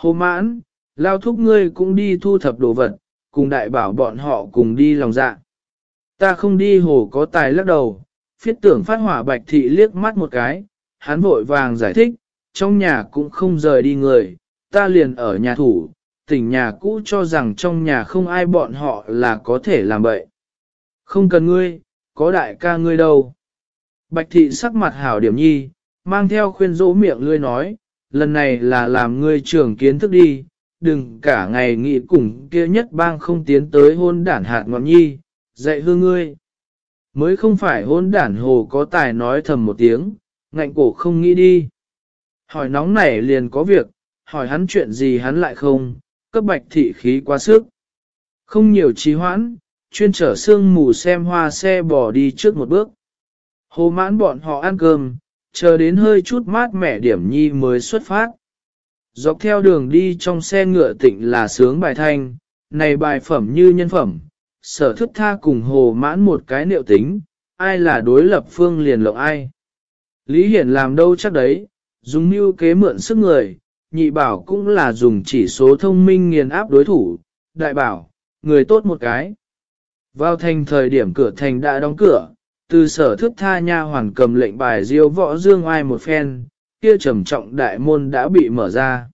Hồ mãn, lao thúc ngươi cũng đi thu thập đồ vật, cùng đại bảo bọn họ cùng đi lòng dạ. Ta không đi hồ có tài lắc đầu, phiết tưởng phát hỏa bạch thị liếc mắt một cái, hắn vội vàng giải thích, trong nhà cũng không rời đi người, ta liền ở nhà thủ, tỉnh nhà cũ cho rằng trong nhà không ai bọn họ là có thể làm bậy. Không cần ngươi, có đại ca ngươi đâu. Bạch thị sắc mặt hảo điểm nhi, mang theo khuyên dỗ miệng ngươi nói, lần này là làm ngươi trưởng kiến thức đi, đừng cả ngày nghị cùng kia nhất bang không tiến tới hôn đản hạt ngọn nhi, dạy hương ngươi. Mới không phải hôn đản hồ có tài nói thầm một tiếng, ngạnh cổ không nghĩ đi. Hỏi nóng nảy liền có việc, hỏi hắn chuyện gì hắn lại không, cấp bạch thị khí quá sức. Không nhiều trí hoãn, chuyên trở sương mù xem hoa xe bỏ đi trước một bước. Hồ mãn bọn họ ăn cơm, chờ đến hơi chút mát mẻ điểm nhi mới xuất phát. Dọc theo đường đi trong xe ngựa tịnh là sướng bài thanh, này bài phẩm như nhân phẩm, sở thức tha cùng hồ mãn một cái niệu tính, ai là đối lập phương liền lộng ai. Lý Hiển làm đâu chắc đấy, dùng mưu kế mượn sức người, nhị bảo cũng là dùng chỉ số thông minh nghiền áp đối thủ, đại bảo, người tốt một cái. Vào thành thời điểm cửa thành đã đóng cửa, từ sở thức tha nha hoàn cầm lệnh bài diêu võ dương ai một phen, kia trầm trọng đại môn đã bị mở ra.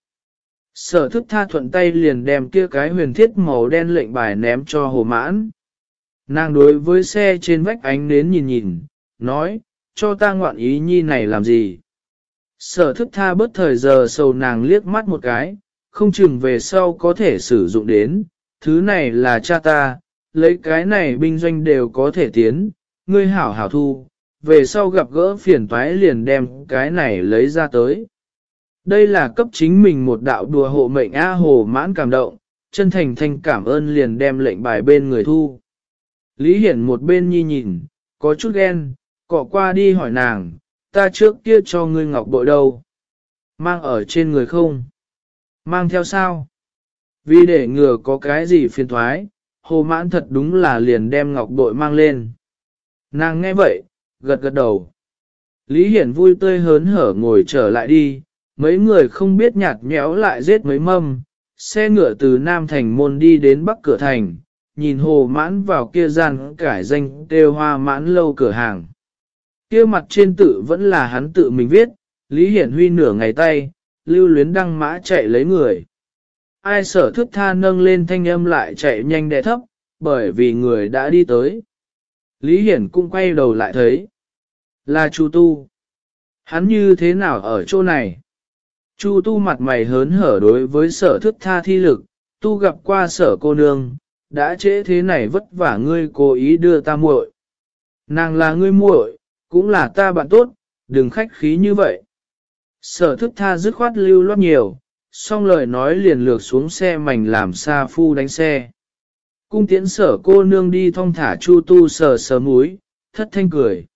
Sở thức tha thuận tay liền đem kia cái huyền thiết màu đen lệnh bài ném cho hồ mãn. Nàng đối với xe trên vách ánh nến nhìn nhìn, nói, cho ta ngoạn ý nhi này làm gì. Sở thức tha bất thời giờ sầu nàng liếc mắt một cái, không chừng về sau có thể sử dụng đến, thứ này là cha ta, lấy cái này binh doanh đều có thể tiến, ngươi hảo hảo thu, về sau gặp gỡ phiền toái liền đem cái này lấy ra tới. Đây là cấp chính mình một đạo đùa hộ mệnh A hồ mãn cảm động, chân thành thanh cảm ơn liền đem lệnh bài bên người thu. Lý Hiển một bên nhi nhìn, có chút ghen, cọ qua đi hỏi nàng, ta trước kia cho ngươi ngọc bội đâu? Mang ở trên người không? Mang theo sao? Vì để ngừa có cái gì phiền thoái, hồ mãn thật đúng là liền đem ngọc bội mang lên. Nàng nghe vậy, gật gật đầu. Lý Hiển vui tươi hớn hở ngồi trở lại đi, mấy người không biết nhạt nhẽo lại giết mấy mâm, xe ngựa từ Nam Thành môn đi đến Bắc Cửa Thành, nhìn hồ mãn vào kia gian cải danh têu hoa mãn lâu cửa hàng. Kia mặt trên tự vẫn là hắn tự mình viết, Lý Hiển Huy nửa ngày tay, lưu luyến đăng mã chạy lấy người. Ai sở thức tha nâng lên thanh âm lại chạy nhanh đè thấp, bởi vì người đã đi tới. Lý Hiển cũng quay đầu lại thấy. Là Chu Tu. Hắn như thế nào ở chỗ này? Chu Tu mặt mày hớn hở đối với sở thức tha thi lực, Tu gặp qua sở cô nương, đã trễ thế này vất vả ngươi cố ý đưa ta muội. Nàng là ngươi muội, cũng là ta bạn tốt, đừng khách khí như vậy. Sở thức tha dứt khoát lưu loát nhiều, xong lời nói liền lược xuống xe mảnh làm xa phu đánh xe. Cung tiễn sở cô nương đi thong thả chu tu sờ sờ múi, thất thanh cười.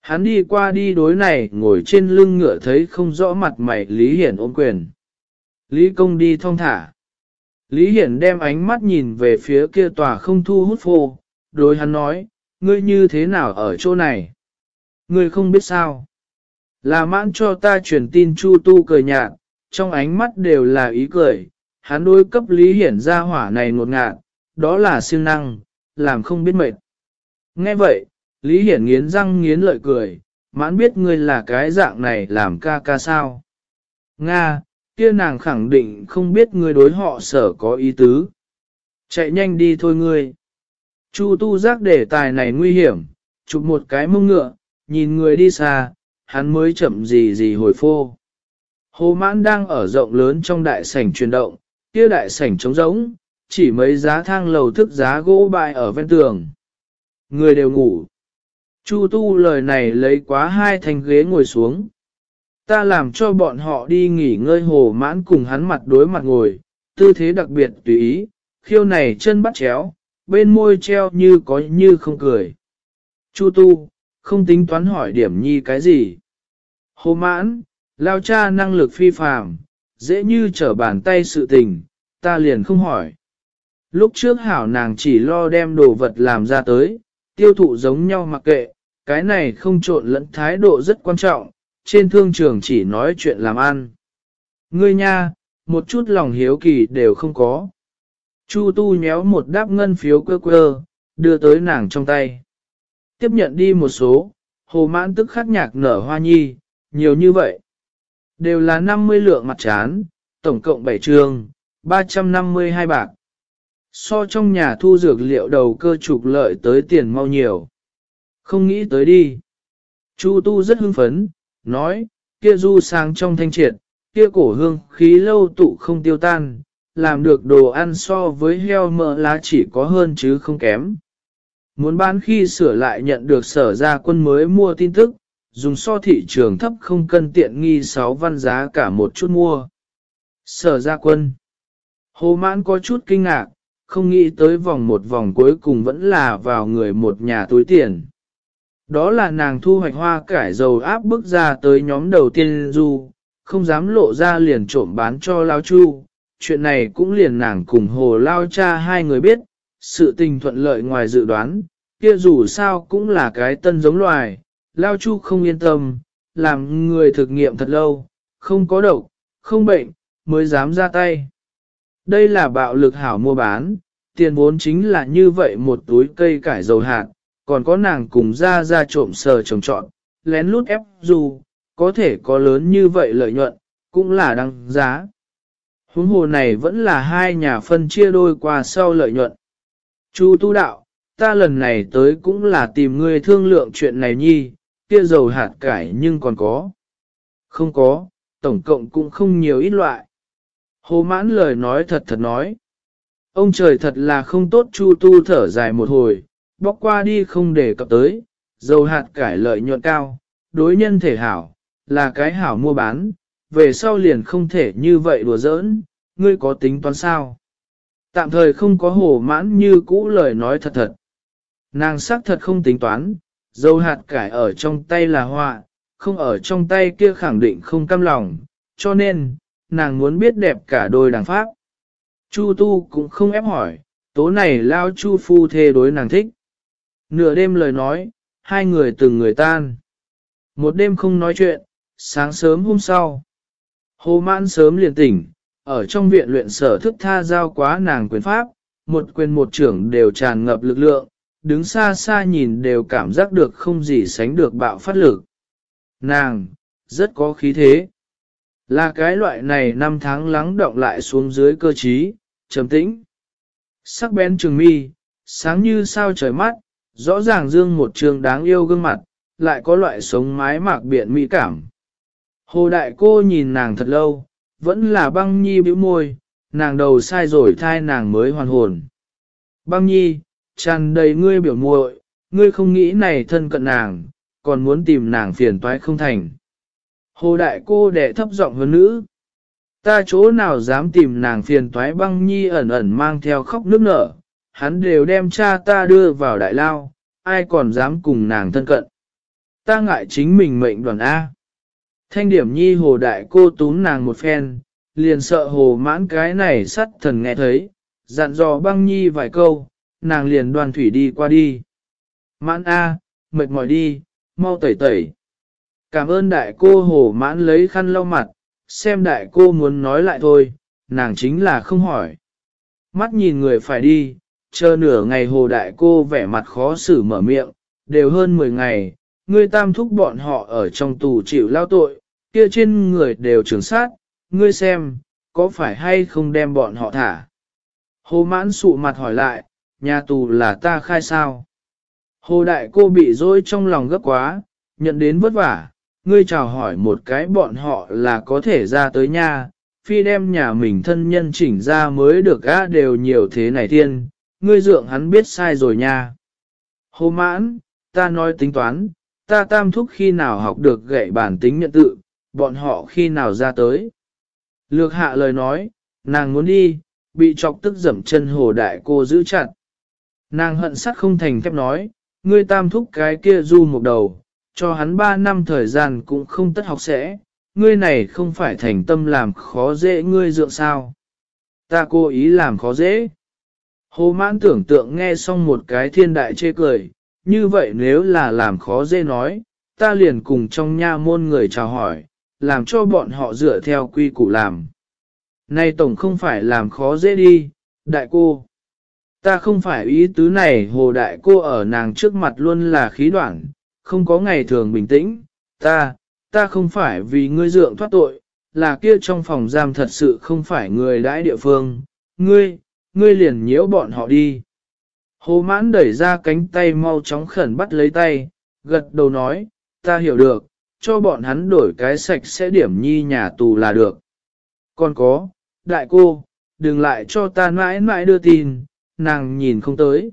Hắn đi qua đi đối này ngồi trên lưng ngựa thấy không rõ mặt mày Lý Hiển ôm quyền. Lý công đi thong thả. Lý Hiển đem ánh mắt nhìn về phía kia tòa không thu hút phô, đối hắn nói, ngươi như thế nào ở chỗ này? Ngươi không biết sao? Là mãn cho ta truyền tin Chu Tu cười nhạt, trong ánh mắt đều là ý cười, hắn đối cấp Lý Hiển ra hỏa này ngột ngạt, đó là siêng năng, làm không biết mệt. Nghe vậy, Lý Hiển nghiến răng nghiến lợi cười, mãn biết ngươi là cái dạng này làm ca ca sao. Nga, kia nàng khẳng định không biết ngươi đối họ sở có ý tứ. Chạy nhanh đi thôi ngươi. Chu tu giác đề tài này nguy hiểm, chụp một cái mông ngựa, nhìn người đi xa, hắn mới chậm gì gì hồi phô. Hồ mãn đang ở rộng lớn trong đại sảnh chuyển động, kia đại sảnh trống rỗng, chỉ mấy giá thang lầu thức giá gỗ bại ở ven tường. Người đều ngủ. Chu tu lời này lấy quá hai thành ghế ngồi xuống. Ta làm cho bọn họ đi nghỉ ngơi hồ mãn cùng hắn mặt đối mặt ngồi, tư thế đặc biệt tùy ý, khiêu này chân bắt chéo, bên môi treo như có như không cười. Chu tu, không tính toán hỏi điểm nhi cái gì. Hồ mãn, lao cha năng lực phi phàm, dễ như trở bàn tay sự tình, ta liền không hỏi. Lúc trước hảo nàng chỉ lo đem đồ vật làm ra tới, tiêu thụ giống nhau mặc kệ, cái này không trộn lẫn thái độ rất quan trọng, trên thương trường chỉ nói chuyện làm ăn. Ngươi nha, một chút lòng hiếu kỳ đều không có. Chu tu nhéo một đáp ngân phiếu quơ quơ, đưa tới nàng trong tay. Tiếp nhận đi một số, hồ mãn tức khắc nhạc nở hoa nhi, nhiều như vậy. Đều là 50 lượng mặt chán, tổng cộng 7 trường, 352 bạc. So trong nhà thu dược liệu đầu cơ trục lợi tới tiền mau nhiều. Không nghĩ tới đi. Chu tu rất hưng phấn, nói, kia du sang trong thanh triệt, kia cổ hương khí lâu tụ không tiêu tan, làm được đồ ăn so với heo mỡ lá chỉ có hơn chứ không kém. Muốn bán khi sửa lại nhận được sở ra quân mới mua tin tức, dùng so thị trường thấp không cân tiện nghi 6 văn giá cả một chút mua. Sở ra quân. Hồ mãn có chút kinh ngạc, không nghĩ tới vòng một vòng cuối cùng vẫn là vào người một nhà túi tiền. Đó là nàng thu hoạch hoa cải dầu áp bức ra tới nhóm đầu tiên du, không dám lộ ra liền trộm bán cho Lao Chu. Chuyện này cũng liền nàng cùng hồ Lao cha hai người biết, sự tình thuận lợi ngoài dự đoán, kia dù sao cũng là cái tân giống loài, Lao Chu không yên tâm, làm người thực nghiệm thật lâu, không có độc, không bệnh, mới dám ra tay. Đây là bạo lực hảo mua bán, tiền vốn chính là như vậy một túi cây cải dầu hạt, còn có nàng cùng ra ra trộm sờ trồng trọn, lén lút ép dù, có thể có lớn như vậy lợi nhuận, cũng là đăng giá. Huống hồ này vẫn là hai nhà phân chia đôi qua sau lợi nhuận. Chu tu đạo, ta lần này tới cũng là tìm ngươi thương lượng chuyện này nhi, kia dầu hạt cải nhưng còn có. Không có, tổng cộng cũng không nhiều ít loại. Hồ mãn lời nói thật thật nói. Ông trời thật là không tốt chu tu thở dài một hồi, bóc qua đi không để cập tới, dầu hạt cải lợi nhuận cao, đối nhân thể hảo, là cái hảo mua bán, về sau liền không thể như vậy đùa giỡn, ngươi có tính toán sao? Tạm thời không có hồ mãn như cũ lời nói thật thật. Nàng sắc thật không tính toán, dầu hạt cải ở trong tay là họa, không ở trong tay kia khẳng định không cam lòng, cho nên, nàng muốn biết đẹp cả đôi đảng pháp. Chu tu cũng không ép hỏi, tố này lao chu phu thê đối nàng thích. Nửa đêm lời nói, hai người từng người tan. Một đêm không nói chuyện, sáng sớm hôm sau. Hồ mãn sớm liền tỉnh, ở trong viện luyện sở thức tha giao quá nàng quyền pháp, một quyền một trưởng đều tràn ngập lực lượng, đứng xa xa nhìn đều cảm giác được không gì sánh được bạo phát lực. Nàng, rất có khí thế. Là cái loại này năm tháng lắng động lại xuống dưới cơ trí, trầm tĩnh. Sắc bén trường mi, sáng như sao trời mắt, rõ ràng dương một trường đáng yêu gương mặt, lại có loại sống mái mạc biện mỹ cảm. Hồ đại cô nhìn nàng thật lâu, vẫn là băng nhi bĩu môi, nàng đầu sai rồi thai nàng mới hoàn hồn. Băng nhi, tràn đầy ngươi biểu muội, ngươi không nghĩ này thân cận nàng, còn muốn tìm nàng phiền toái không thành. Hồ đại cô đệ thấp giọng hơn nữ. Ta chỗ nào dám tìm nàng phiền toái băng nhi ẩn ẩn mang theo khóc nước nở, hắn đều đem cha ta đưa vào đại lao, ai còn dám cùng nàng thân cận. Ta ngại chính mình mệnh đoàn A. Thanh điểm nhi hồ đại cô tún nàng một phen, liền sợ hồ mãn cái này sắt thần nghe thấy, dặn dò băng nhi vài câu, nàng liền đoàn thủy đi qua đi. Mãn A, mệt mỏi đi, mau tẩy tẩy. Cảm ơn đại cô hồ mãn lấy khăn lau mặt, xem đại cô muốn nói lại thôi, nàng chính là không hỏi. Mắt nhìn người phải đi, chờ nửa ngày hồ đại cô vẻ mặt khó xử mở miệng, đều hơn 10 ngày, ngươi tam thúc bọn họ ở trong tù chịu lao tội, kia trên người đều trường sát, ngươi xem, có phải hay không đem bọn họ thả. Hồ mãn sụ mặt hỏi lại, nhà tù là ta khai sao? Hồ đại cô bị dối trong lòng gấp quá, nhận đến vất vả, ngươi chào hỏi một cái bọn họ là có thể ra tới nha. phi đem nhà mình thân nhân chỉnh ra mới được á đều nhiều thế này thiên, ngươi dượng hắn biết sai rồi nha. Hồ mãn, ta nói tính toán, ta tam thúc khi nào học được gậy bản tính nhận tự, bọn họ khi nào ra tới. Lược hạ lời nói, nàng muốn đi, bị chọc tức dẫm chân hồ đại cô giữ chặt. Nàng hận sắt không thành thép nói, ngươi tam thúc cái kia du một đầu, cho hắn ba năm thời gian cũng không tất học sẽ, ngươi này không phải thành tâm làm khó dễ ngươi dượng sao. Ta cố ý làm khó dễ. Hồ mãn tưởng tượng nghe xong một cái thiên đại chê cười, như vậy nếu là làm khó dễ nói, ta liền cùng trong nha môn người chào hỏi, làm cho bọn họ dựa theo quy củ làm. Này tổng không phải làm khó dễ đi, đại cô. Ta không phải ý tứ này hồ đại cô ở nàng trước mặt luôn là khí đoạn, không có ngày thường bình tĩnh, ta, ta không phải vì ngươi dượng thoát tội, là kia trong phòng giam thật sự không phải người đãi địa phương, ngươi, ngươi liền nhiễu bọn họ đi. Hồ mãn đẩy ra cánh tay mau chóng khẩn bắt lấy tay, gật đầu nói, ta hiểu được, cho bọn hắn đổi cái sạch sẽ điểm nhi nhà tù là được. Còn có, đại cô, đừng lại cho ta mãi mãi đưa tin, nàng nhìn không tới.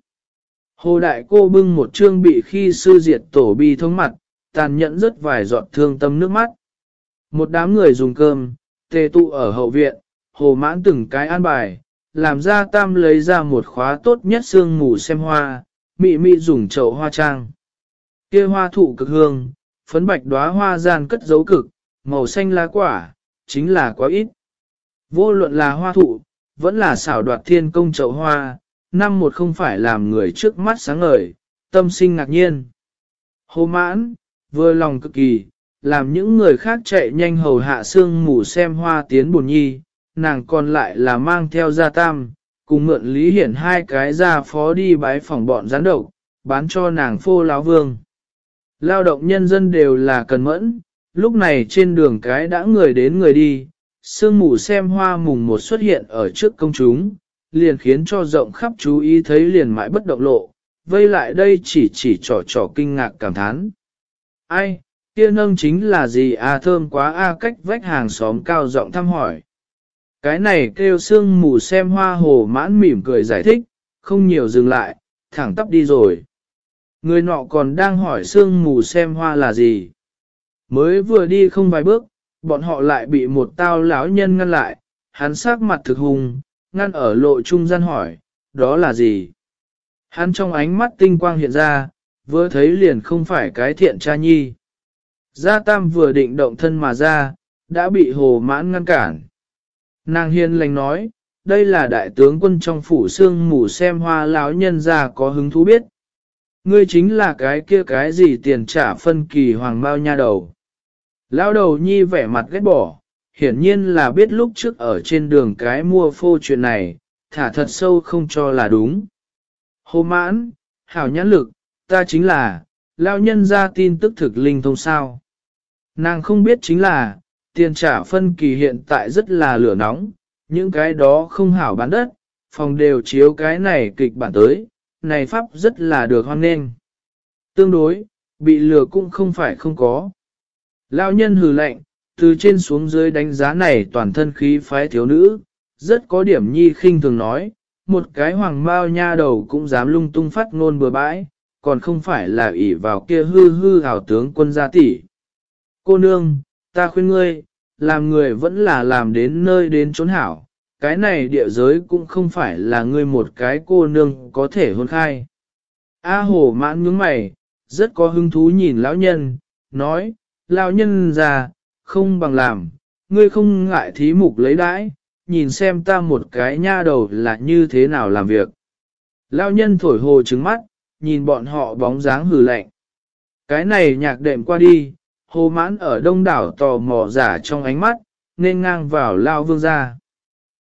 Hồ đại cô bưng một chương bị khi sư diệt tổ bi thống mặt, tàn nhẫn rất vài giọt thương tâm nước mắt. Một đám người dùng cơm, tề tụ ở hậu viện, hồ mãn từng cái an bài, làm ra tam lấy ra một khóa tốt nhất xương mù xem hoa, mị mị dùng chậu hoa trang. kia hoa thụ cực hương, phấn bạch đóa hoa gian cất dấu cực, màu xanh lá quả, chính là quá ít. Vô luận là hoa thụ, vẫn là xảo đoạt thiên công chậu hoa, năm một không phải làm người trước mắt sáng ngời, tâm sinh ngạc nhiên. Hồ mãn, vừa lòng cực kỳ, làm những người khác chạy nhanh hầu hạ xương mù xem hoa tiến buồn nhi, nàng còn lại là mang theo gia tam, cùng mượn lý hiển hai cái gia phó đi bái phòng bọn gián độc, bán cho nàng phô láo vương. Lao động nhân dân đều là cần mẫn, lúc này trên đường cái đã người đến người đi, sương mù xem hoa mùng một xuất hiện ở trước công chúng, liền khiến cho rộng khắp chú ý thấy liền mãi bất động lộ, vây lại đây chỉ chỉ trò trò kinh ngạc cảm thán. Ai, kia nâng chính là gì à thơm quá a cách vách hàng xóm cao giọng thăm hỏi. Cái này kêu sương mù xem hoa hồ mãn mỉm cười giải thích, không nhiều dừng lại, thẳng tắp đi rồi. Người nọ còn đang hỏi sương mù xem hoa là gì. Mới vừa đi không vài bước, bọn họ lại bị một tao lão nhân ngăn lại, hắn sắc mặt thực hùng, ngăn ở lộ trung gian hỏi, đó là gì? Hắn trong ánh mắt tinh quang hiện ra, vừa thấy liền không phải cái thiện cha nhi. Gia Tam vừa định động thân mà ra, đã bị hồ mãn ngăn cản. Nàng hiền lành nói, đây là đại tướng quân trong phủ xương mù xem hoa lão nhân ra có hứng thú biết. Ngươi chính là cái kia cái gì tiền trả phân kỳ hoàng bao nha đầu. Lão đầu nhi vẻ mặt ghét bỏ, hiển nhiên là biết lúc trước ở trên đường cái mua phô chuyện này, thả thật sâu không cho là đúng. Hồ mãn, hảo nhãn lực, ta chính là, lão nhân ra tin tức thực linh thông sao. Nàng không biết chính là, tiền trả phân kỳ hiện tại rất là lửa nóng, những cái đó không hảo bán đất, phòng đều chiếu cái này kịch bản tới, này pháp rất là được hoan nghênh. Tương đối, bị lừa cũng không phải không có. Lão nhân hừ lạnh, từ trên xuống dưới đánh giá này toàn thân khí phái thiếu nữ, rất có điểm nhi khinh thường nói, một cái hoàng mao nha đầu cũng dám lung tung phát ngôn bừa bãi, còn không phải là ỷ vào kia hư hư hảo tướng quân gia tỷ. Cô nương, ta khuyên ngươi, làm người vẫn là làm đến nơi đến chốn hảo, cái này địa giới cũng không phải là ngươi một cái cô nương có thể hôn khai. A hồ mãn nhướng mày, rất có hứng thú nhìn lão nhân, nói, lão nhân già, không bằng làm, ngươi không ngại thí mục lấy đãi, nhìn xem ta một cái nha đầu là như thế nào làm việc. Lão nhân thổi hồ trứng mắt, nhìn bọn họ bóng dáng hừ lạnh. Cái này nhạc đệm qua đi, hồ mãn ở đông đảo tò mò giả trong ánh mắt, nên ngang vào lao vương ra.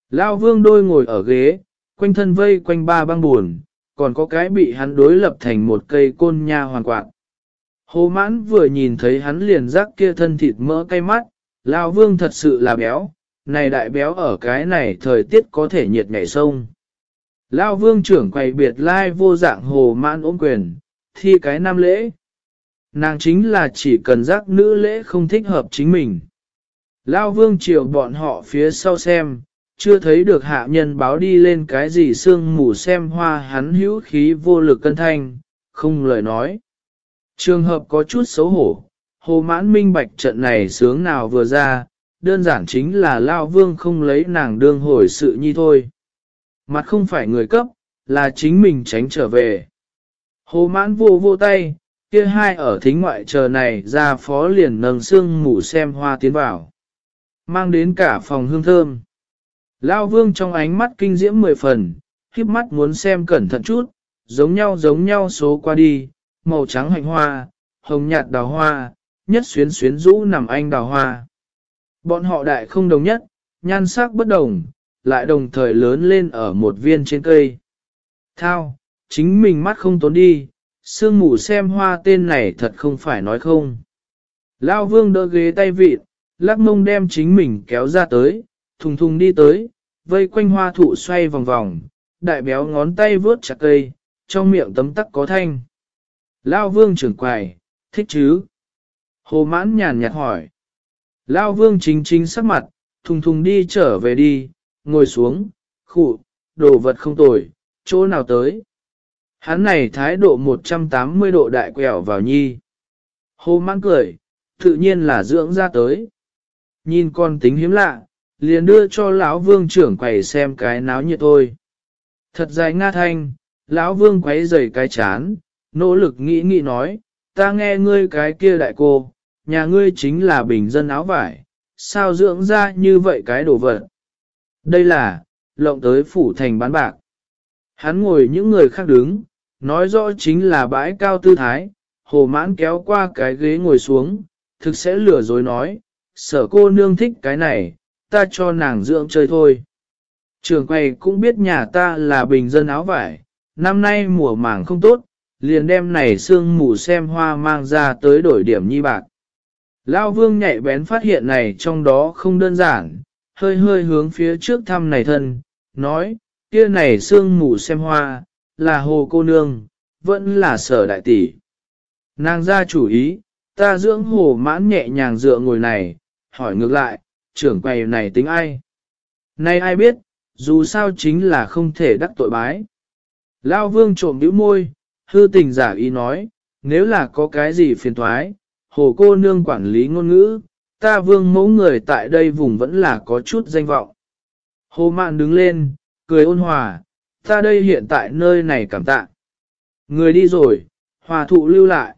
Lao vương đôi ngồi ở ghế, quanh thân vây quanh ba băng buồn, còn có cái bị hắn đối lập thành một cây côn nha hoàn quạt. Hồ mãn vừa nhìn thấy hắn liền rắc kia thân thịt mỡ cay mắt, Lao vương thật sự là béo, này đại béo ở cái này thời tiết có thể nhiệt nhảy sông. Lao vương trưởng quầy biệt lai vô dạng hồ mãn ôm quyền, thi cái nam lễ. Nàng chính là chỉ cần giác nữ lễ không thích hợp chính mình. Lao vương chiều bọn họ phía sau xem, chưa thấy được hạ nhân báo đi lên cái gì sương mù xem hoa hắn hữu khí vô lực cân thanh, không lời nói. Trường hợp có chút xấu hổ, hồ mãn minh bạch trận này sướng nào vừa ra, đơn giản chính là Lao Vương không lấy nàng đương hồi sự nhi thôi. Mặt không phải người cấp, là chính mình tránh trở về. Hồ mãn vô vô tay, kia hai ở thính ngoại chờ này ra phó liền nâng xương mủ xem hoa tiến vào. Mang đến cả phòng hương thơm. Lao vương trong ánh mắt kinh diễm mười phần, khiếp mắt muốn xem cẩn thận chút, giống nhau giống nhau số qua đi, màu trắng hạnh hoa, hồng nhạt đào hoa, nhất xuyến xuyến rũ nằm anh đào hoa. Bọn họ đại không đồng nhất, nhan sắc bất đồng, lại đồng thời lớn lên ở một viên trên cây. Thao, chính mình mắt không tốn đi, sương mù xem hoa tên này thật không phải nói không. Lao vương đỡ ghế tay vịt, lắc mông đem chính mình kéo ra tới, thùng thùng đi tới, vây quanh hoa thụ xoay vòng vòng, đại béo ngón tay vướt chặt cây, trong miệng tấm tắc có thanh. Lao vương trưởng quầy thích chứ? Hồ mãn nhàn nhạt hỏi. Lao vương chính chính sắc mặt, thùng thùng đi trở về đi, ngồi xuống, khụ, đồ vật không tồi, chỗ nào tới. Hắn này thái độ 180 độ đại quẹo vào nhi. Hồ mãn cười, tự nhiên là dưỡng ra tới. Nhìn con tính hiếm lạ, liền đưa cho lão vương trưởng quầy xem cái náo nhiệt thôi. Thật dài nga thanh, lão vương quấy rầy cái chán, nỗ lực nghĩ nghĩ nói, ta nghe ngươi cái kia đại cô, nhà ngươi chính là bình dân áo vải, sao dưỡng ra như vậy cái đồ vật. Đây là, lộng tới phủ thành bán bạc. Hắn ngồi những người khác đứng, nói rõ chính là bãi cao tư thái, hồ mãn kéo qua cái ghế ngồi xuống, thực sẽ lừa dối nói, sở cô nương thích cái này, ta cho nàng dưỡng chơi thôi. Trường quầy cũng biết nhà ta là bình dân áo vải, năm nay mùa màng không tốt, liền đem này sương mù xem hoa mang ra tới đổi điểm nhi bạc. Lao vương nhạy bén phát hiện này trong đó không đơn giản, hơi hơi hướng phía trước thăm này thân, nói, kia này sương mù xem hoa, là hồ cô nương, vẫn là sở đại tỷ. Nàng ra chủ ý, ta dưỡng hồ mãn nhẹ nhàng dựa ngồi này, hỏi ngược lại, trưởng quầy này tính ai? Nay ai biết, dù sao chính là không thể đắc tội bái. Lao vương trộm bĩu môi, hư tình giả ý nói, nếu là có cái gì phiền thoái, hồ cô nương quản lý ngôn ngữ, ta vương mẫu người tại đây vùng vẫn là có chút danh vọng. Hồ mạn đứng lên, cười ôn hòa, ta đây hiện tại nơi này cảm tạ. Người đi rồi, hòa thụ lưu lại.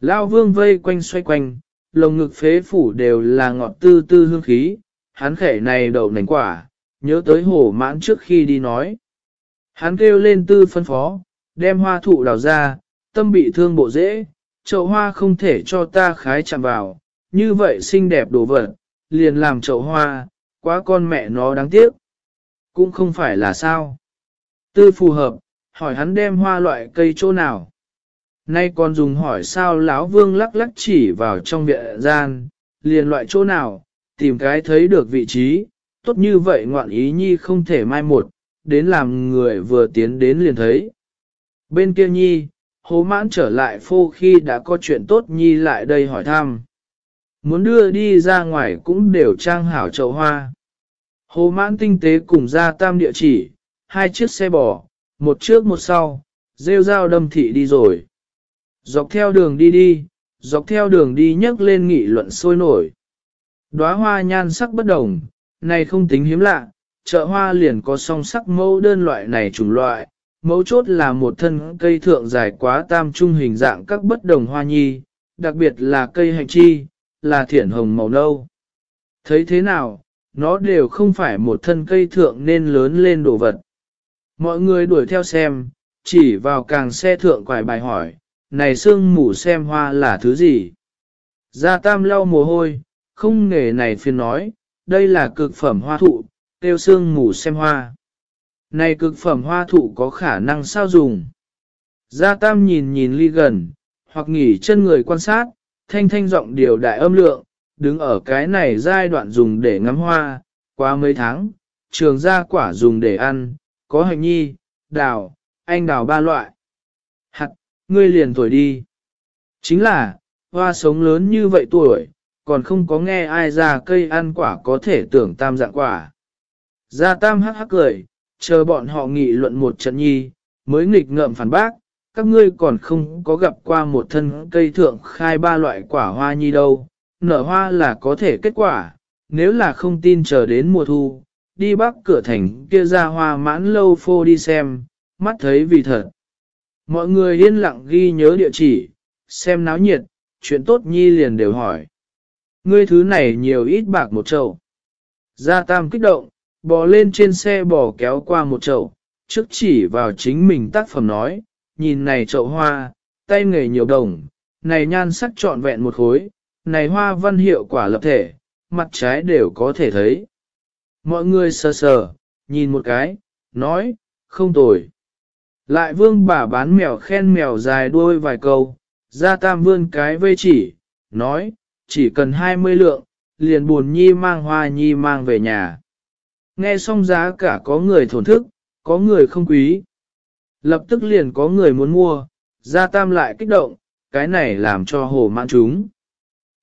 Lao vương vây quanh xoay quanh, lồng ngực phế phủ đều là ngọt tư tư hương khí, hắn khẻ này đậu nành quả, nhớ tới hổ mãn trước khi đi nói. Hắn kêu lên tư phân phó, đem hoa thụ đào ra, tâm bị thương bộ dễ, chậu hoa không thể cho ta khái chạm vào, như vậy xinh đẹp đồ vật, liền làm chậu hoa, quá con mẹ nó đáng tiếc. Cũng không phải là sao. Tư phù hợp, hỏi hắn đem hoa loại cây chỗ nào. Nay còn dùng hỏi sao lão vương lắc lắc chỉ vào trong viện gian, liền loại chỗ nào, tìm cái thấy được vị trí, tốt như vậy ngoạn ý nhi không thể mai một, đến làm người vừa tiến đến liền thấy. Bên kia nhi, hố mãn trở lại phô khi đã có chuyện tốt nhi lại đây hỏi thăm. Muốn đưa đi ra ngoài cũng đều trang hảo chậu hoa. Hố mãn tinh tế cùng ra tam địa chỉ, hai chiếc xe bò, một trước một sau, rêu rao đâm thị đi rồi. Dọc theo đường đi đi, dọc theo đường đi nhấc lên nghị luận sôi nổi. Đóa hoa nhan sắc bất đồng, này không tính hiếm lạ, chợ hoa liền có song sắc mẫu đơn loại này chủng loại, mấu chốt là một thân cây thượng dài quá tam trung hình dạng các bất đồng hoa nhi, đặc biệt là cây hành chi, là thiển hồng màu nâu. Thấy thế nào, nó đều không phải một thân cây thượng nên lớn lên đồ vật. Mọi người đuổi theo xem, chỉ vào càng xe thượng quải bài hỏi, này sương mù xem hoa là thứ gì? Gia Tam lau mồ hôi, không nghề này phiền nói, đây là cực phẩm hoa thụ, tiêu sương mù xem hoa. Này cực phẩm hoa thụ có khả năng sao dùng? Gia Tam nhìn nhìn ly gần, hoặc nghỉ chân người quan sát, thanh thanh giọng điều đại âm lượng, đứng ở cái này giai đoạn dùng để ngắm hoa, qua mấy tháng, trường ra quả dùng để ăn, có hành nhi, đào, anh đào ba loại. Hạt, ngươi liền tuổi đi. Chính là, hoa sống lớn như vậy tuổi, còn không có nghe ai ra cây ăn quả có thể tưởng tam dạng quả. Gia tam hắc hắc cười, chờ bọn họ nghị luận một trận nhi, mới nghịch ngợm phản bác, các ngươi còn không có gặp qua một thân cây thượng khai ba loại quả hoa nhi đâu, nở hoa là có thể kết quả, nếu là không tin chờ đến mùa thu, đi bắc cửa thành kia ra hoa mãn lâu phô đi xem, mắt thấy vì thật. Mọi người yên lặng ghi nhớ địa chỉ, xem náo nhiệt, chuyện tốt nhi liền đều hỏi. Ngươi thứ này nhiều ít bạc một chậu. Gia Tam kích động, bò lên trên xe bò kéo qua một chậu, trước chỉ vào chính mình tác phẩm nói, nhìn này chậu hoa, tay nghề nhiều đồng, này nhan sắc trọn vẹn một khối, này hoa văn hiệu quả lập thể, mặt trái đều có thể thấy. Mọi người sờ sờ, nhìn một cái, nói, không tồi. Lại vương bà bán mèo khen mèo dài đuôi vài câu, ra tam vươn cái vây chỉ, nói, chỉ cần 20 lượng, liền buồn nhi mang hoa nhi mang về nhà. Nghe xong giá cả có người thổn thức, có người không quý. Lập tức liền có người muốn mua, ra tam lại kích động, cái này làm cho hồ mãn chúng.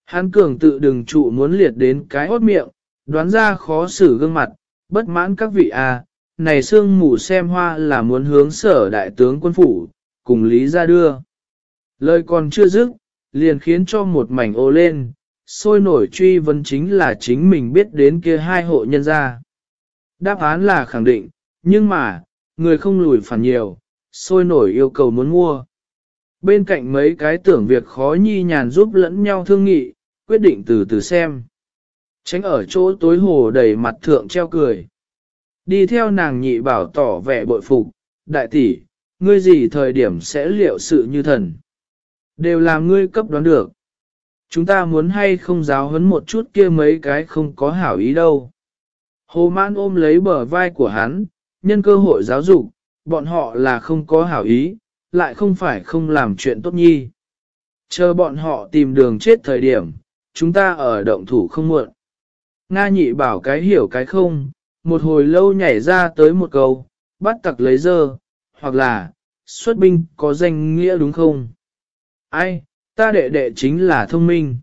Hắn cường tự đừng trụ muốn liệt đến cái hốt miệng, đoán ra khó xử gương mặt, bất mãn các vị à, này sương mù xem hoa là muốn hướng sở đại tướng quân phủ, cùng lý ra đưa. Lời còn chưa dứt, liền khiến cho một mảnh ô lên, sôi nổi truy vấn chính là chính mình biết đến kia hai hộ nhân gia. Đáp án là khẳng định, nhưng mà, người không lùi phản nhiều, sôi nổi yêu cầu muốn mua. Bên cạnh mấy cái tưởng việc khó nhi nhàn giúp lẫn nhau thương nghị, quyết định từ từ xem. Tránh ở chỗ tối hồ đầy mặt thượng treo cười. Đi theo nàng nhị bảo tỏ vẻ bội phục, đại tỷ, ngươi gì thời điểm sẽ liệu sự như thần. Đều làm ngươi cấp đoán được. Chúng ta muốn hay không giáo huấn một chút kia mấy cái không có hảo ý đâu. Hồ mãn ôm lấy bờ vai của hắn, nhân cơ hội giáo dục, bọn họ là không có hảo ý, lại không phải không làm chuyện tốt nhi. Chờ bọn họ tìm đường chết thời điểm, chúng ta ở động thủ không muộn. Nga nhị bảo cái hiểu cái không, một hồi lâu nhảy ra tới một câu, bắt tặc lấy dơ, hoặc là, xuất binh có danh nghĩa đúng không? Ai, ta đệ đệ chính là thông minh.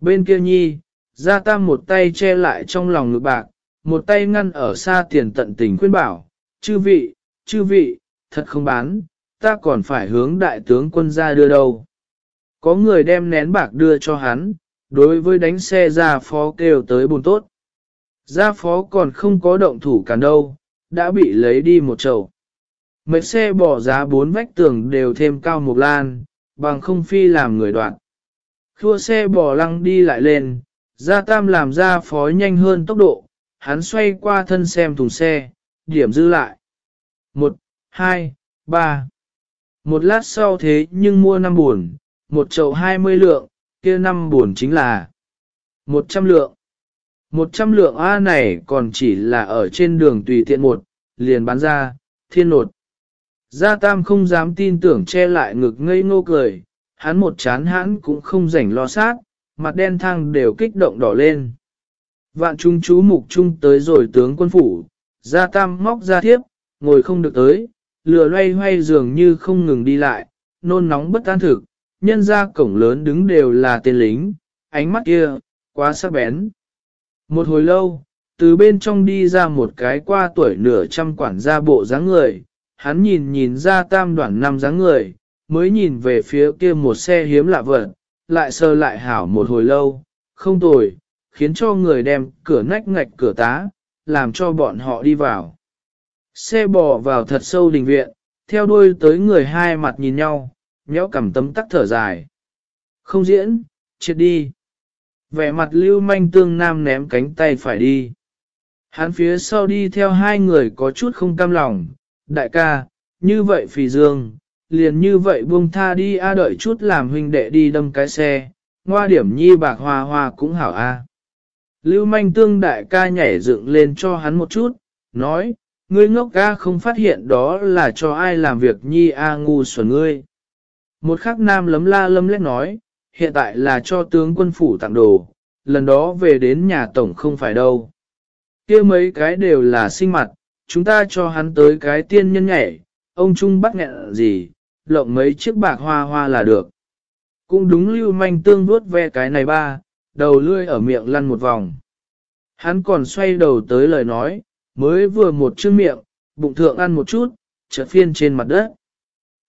Bên kia nhi, ra tam một tay che lại trong lòng ngực bạc, một tay ngăn ở xa tiền tận tình khuyên bảo, chư vị, chư vị, thật không bán, ta còn phải hướng đại tướng quân ra đưa đâu. Có người đem nén bạc đưa cho hắn, đối với đánh xe ra phó kêu tới buồn tốt. Gia phó còn không có động thủ cản đâu, đã bị lấy đi một chầu. Mấy xe bỏ giá bốn vách tường đều thêm cao một lan, bằng không phi làm người đoạn. Khua xe bỏ lăng đi lại lên, gia tam làm gia phó nhanh hơn tốc độ, hắn xoay qua thân xem thùng xe, điểm dư lại. Một, hai, ba. Một lát sau thế nhưng mua năm buồn, một chậu hai mươi lượng, kia năm buồn chính là một trăm lượng. Một trăm lượng A này còn chỉ là ở trên đường tùy tiện một, liền bán ra, thiên nột. Gia Tam không dám tin tưởng che lại ngực ngây ngô cười, hắn một chán hắn cũng không rảnh lo sát, mặt đen thăng đều kích động đỏ lên. Vạn trung chú mục trung tới rồi tướng quân phủ, Gia Tam móc ra thiếp, ngồi không được tới, lừa loay hoay dường như không ngừng đi lại, nôn nóng bất an thực, nhân ra cổng lớn đứng đều là tên lính, ánh mắt kia, quá sắc bén. Một hồi lâu, từ bên trong đi ra một cái qua tuổi nửa trăm quản gia bộ dáng người, hắn nhìn nhìn ra tam đoạn năm dáng người, mới nhìn về phía kia một xe hiếm lạ vật, lại sơ lại hảo một hồi lâu, không tồi, khiến cho người đem cửa nách ngạch cửa tá, làm cho bọn họ đi vào. Xe bò vào thật sâu đình viện, theo đuôi tới người hai mặt nhìn nhau, méo cầm tấm tắc thở dài. Không diễn, chết đi. Vẻ mặt lưu manh tương nam ném cánh tay phải đi. Hắn phía sau đi theo hai người có chút không cam lòng, đại ca, như vậy phì dương, liền như vậy buông tha đi a đợi chút làm huynh đệ đi đâm cái xe, ngoa điểm nhi bạc hoa hoa cũng hảo a. Lưu manh tương đại ca nhảy dựng lên cho hắn một chút, nói, ngươi ngốc ca không phát hiện đó là cho ai làm việc nhi a ngu xuẩn ngươi. Một khắc nam lấm la lấm lét nói, hiện tại là cho tướng quân phủ tặng đồ, lần đó về đến nhà tổng không phải đâu. kia mấy cái đều là sinh mặt, chúng ta cho hắn tới cái tiên nhân nhảy, ông Trung bắt nghẹn gì, lộng mấy chiếc bạc hoa hoa là được. Cũng đúng lưu manh tương vuốt ve cái này ba, đầu lươi ở miệng lăn một vòng. Hắn còn xoay đầu tới lời nói, mới vừa một chữ miệng, bụng thượng ăn một chút, chợt phiên trên mặt đất.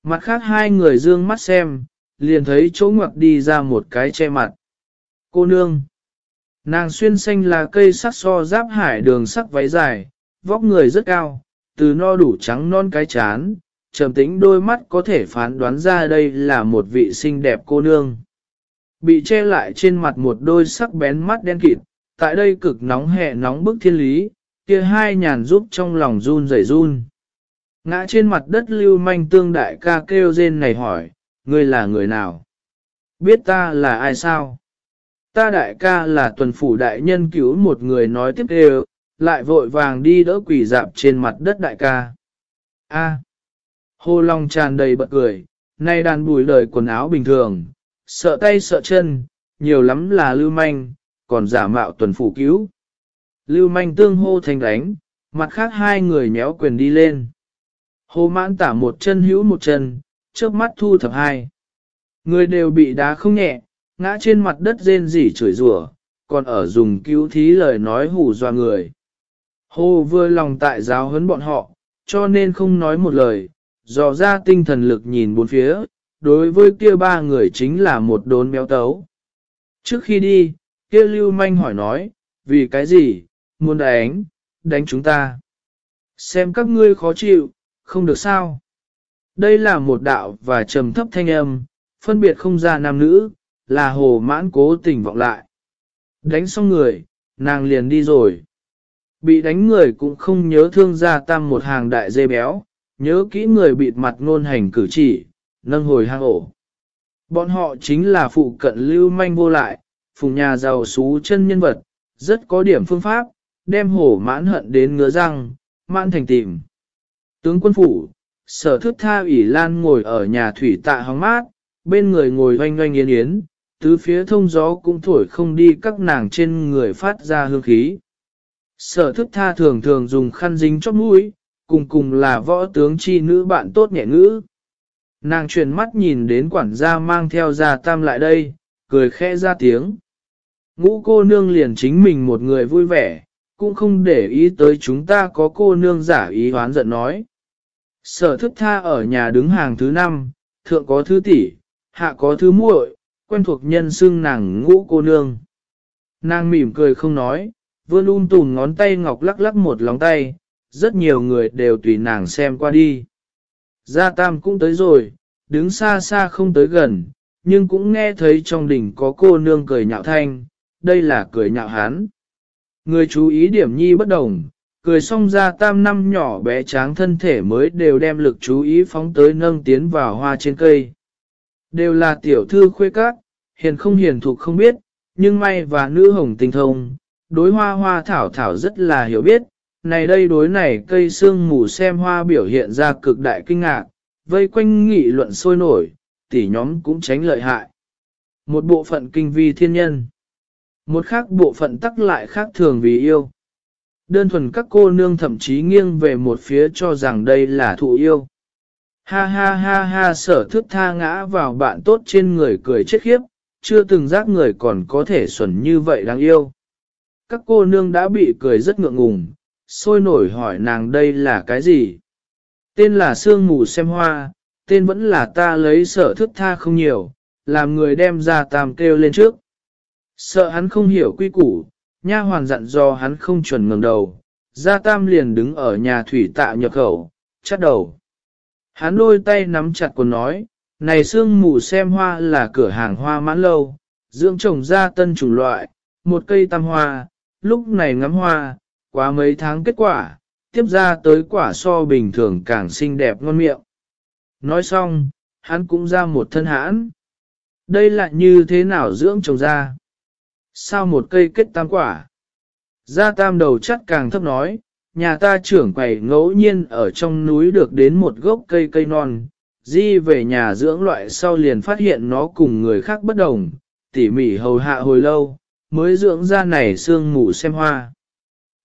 Mặt khác hai người dương mắt xem, liền thấy chỗ ngoặc đi ra một cái che mặt. Cô nương. Nàng xuyên xanh là cây sắc so giáp hải đường sắc váy dài, vóc người rất cao, từ no đủ trắng non cái chán, trầm tĩnh đôi mắt có thể phán đoán ra đây là một vị xinh đẹp cô nương. Bị che lại trên mặt một đôi sắc bén mắt đen kịt, tại đây cực nóng hè nóng bức thiên lý, kia hai nhàn giúp trong lòng run rẩy run. Ngã trên mặt đất lưu manh tương đại ca kêu rên này hỏi, ngươi là người nào? Biết ta là ai sao? Ta đại ca là tuần phủ đại nhân cứu một người nói tiếp đều, lại vội vàng đi đỡ quỷ dạp trên mặt đất đại ca. A. Hồ Long tràn đầy bật cười, nay đàn bùi đời quần áo bình thường, sợ tay sợ chân, nhiều lắm là lưu manh, còn giả mạo tuần phủ cứu. Lưu manh tương hô thành đánh, mặt khác hai người méo quyền đi lên. Hồ mãn tả một chân hữu một chân, trước mắt thu thập hai. Người đều bị đá không nhẹ, ngã trên mặt đất rên rỉ chửi rủa, còn ở dùng cứu thí lời nói hù dọa người. Hồ vừa lòng tại giáo huấn bọn họ, cho nên không nói một lời, dò ra tinh thần lực nhìn bốn phía, đối với kia ba người chính là một đốn béo tấu. Trước khi đi, kia lưu manh hỏi nói, vì cái gì, muốn đánh, đánh chúng ta. Xem các ngươi khó chịu, không được sao. Đây là một đạo và trầm thấp thanh âm, phân biệt không ra nam nữ, là hồ mãn cố tình vọng lại. Đánh xong người, nàng liền đi rồi. Bị đánh người cũng không nhớ thương ra tam một hàng đại dê béo, nhớ kỹ người bịt mặt ngôn hành cử chỉ, nâng hồi hang ổ. Bọn họ chính là phụ cận lưu manh vô lại, phùng nhà giàu xú chân nhân vật, rất có điểm phương pháp, đem hổ mãn hận đến ngứa răng, mãn thành tìm. Tướng quân phủ, sở thức tha ủy lan ngồi ở nhà thủy tạ hóng mát, bên người ngồi oanh oanh yến yến, tứ phía thông gió cũng thổi không đi các nàng trên người phát ra hương khí. Sở thức tha thường thường dùng khăn dính chóp mũi, cùng cùng là võ tướng chi nữ bạn tốt nhẹ ngữ. Nàng chuyển mắt nhìn đến quản gia mang theo gia tam lại đây, cười khẽ ra tiếng. Ngũ cô nương liền chính mình một người vui vẻ, cũng không để ý tới chúng ta có cô nương giả ý hoán giận nói. Sở thức tha ở nhà đứng hàng thứ năm, thượng có thứ tỷ, hạ có thứ muội, quen thuộc nhân xưng nàng ngũ cô nương. Nàng mỉm cười không nói, vươn um tùn ngón tay ngọc lắc lắc một lòng tay, rất nhiều người đều tùy nàng xem qua đi. Gia Tam cũng tới rồi, đứng xa xa không tới gần, nhưng cũng nghe thấy trong đỉnh có cô nương cười nhạo thanh, đây là cười nhạo hắn. Người chú ý điểm nhi bất đồng, cười xong ra tam năm nhỏ bé tráng thân thể mới đều đem lực chú ý phóng tới nâng tiến vào hoa trên cây. Đều là tiểu thư khuê các, hiền không hiền thuộc không biết, nhưng may và nữ hồng tinh thông, đối hoa hoa thảo thảo rất là hiểu biết, này đây đối này cây xương mù xem hoa biểu hiện ra cực đại kinh ngạc, vây quanh nghị luận sôi nổi, tỉ nhóm cũng tránh lợi hại. Một bộ phận kinh vi thiên nhân, một khác bộ phận tắc lại khác thường vì yêu. Đơn thuần các cô nương thậm chí nghiêng về một phía cho rằng đây là thụ yêu. Ha ha ha ha sở thức tha ngã vào bạn tốt trên người cười chết khiếp, chưa từng giác người còn có thể xuẩn như vậy đáng yêu. Các cô nương đã bị cười rất ngượng ngùng, sôi nổi hỏi nàng đây là cái gì. Tên là sương mù xem hoa, tên vẫn là ta lấy sở thức tha không nhiều, làm người đem ra tam kêu lên trước. Sợ hắn không hiểu quy củ, nha hoàn dặn do hắn không chuẩn ngẩng đầu, gia tam liền đứng ở nhà thủy tạ nhập khẩu, chắt đầu. Hắn đôi tay nắm chặt quần nói, này sương mù xem hoa là cửa hàng hoa mãn lâu, dưỡng trồng ra tân chủng loại, một cây tam hoa, lúc này ngắm hoa, quá mấy tháng kết quả, tiếp ra tới quả so bình thường càng xinh đẹp ngon miệng. Nói xong, hắn cũng ra một thân hãn. Đây là như thế nào dưỡng trồng ra? Sao một cây kết tam quả? Gia tam đầu chắc càng thấp nói, nhà ta trưởng quầy ngẫu nhiên ở trong núi được đến một gốc cây cây non, di về nhà dưỡng loại sau liền phát hiện nó cùng người khác bất đồng, tỉ mỉ hầu hạ hồi lâu, mới dưỡng ra này sương mù xem hoa.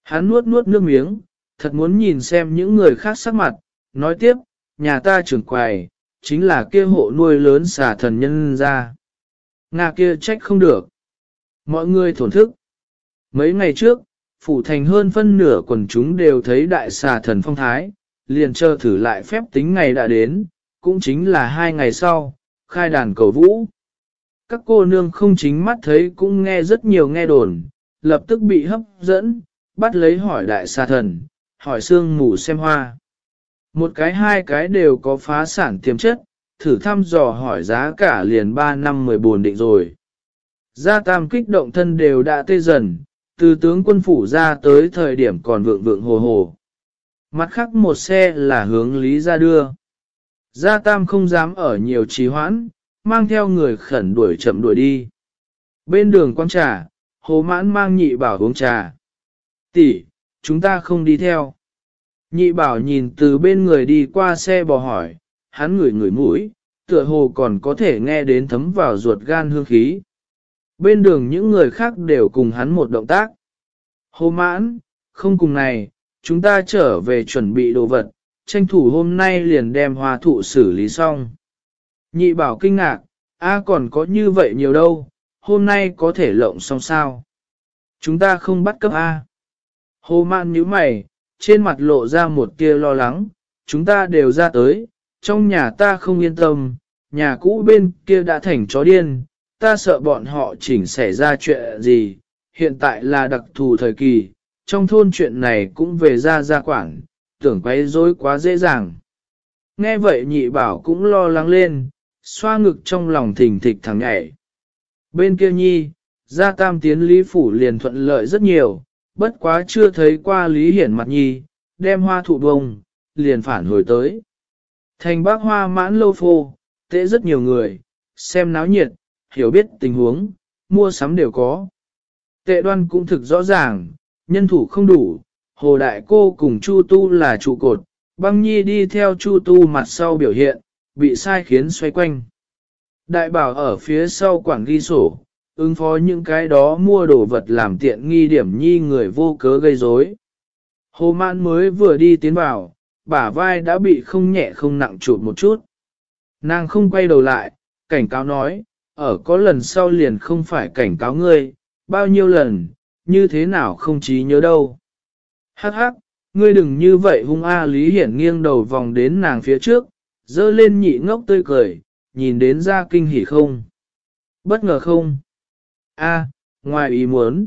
Hắn nuốt nuốt nước miếng, thật muốn nhìn xem những người khác sắc mặt, nói tiếp, nhà ta trưởng quầy, chính là kia hộ nuôi lớn xà thần nhân ra. Nga kia trách không được. Mọi người thổn thức. Mấy ngày trước, phủ thành hơn phân nửa quần chúng đều thấy đại xà thần phong thái, liền chờ thử lại phép tính ngày đã đến, cũng chính là hai ngày sau, khai đàn cầu vũ. Các cô nương không chính mắt thấy cũng nghe rất nhiều nghe đồn, lập tức bị hấp dẫn, bắt lấy hỏi đại xà thần, hỏi sương mù xem hoa. Một cái hai cái đều có phá sản tiềm chất, thử thăm dò hỏi giá cả liền 3 năm 14 định rồi. Gia tam kích động thân đều đã tê dần, từ tướng quân phủ ra tới thời điểm còn vượng vượng hồ hồ. Mặt khác một xe là hướng lý ra đưa. Gia tam không dám ở nhiều trì hoãn, mang theo người khẩn đuổi chậm đuổi đi. Bên đường quang trà, hồ mãn mang nhị bảo uống trà. Tỷ, chúng ta không đi theo. Nhị bảo nhìn từ bên người đi qua xe bò hỏi, hắn ngửi ngửi mũi, tựa hồ còn có thể nghe đến thấm vào ruột gan hương khí. Bên đường những người khác đều cùng hắn một động tác. Hồ mãn, không cùng này, chúng ta trở về chuẩn bị đồ vật, tranh thủ hôm nay liền đem hoa thụ xử lý xong. Nhị bảo kinh ngạc, a còn có như vậy nhiều đâu, hôm nay có thể lộng xong sao. Chúng ta không bắt cấp A. Hồ mạn nhíu mày, trên mặt lộ ra một tia lo lắng, chúng ta đều ra tới, trong nhà ta không yên tâm, nhà cũ bên kia đã thành chó điên, ta sợ bọn họ chỉnh xảy ra chuyện gì, hiện tại là đặc thù thời kỳ, trong thôn chuyện này cũng về ra ra quản, tưởng quấy rối quá dễ dàng. Nghe vậy nhị bảo cũng lo lắng lên, xoa ngực trong lòng thình thịch thẳng nhảy. Bên kia nhi, gia tam tiến lý phủ liền thuận lợi rất nhiều, bất quá chưa thấy qua lý hiển mặt nhi, đem hoa thụ bông, liền phản hồi tới. Thành bác hoa mãn lâu phô, tệ rất nhiều người, xem náo nhiệt, hiểu biết tình huống, mua sắm đều có. Tệ đoan cũng thực rõ ràng, nhân thủ không đủ, hồ đại cô cùng Chu Tu là trụ cột, băng nhi đi theo Chu Tu mặt sau biểu hiện, bị sai khiến xoay quanh. Đại bảo ở phía sau quản ghi sổ, ứng phó những cái đó mua đồ vật làm tiện nghi điểm nhi người vô cớ gây rối. Hồ mãn mới vừa đi tiến vào, bả vai đã bị không nhẹ không nặng chụp một chút. Nàng không quay đầu lại, cảnh cáo nói, ở có lần sau liền không phải cảnh cáo ngươi, bao nhiêu lần, như thế nào không trí nhớ đâu. Hắc hắc, ngươi đừng như vậy hung a Lý Hiển nghiêng đầu vòng đến nàng phía trước, dơ lên nhị ngốc tươi cười, nhìn đến ra kinh hỉ không? Bất ngờ không? A, ngoài ý muốn.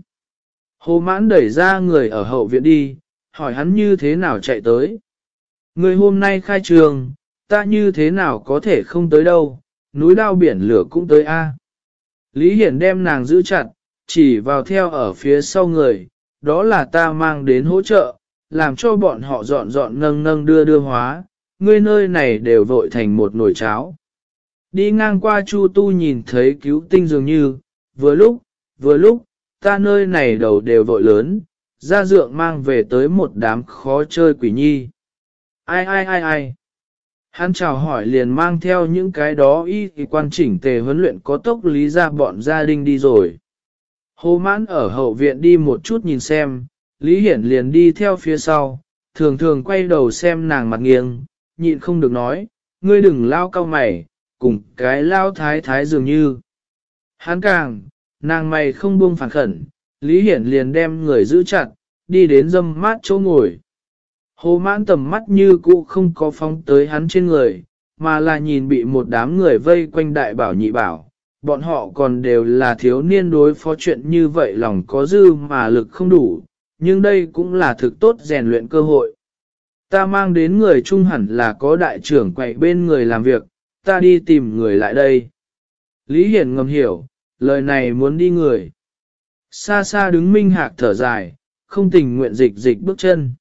Hồ mãn đẩy ra người ở hậu viện đi, hỏi hắn như thế nào chạy tới. Người hôm nay khai trường, ta như thế nào có thể không tới đâu, núi đao biển lửa cũng tới A. Lý Hiển đem nàng giữ chặt, chỉ vào theo ở phía sau người, đó là ta mang đến hỗ trợ, làm cho bọn họ dọn dọn nâng nâng đưa đưa hóa, ngươi nơi này đều vội thành một nồi cháo. Đi ngang qua Chu Tu nhìn thấy cứu tinh dường như, vừa lúc, vừa lúc, ta nơi này đầu đều vội lớn, ra dượng mang về tới một đám khó chơi quỷ nhi. Ai ai ai ai. Hắn chào hỏi liền mang theo những cái đó y thì quan chỉnh tề huấn luyện có tốc lý ra bọn gia đình đi rồi. Hồ mãn ở hậu viện đi một chút nhìn xem, Lý Hiển liền đi theo phía sau, thường thường quay đầu xem nàng mặt nghiêng, nhịn không được nói, ngươi đừng lao cao mày, cùng cái lao thái thái dường như. Hắn càng, nàng mày không buông phản khẩn, Lý Hiển liền đem người giữ chặt, đi đến dâm mát chỗ ngồi. Hồ mãn tầm mắt như cũ không có phóng tới hắn trên người, mà là nhìn bị một đám người vây quanh đại bảo nhị bảo. Bọn họ còn đều là thiếu niên đối phó chuyện như vậy lòng có dư mà lực không đủ, nhưng đây cũng là thực tốt rèn luyện cơ hội. Ta mang đến người trung hẳn là có đại trưởng quậy bên người làm việc, ta đi tìm người lại đây. Lý Hiển ngầm hiểu, lời này muốn đi người. Xa xa đứng minh hạc thở dài, không tình nguyện dịch dịch bước chân.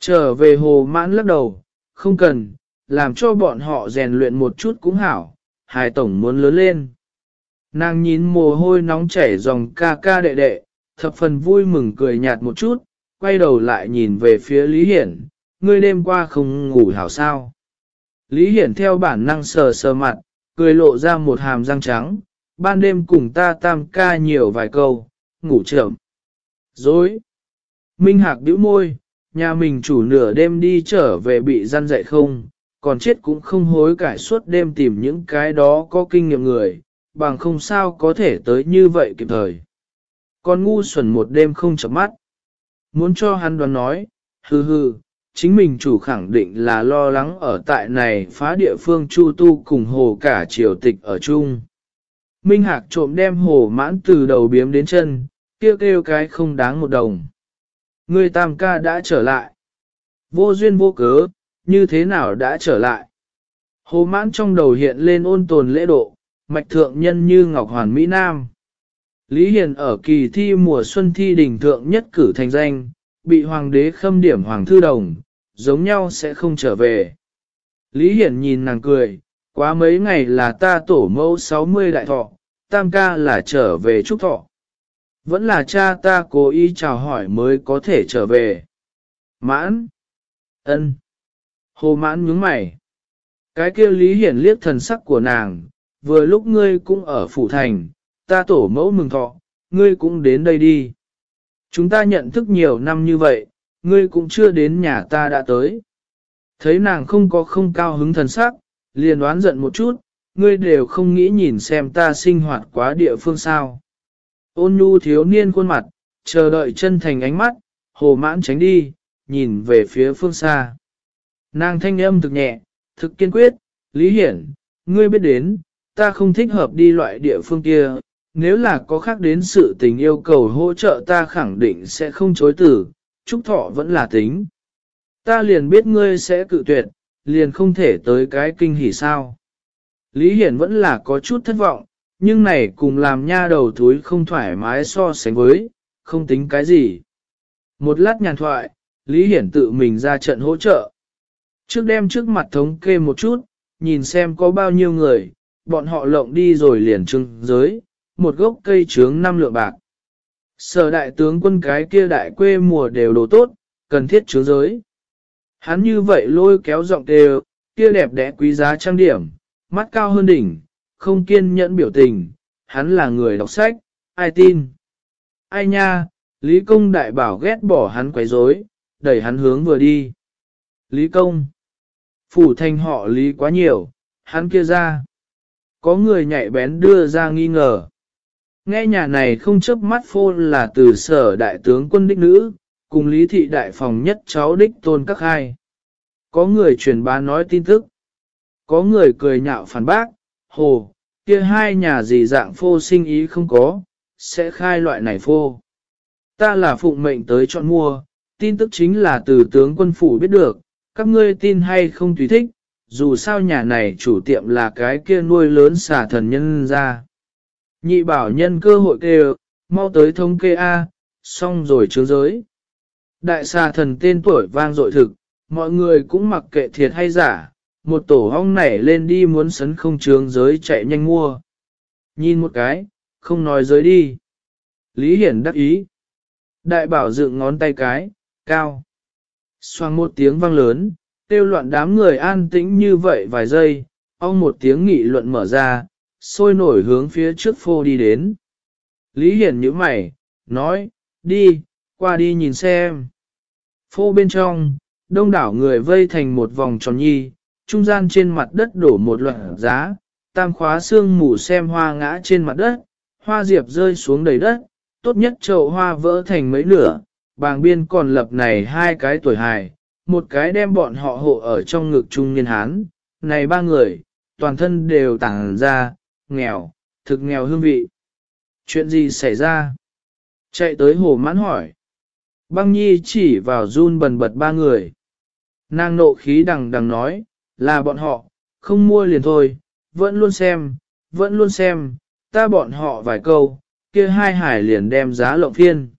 Trở về hồ mãn lắc đầu, không cần, làm cho bọn họ rèn luyện một chút cũng hảo, hài tổng muốn lớn lên. Nàng nhìn mồ hôi nóng chảy dòng ca ca đệ đệ, thập phần vui mừng cười nhạt một chút, quay đầu lại nhìn về phía Lý Hiển, ngươi đêm qua không ngủ hảo sao. Lý Hiển theo bản năng sờ sờ mặt, cười lộ ra một hàm răng trắng, ban đêm cùng ta tam ca nhiều vài câu, ngủ chậm. Dối. Minh Hạc bĩu môi, nhà mình chủ nửa đêm đi trở về bị gian dậy không, còn chết cũng không hối cải suốt đêm tìm những cái đó có kinh nghiệm người, bằng không sao có thể tới như vậy kịp thời. Con ngu xuẩn một đêm không chập mắt. Muốn cho hắn đoán nói, hừ hừ, chính mình chủ khẳng định là lo lắng ở tại này phá địa phương chu tu cùng hồ cả triều tịch ở chung. Minh Hạc trộm đem hồ mãn từ đầu biếm đến chân, kêu kêu cái không đáng một đồng. Người tam ca đã trở lại. Vô duyên vô cớ, như thế nào đã trở lại. Hồ mãn trong đầu hiện lên ôn tồn lễ độ, mạch thượng nhân như Ngọc Hoàn Mỹ Nam. Lý Hiền ở kỳ thi mùa xuân thi đỉnh thượng nhất cử thành danh, bị hoàng đế khâm điểm hoàng thư đồng, giống nhau sẽ không trở về. Lý Hiển nhìn nàng cười, quá mấy ngày là ta tổ mẫu 60 đại thọ, tam ca là trở về trúc thọ. Vẫn là cha ta cố ý chào hỏi mới có thể trở về. Mãn. ân. Hồ mãn nhướng mày. Cái kia Lý Hiển liếc thần sắc của nàng, vừa lúc ngươi cũng ở phủ thành, ta tổ mẫu mừng thọ, ngươi cũng đến đây đi. Chúng ta nhận thức nhiều năm như vậy, ngươi cũng chưa đến nhà ta đã tới. Thấy nàng không có không cao hứng thần sắc, liền đoán giận một chút, ngươi đều không nghĩ nhìn xem ta sinh hoạt quá địa phương sao. Ôn nhu thiếu niên khuôn mặt, chờ đợi chân thành ánh mắt, hồ mãn tránh đi, nhìn về phía phương xa. Nàng thanh âm thực nhẹ, thực kiên quyết, Lý Hiển, ngươi biết đến, ta không thích hợp đi loại địa phương kia, nếu là có khác đến sự tình yêu cầu hỗ trợ ta khẳng định sẽ không chối tử, Trúc Thọ vẫn là tính. Ta liền biết ngươi sẽ cự tuyệt, liền không thể tới cái kinh hỉ sao. Lý Hiển vẫn là có chút thất vọng, nhưng này cùng làm nha đầu thúi không thoải mái so sánh với, không tính cái gì. Một lát nhàn thoại, Lý Hiển tự mình ra trận hỗ trợ. Trước đem trước mặt thống kê một chút, nhìn xem có bao nhiêu người, bọn họ lộng đi rồi liền trưng giới, một gốc cây trướng năm lượng bạc. Sở đại tướng quân cái kia đại quê mùa đều đồ tốt, cần thiết trướng giới. Hắn như vậy lôi kéo giọng đều, kia đẹp đẽ quý giá trang điểm, mắt cao hơn đỉnh, không kiên nhẫn biểu tình, hắn là người đọc sách, ai tin. Ai nha, Lý Công đại bảo ghét bỏ hắn quấy rối, đẩy hắn hướng vừa đi. Lý Công. Phủ thành họ Lý quá nhiều, hắn kia ra. Có người nhạy bén đưa ra nghi ngờ. Nghe nhà này không chớp mắt phô là từ sở đại tướng quân đích nữ, cùng Lý Thị Đại Phòng nhất cháu đích tôn các hai. Có người truyền bá nói tin tức. Có người cười nhạo phản bác, hồ, kia hai nhà gì dạng phô sinh ý không có, sẽ khai loại này phô. Ta là phụng mệnh tới chọn mua, tin tức chính là từ tướng quân phủ biết được, các ngươi tin hay không tùy thích, dù sao nhà này chủ tiệm là cái kia nuôi lớn xả thần nhân ra. Nhị bảo nhân cơ hội kêu, mau tới thông kê A, xong rồi chướng giới. Đại xà thần tên tuổi vang dội thực, mọi người cũng mặc kệ thiệt hay giả, một tổ hong nảy lên đi muốn sấn không trướng giới chạy nhanh mua. Nhìn một cái, không nói giới đi. Lý Hiển đắc ý. Đại bảo dựng ngón tay cái, cao. Xoang một tiếng vang lớn, tiêu loạn đám người an tĩnh như vậy vài giây, ông một tiếng nghị luận mở ra, sôi nổi hướng phía trước phô đi đến. Lý Hiển nhíu mày, nói, đi, qua đi nhìn xem. Phô bên trong, đông đảo người vây thành một vòng tròn nhi, trung gian trên mặt đất đổ một loạt giá, tam khóa xương mù xem hoa ngã trên mặt đất, hoa diệp rơi xuống đầy đất, tốt nhất chậu hoa vỡ thành mấy nửa, bàng biên còn lập này hai cái tuổi hài, một cái đem bọn họ hộ ở trong ngực trung niên hán, này ba người, toàn thân đều tàng ra, nghèo, thực nghèo hương vị. Chuyện gì xảy ra? Chạy tới hồ mãn hỏi. Băng nhi chỉ vào run bần bật ba người. Nàng nộ khí đằng đằng nói, là bọn họ, không mua liền thôi, vẫn luôn xem, vẫn luôn xem, ta bọn họ vài câu, kia hai hải liền đem giá lộng phiên.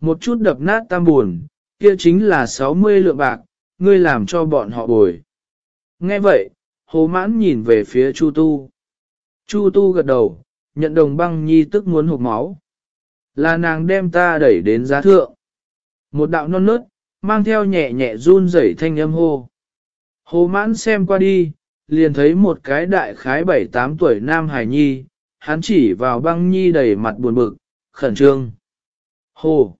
Một chút đập nát tam buồn, kia chính là 60 lượng bạc, ngươi làm cho bọn họ bồi. Nghe vậy, hồ mãn nhìn về phía Chu Tu. Chu Tu gật đầu, nhận đồng băng nhi tức muốn hụt máu. Là nàng đem ta đẩy đến giá thượng. Một đạo non nớt, mang theo nhẹ nhẹ run rẩy thanh âm hô. Hồ mãn xem qua đi, liền thấy một cái đại khái 7-8 tuổi nam hải nhi, hắn chỉ vào băng nhi đầy mặt buồn bực, khẩn trương. Hồ!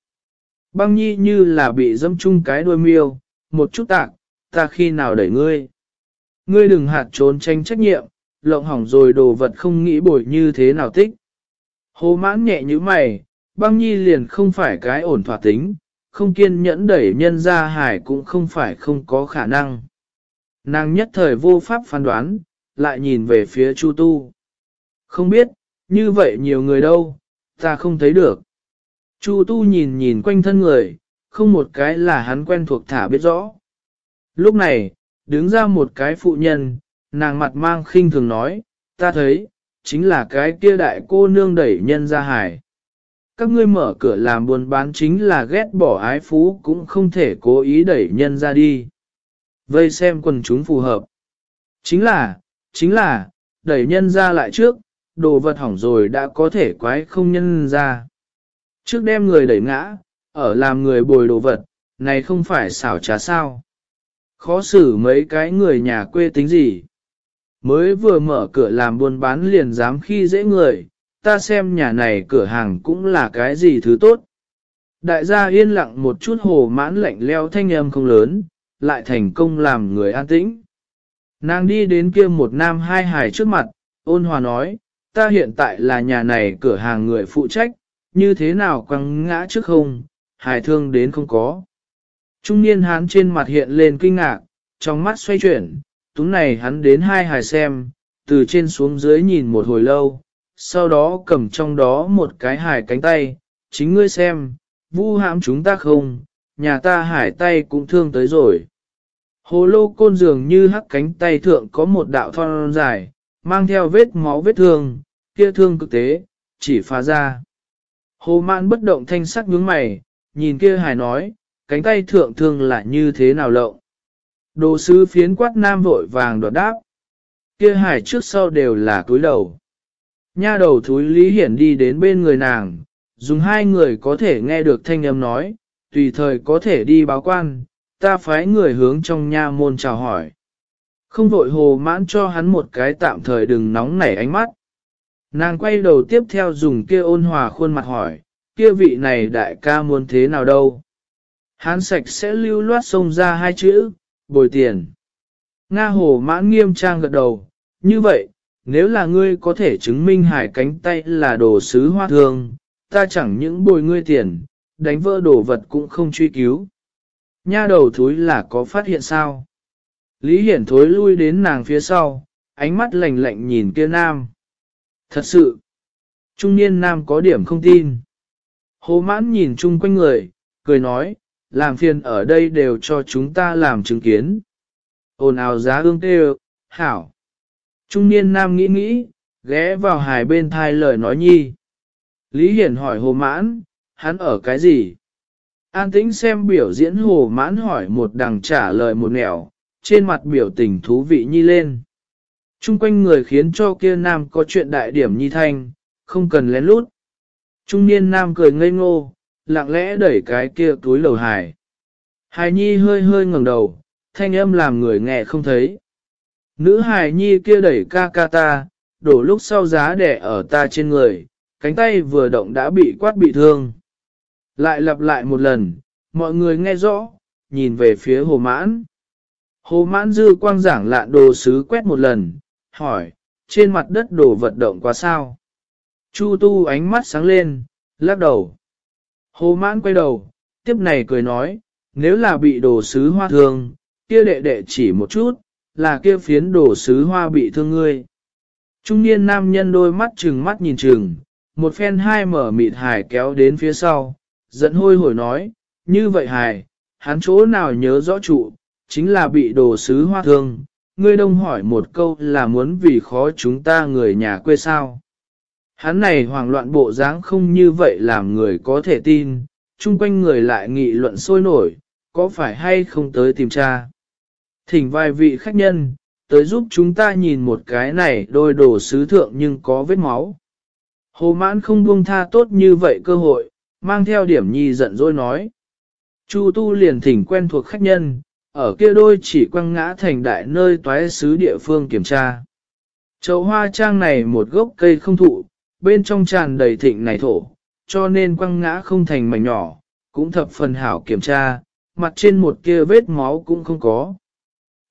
Băng nhi như là bị dâm chung cái đuôi miêu, một chút tạc, ta khi nào đẩy ngươi. Ngươi đừng hạt trốn tranh trách nhiệm, lộng hỏng rồi đồ vật không nghĩ bổi như thế nào tích. Hồ mãn nhẹ như mày, băng nhi liền không phải cái ổn thỏa tính, không kiên nhẫn đẩy nhân ra hải cũng không phải không có khả năng. Nàng nhất thời vô pháp phán đoán, lại nhìn về phía Chu Tu. Không biết, như vậy nhiều người đâu, ta không thấy được. Chu Tu nhìn nhìn quanh thân người, không một cái là hắn quen thuộc thả biết rõ. Lúc này, đứng ra một cái phụ nhân, nàng mặt mang khinh thường nói, ta thấy, chính là cái kia đại cô nương đẩy nhân ra hải. Các ngươi mở cửa làm buôn bán chính là ghét bỏ ái phú cũng không thể cố ý đẩy nhân ra đi. Vây xem quần chúng phù hợp. Chính là, chính là, đẩy nhân ra lại trước, đồ vật hỏng rồi đã có thể quái không nhân ra. Trước đem người đẩy ngã, ở làm người bồi đồ vật, này không phải xảo trá sao. Khó xử mấy cái người nhà quê tính gì. Mới vừa mở cửa làm buôn bán liền dám khi dễ người, ta xem nhà này cửa hàng cũng là cái gì thứ tốt. Đại gia yên lặng một chút hồ mãn lạnh leo thanh âm không lớn, lại thành công làm người an tĩnh. Nàng đi đến kia một nam hai hài trước mặt, ôn hòa nói, ta hiện tại là nhà này cửa hàng người phụ trách, như thế nào quăng ngã trước không, hài thương đến không có. Trung niên hán trên mặt hiện lên kinh ngạc, trong mắt xoay chuyển, túng này hắn đến hai hài xem, từ trên xuống dưới nhìn một hồi lâu, sau đó cầm trong đó một cái hài cánh tay, chính ngươi xem, vu hãm chúng ta không, nhà ta hải tay cũng thương tới rồi. Hồ lô côn dường như hắc cánh tay thượng có một đạo thon dài, mang theo vết máu vết thương, kia thương cực tế, chỉ phá ra. Hồ mạn bất động thanh sắc nhướng mày, nhìn kia hài nói, cánh tay thượng thương là như thế nào lộng. Đồ sứ phiến quát nam vội vàng đọt đáp. Kia hải trước sau đều là túi đầu. Nha đầu thúi Lý Hiển đi đến bên người nàng, dùng hai người có thể nghe được thanh âm nói, tùy thời có thể đi báo quan, ta phái người hướng trong nha môn chào hỏi. Không vội hồ mãn cho hắn một cái tạm thời đừng nóng nảy ánh mắt. Nàng quay đầu tiếp theo dùng kia ôn hòa khuôn mặt hỏi, kia vị này đại ca muốn thế nào đâu. Hắn sạch sẽ lưu loát xông ra hai chữ, bồi tiền. Nga hồ mãn nghiêm trang gật đầu, như vậy, nếu là ngươi có thể chứng minh hải cánh tay là đồ sứ hoa thương, ta chẳng những bồi ngươi tiền, đánh vỡ đồ vật cũng không truy cứu. Nha đầu thúi là có phát hiện sao? Lý Hiển thối lui đến nàng phía sau, ánh mắt lạnh lạnh nhìn kia nam. Thật sự, trung niên nam có điểm không tin. Hồ mãn nhìn chung quanh người, cười nói, làm phiền ở đây đều cho chúng ta làm chứng kiến. Ồn ào giá ương tê hảo. Trung niên nam nghĩ nghĩ, ghé vào hài bên thai lời nói nhi. Lý Hiển hỏi hồ mãn, hắn ở cái gì? An tĩnh xem biểu diễn hồ mãn hỏi một đằng trả lời một nẻo, trên mặt biểu tình thú vị nhi lên. Trung quanh người khiến cho kia nam có chuyện đại điểm nhi thanh, không cần lén lút. Trung niên nam cười ngây ngô, lặng lẽ đẩy cái kia túi lầu hài. Hài nhi hơi hơi ngẩng đầu, thanh âm làm người nghe không thấy. Nữ hài nhi kia đẩy ca ca ta, đổ lúc sau giá đẻ ở ta trên người, cánh tay vừa động đã bị quát bị thương. Lại lặp lại một lần, mọi người nghe rõ, nhìn về phía hồ mãn. Hồ mãn dư quang giảng lạn đồ sứ quét một lần, hỏi, trên mặt đất đổ vật động quá sao? Chu tu ánh mắt sáng lên, lắc đầu. Hồ mãn quay đầu, tiếp này cười nói, nếu là bị đồ sứ hoa thương, kia đệ đệ chỉ một chút, là kia phiến đồ sứ hoa bị thương ngươi. Trung niên nam nhân đôi mắt trừng mắt nhìn trừng, một phen hai mở mịt hài kéo đến phía sau, giận hôi hổi nói, như vậy hài, hắn chỗ nào nhớ rõ trụ, chính là bị đồ sứ hoa thương, ngươi đông hỏi một câu là muốn vì khó chúng ta người nhà quê sao. Hắn này hoảng loạn bộ dáng không như vậy làm người có thể tin, chung quanh người lại nghị luận sôi nổi, có phải hay không tới tìm cha Thỉnh vài vị khách nhân, tới giúp chúng ta nhìn một cái này đôi đồ sứ thượng nhưng có vết máu. Hồ mãn không buông tha tốt như vậy cơ hội, mang theo điểm nhi giận dỗi nói. Chu tu liền thỉnh quen thuộc khách nhân, ở kia đôi chỉ quăng ngã thành đại nơi toái xứ địa phương kiểm tra. Chậu hoa trang này một gốc cây không thụ, bên trong tràn đầy thịnh này thổ, cho nên quăng ngã không thành mảnh nhỏ, cũng thập phần hảo kiểm tra, mặt trên một kia vết máu cũng không có.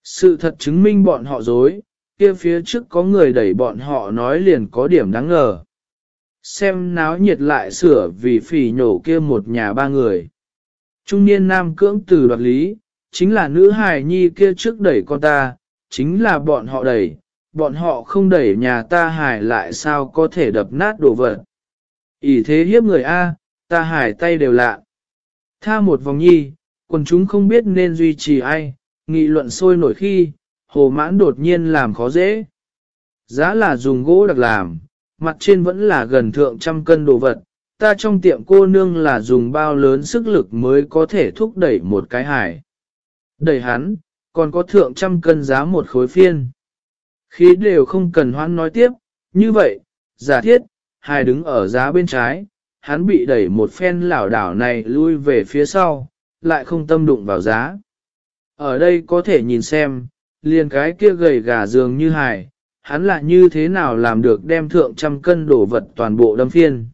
Sự thật chứng minh bọn họ dối, kia phía trước có người đẩy bọn họ nói liền có điểm đáng ngờ. Xem náo nhiệt lại sửa vì phỉ nhổ kia một nhà ba người. Trung niên nam cưỡng từ đoạt lý, chính là nữ hài nhi kia trước đẩy con ta, chính là bọn họ đẩy, bọn họ không đẩy nhà ta hài lại sao có thể đập nát đồ vật. ỷ thế hiếp người A, ta hài tay đều lạ. Tha một vòng nhi, quần chúng không biết nên duy trì ai, nghị luận sôi nổi khi, hồ mãn đột nhiên làm khó dễ. Giá là dùng gỗ đặc làm, mặt trên vẫn là gần thượng trăm cân đồ vật, ta trong tiệm cô nương là dùng bao lớn sức lực mới có thể thúc đẩy một cái hải. Đẩy hắn, còn có thượng trăm cân giá một khối phiên. Khí đều không cần hoan nói tiếp, như vậy, giả thiết, hải đứng ở giá bên trái, hắn bị đẩy một phen lảo đảo này lui về phía sau, lại không tâm đụng vào giá. Ở đây có thể nhìn xem, liền cái kia gầy gà dường như hài, hắn là như thế nào làm được đem thượng trăm cân đổ vật toàn bộ đâm phiên.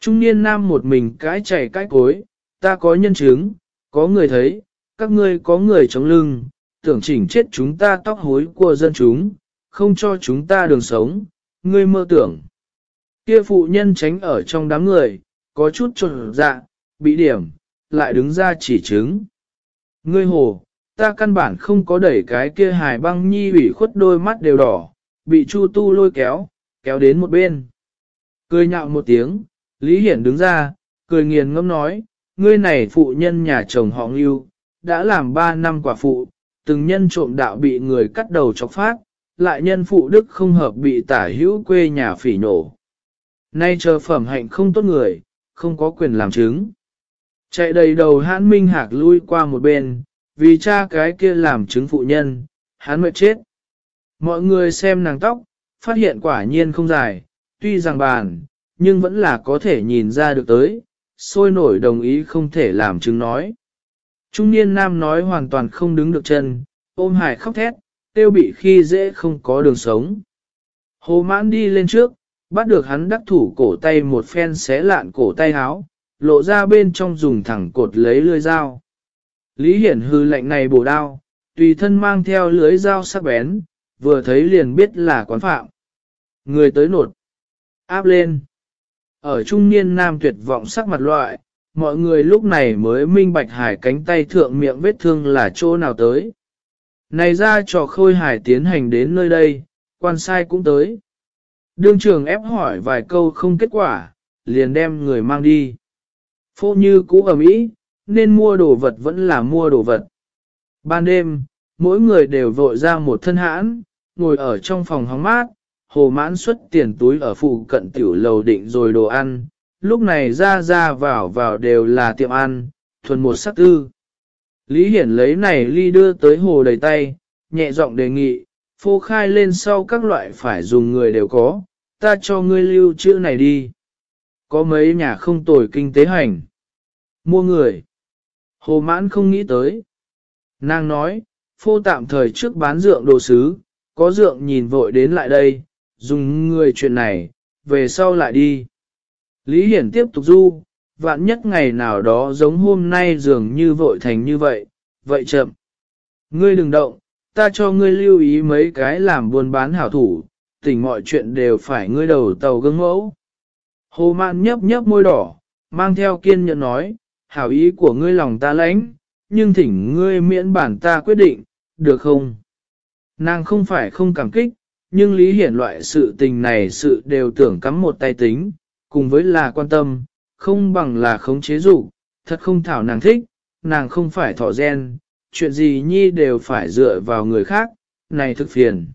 Trung niên nam một mình cái chảy cái cối, ta có nhân chứng, có người thấy, các ngươi có người chống lưng, tưởng chỉnh chết chúng ta tóc hối của dân chúng, không cho chúng ta đường sống, ngươi mơ tưởng. Kia phụ nhân tránh ở trong đám người, có chút trột dạ, bị điểm, lại đứng ra chỉ chứng. Ngươi hồ, ta căn bản không có đẩy cái kia hài băng nhi ủy khuất đôi mắt đều đỏ, bị Chu Tu lôi kéo, kéo đến một bên. Cười nhạo một tiếng, Lý Hiển đứng ra, cười nghiền ngâm nói, ngươi này phụ nhân nhà chồng họ Ngưu, đã làm ba năm quả phụ, từng nhân trộm đạo bị người cắt đầu chọc phát, lại nhân phụ đức không hợp bị tả hữu quê nhà phỉ nổ. Nay chờ phẩm hạnh không tốt người, không có quyền làm chứng. Chạy đầy đầu hãn minh hạc lui qua một bên, vì cha cái kia làm chứng phụ nhân, hắn mệt chết. Mọi người xem nàng tóc, phát hiện quả nhiên không dài, tuy rằng bàn, nhưng vẫn là có thể nhìn ra được tới, sôi nổi đồng ý không thể làm chứng nói. Trung niên nam nói hoàn toàn không đứng được chân, ôm hải khóc thét, tiêu bị khi dễ không có đường sống. Hồ mãn đi lên trước, bắt được hắn đắc thủ cổ tay một phen xé lạn cổ tay háo, lộ ra bên trong dùng thẳng cột lấy lưỡi dao. Lý Hiển hư lệnh này bổ đao, tùy thân mang theo lưới dao sắc bén, vừa thấy liền biết là quán phạm. Người tới nột, áp lên. Ở trung niên nam tuyệt vọng sắc mặt loại, mọi người lúc này mới minh bạch hải cánh tay thượng miệng vết thương là chỗ nào tới. Này ra trò khôi hải tiến hành đến nơi đây, quan sai cũng tới. Đương trường ép hỏi vài câu không kết quả, liền đem người mang đi. Phô như cũ ở Mỹ, nên mua đồ vật vẫn là mua đồ vật. Ban đêm, mỗi người đều vội ra một thân hãn, ngồi ở trong phòng hóng mát, hồ mãn xuất tiền túi ở phụ cận tiểu lầu định rồi đồ ăn, lúc này ra ra vào vào đều là tiệm ăn, thuần một sắc tư. Lý Hiển lấy này ly đưa tới hồ đầy tay, nhẹ giọng đề nghị, phô khai lên sau các loại phải dùng người đều có, ta cho ngươi lưu chữ này đi. Có mấy nhà không tồi kinh tế hành. Mua người. Hồ mãn không nghĩ tới. Nàng nói, phô tạm thời trước bán dượng đồ sứ, có dượng nhìn vội đến lại đây, dùng người chuyện này, về sau lại đi. Lý Hiển tiếp tục du, vạn nhất ngày nào đó giống hôm nay dường như vội thành như vậy, vậy chậm. Ngươi đừng động, ta cho ngươi lưu ý mấy cái làm buôn bán hảo thủ, tỉnh mọi chuyện đều phải ngươi đầu tàu gương mẫu. Hồ mạn nhấp nhấp môi đỏ, mang theo kiên nhẫn nói, hảo ý của ngươi lòng ta lãnh, nhưng thỉnh ngươi miễn bản ta quyết định, được không? Nàng không phải không cảm kích, nhưng lý hiển loại sự tình này sự đều tưởng cắm một tay tính, cùng với là quan tâm, không bằng là khống chế dụ, thật không thảo nàng thích, nàng không phải thọ gen, chuyện gì nhi đều phải dựa vào người khác, này thực phiền.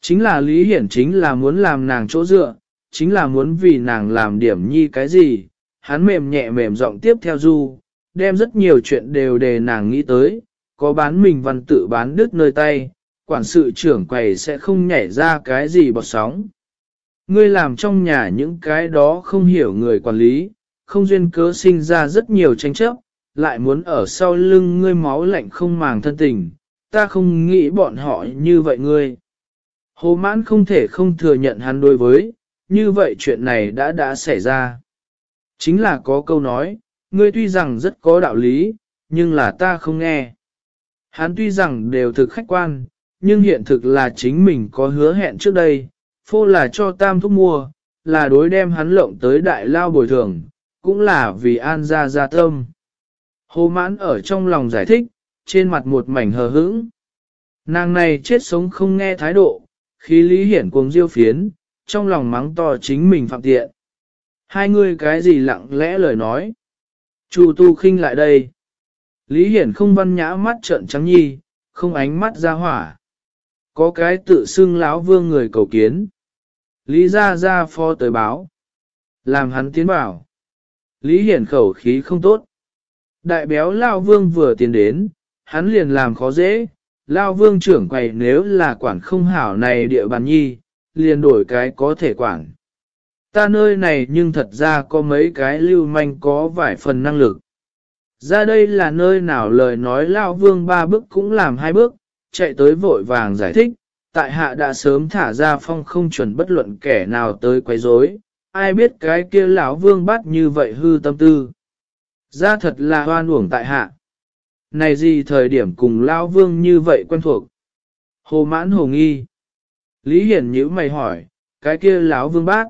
Chính là Lý Hiển chính là muốn làm nàng chỗ dựa, chính là muốn vì nàng làm điểm nhi cái gì, hắn mềm nhẹ mềm giọng tiếp theo du, đem rất nhiều chuyện đều để nàng nghĩ tới, có bán mình văn tự bán đứt nơi tay, quản sự trưởng quầy sẽ không nhảy ra cái gì bọt sóng. Ngươi làm trong nhà những cái đó không hiểu người quản lý, không duyên cớ sinh ra rất nhiều tranh chấp, lại muốn ở sau lưng ngươi máu lạnh không màng thân tình, ta không nghĩ bọn họ như vậy ngươi. Hồ mãn không thể không thừa nhận hắn đối với, như vậy chuyện này đã đã xảy ra. Chính là có câu nói, ngươi tuy rằng rất có đạo lý, nhưng là ta không nghe. Hắn tuy rằng đều thực khách quan, nhưng hiện thực là chính mình có hứa hẹn trước đây, phô là cho tam thúc mua, là đối đem hắn lộng tới đại lao bồi thường, cũng là vì an gia gia tâm. Hồ mãn ở trong lòng giải thích, trên mặt một mảnh hờ hững. Nàng này chết sống không nghe thái độ, khi lý hiển cuồng diêu phiến, trong lòng mắng to chính mình phạm tiện. Hai người cái gì lặng lẽ lời nói. Chu tu khinh lại đây. Lý hiển không văn nhã mắt trợn trắng nhi, không ánh mắt ra hỏa. Có cái tự xưng lão vương người cầu kiến. Lý ra ra pho tới báo. Làm hắn tiến bảo. Lý hiển khẩu khí không tốt. Đại béo Lao Vương vừa tiến đến, hắn liền làm khó dễ, Lao Vương trưởng quầy nếu là quản không hảo này địa bàn nhi, liền đổi cái có thể quản. Ta nơi này nhưng thật ra có mấy cái lưu manh có vài phần năng lực. Ra đây là nơi nào lời nói Lao Vương ba bước cũng làm hai bước, chạy tới vội vàng giải thích, tại hạ đã sớm thả ra phong không chuẩn bất luận kẻ nào tới quấy rối, ai biết cái kia lão Vương bắt như vậy hư tâm tư. Ra thật là hoan uổng tại hạ. Này gì thời điểm cùng Lão Vương như vậy quen thuộc? Hồ mãn hồ nghi. Lý Hiển nhữ mày hỏi, cái kia lão Vương bác.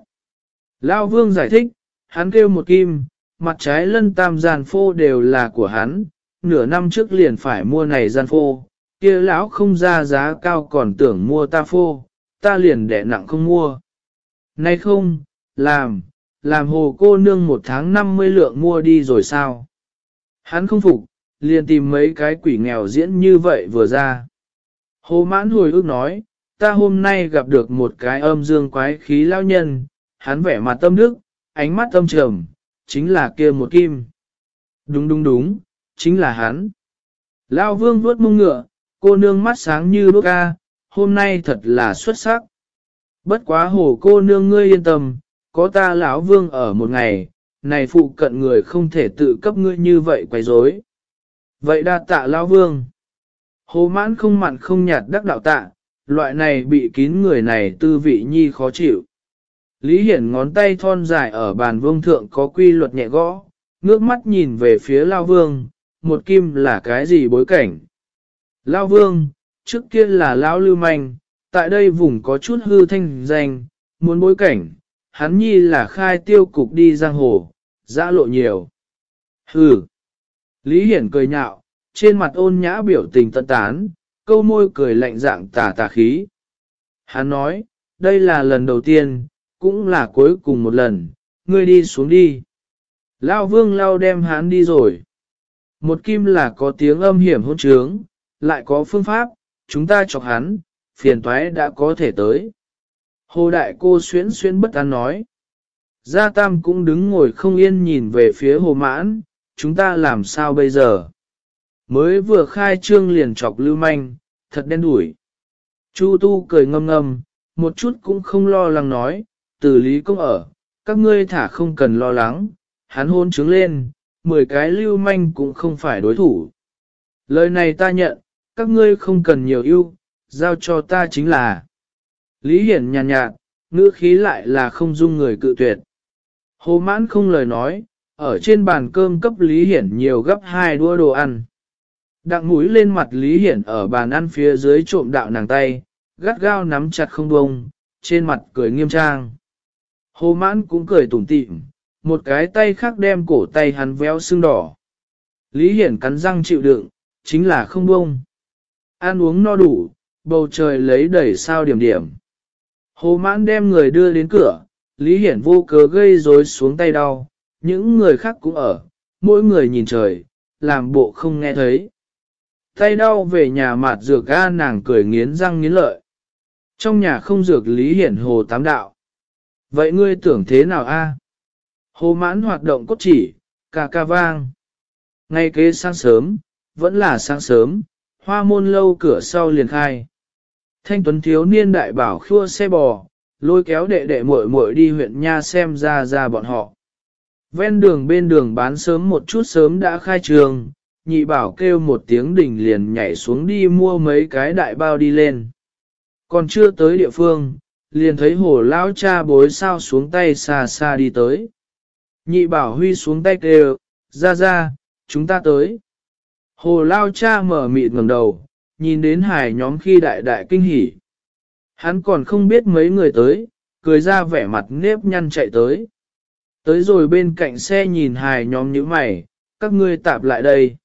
Lão Vương giải thích, hắn kêu một kim, mặt trái lân tam gian phô đều là của hắn, nửa năm trước liền phải mua này gian phô, kia lão không ra giá cao còn tưởng mua ta phô, ta liền đẻ nặng không mua. Nay không, làm, làm hồ cô nương một tháng 50 lượng mua đi rồi sao? Hắn không phục, liền tìm mấy cái quỷ nghèo diễn như vậy vừa ra. Hồ mãn hồi ước nói, ta hôm nay gặp được một cái âm dương quái khí lao nhân, hắn vẻ mặt tâm đức, ánh mắt tâm trầm, chính là kia một kim. Đúng đúng đúng, chính là hắn. Lao vương vuốt mông ngựa, cô nương mắt sáng như đốt ca, hôm nay thật là xuất sắc. Bất quá hồ cô nương ngươi yên tâm, có ta lão vương ở một ngày, này phụ cận người không thể tự cấp ngươi như vậy quấy rối. Vậy đa tạ lão vương. Hồ mãn không mặn không nhạt đắc đạo tạ, loại này bị kín người này tư vị nhi khó chịu. Lý Hiển ngón tay thon dài ở bàn vương thượng có quy luật nhẹ gõ, ngước mắt nhìn về phía Lao Vương, một kim là cái gì bối cảnh. Lao Vương, trước kia là Lão Lưu Manh, tại đây vùng có chút hư thanh danh, muốn bối cảnh, hắn nhi là khai tiêu cục đi giang hồ, dã lộ nhiều. Hừ. Lý Hiển cười nhạo, trên mặt ôn nhã biểu tình tận tán, câu môi cười lạnh dạng tà tà khí. Hắn nói, đây là lần đầu tiên, cũng là cuối cùng một lần, ngươi đi xuống đi. Lao vương lao đem hắn đi rồi. Một kim là có tiếng âm hiểm hôn trướng, lại có phương pháp, chúng ta chọc hắn, phiền toái đã có thể tới. Hồ đại cô xuyến xuyến bất an nói. Gia Tam cũng đứng ngồi không yên nhìn về phía hồ mãn, chúng ta làm sao bây giờ? Mới vừa khai trương liền chọc lưu manh, thật đen đủi. Chu tu cười ngâm ngâm, một chút cũng không lo lắng nói, từ lý công ở, các ngươi thả không cần lo lắng, hắn hôn trứng lên, mười cái lưu manh cũng không phải đối thủ. Lời này ta nhận, các ngươi không cần nhiều ưu, giao cho ta chính là. Lý Hiển nhàn nhạt, nhạt, ngữ khí lại là không dung người cự tuyệt. Hồ mãn không lời nói, ở trên bàn cơm cấp Lý Hiển nhiều gấp hai đua đồ ăn. Đặng mũi lên mặt Lý Hiển ở bàn ăn phía dưới trộm đạo nàng tay, gắt gao nắm chặt không bông, trên mặt cười nghiêm trang. Hồ mãn cũng cười tủm tỉm, một cái tay khác đem cổ tay hắn véo xương đỏ. Lý Hiển cắn răng chịu đựng, chính là không bông. Ăn uống no đủ, bầu trời lấy đầy sao điểm điểm. Hồ mãn đem người đưa đến cửa, Lý Hiển vô cớ gây rối xuống tay đau, những người khác cũng ở, mỗi người nhìn trời, làm bộ không nghe thấy. Tay đau về nhà mạt dược ga nàng cười nghiến răng nghiến lợi. Trong nhà không dược Lý Hiển hồ tám đạo. Vậy ngươi tưởng thế nào a? Hồ mãn hoạt động cốt chỉ, ca ca vang. Ngay kế sáng sớm, vẫn là sáng sớm, hoa môn lâu cửa sau liền khai. Thanh tuấn thiếu niên đại bảo khua xe bò, lôi kéo đệ đệ muội muội đi huyện Nha xem ra ra bọn họ. Ven đường bên đường bán sớm một chút sớm đã khai trường, nhị bảo kêu một tiếng đỉnh liền nhảy xuống đi mua mấy cái đại bao đi lên. Còn chưa tới địa phương, liền thấy hồ lão cha bối sao xuống tay xa xa đi tới. Nhị bảo huy xuống tay kêu, ra ra, chúng ta tới. Hồ lao cha mở mịt ngẩng đầu, nhìn đến hải nhóm khi đại đại kinh hỉ. Hắn còn không biết mấy người tới, cười ra vẻ mặt nếp nhăn chạy tới. Tới rồi bên cạnh xe nhìn hài nhóm như mày, các ngươi tạp lại đây.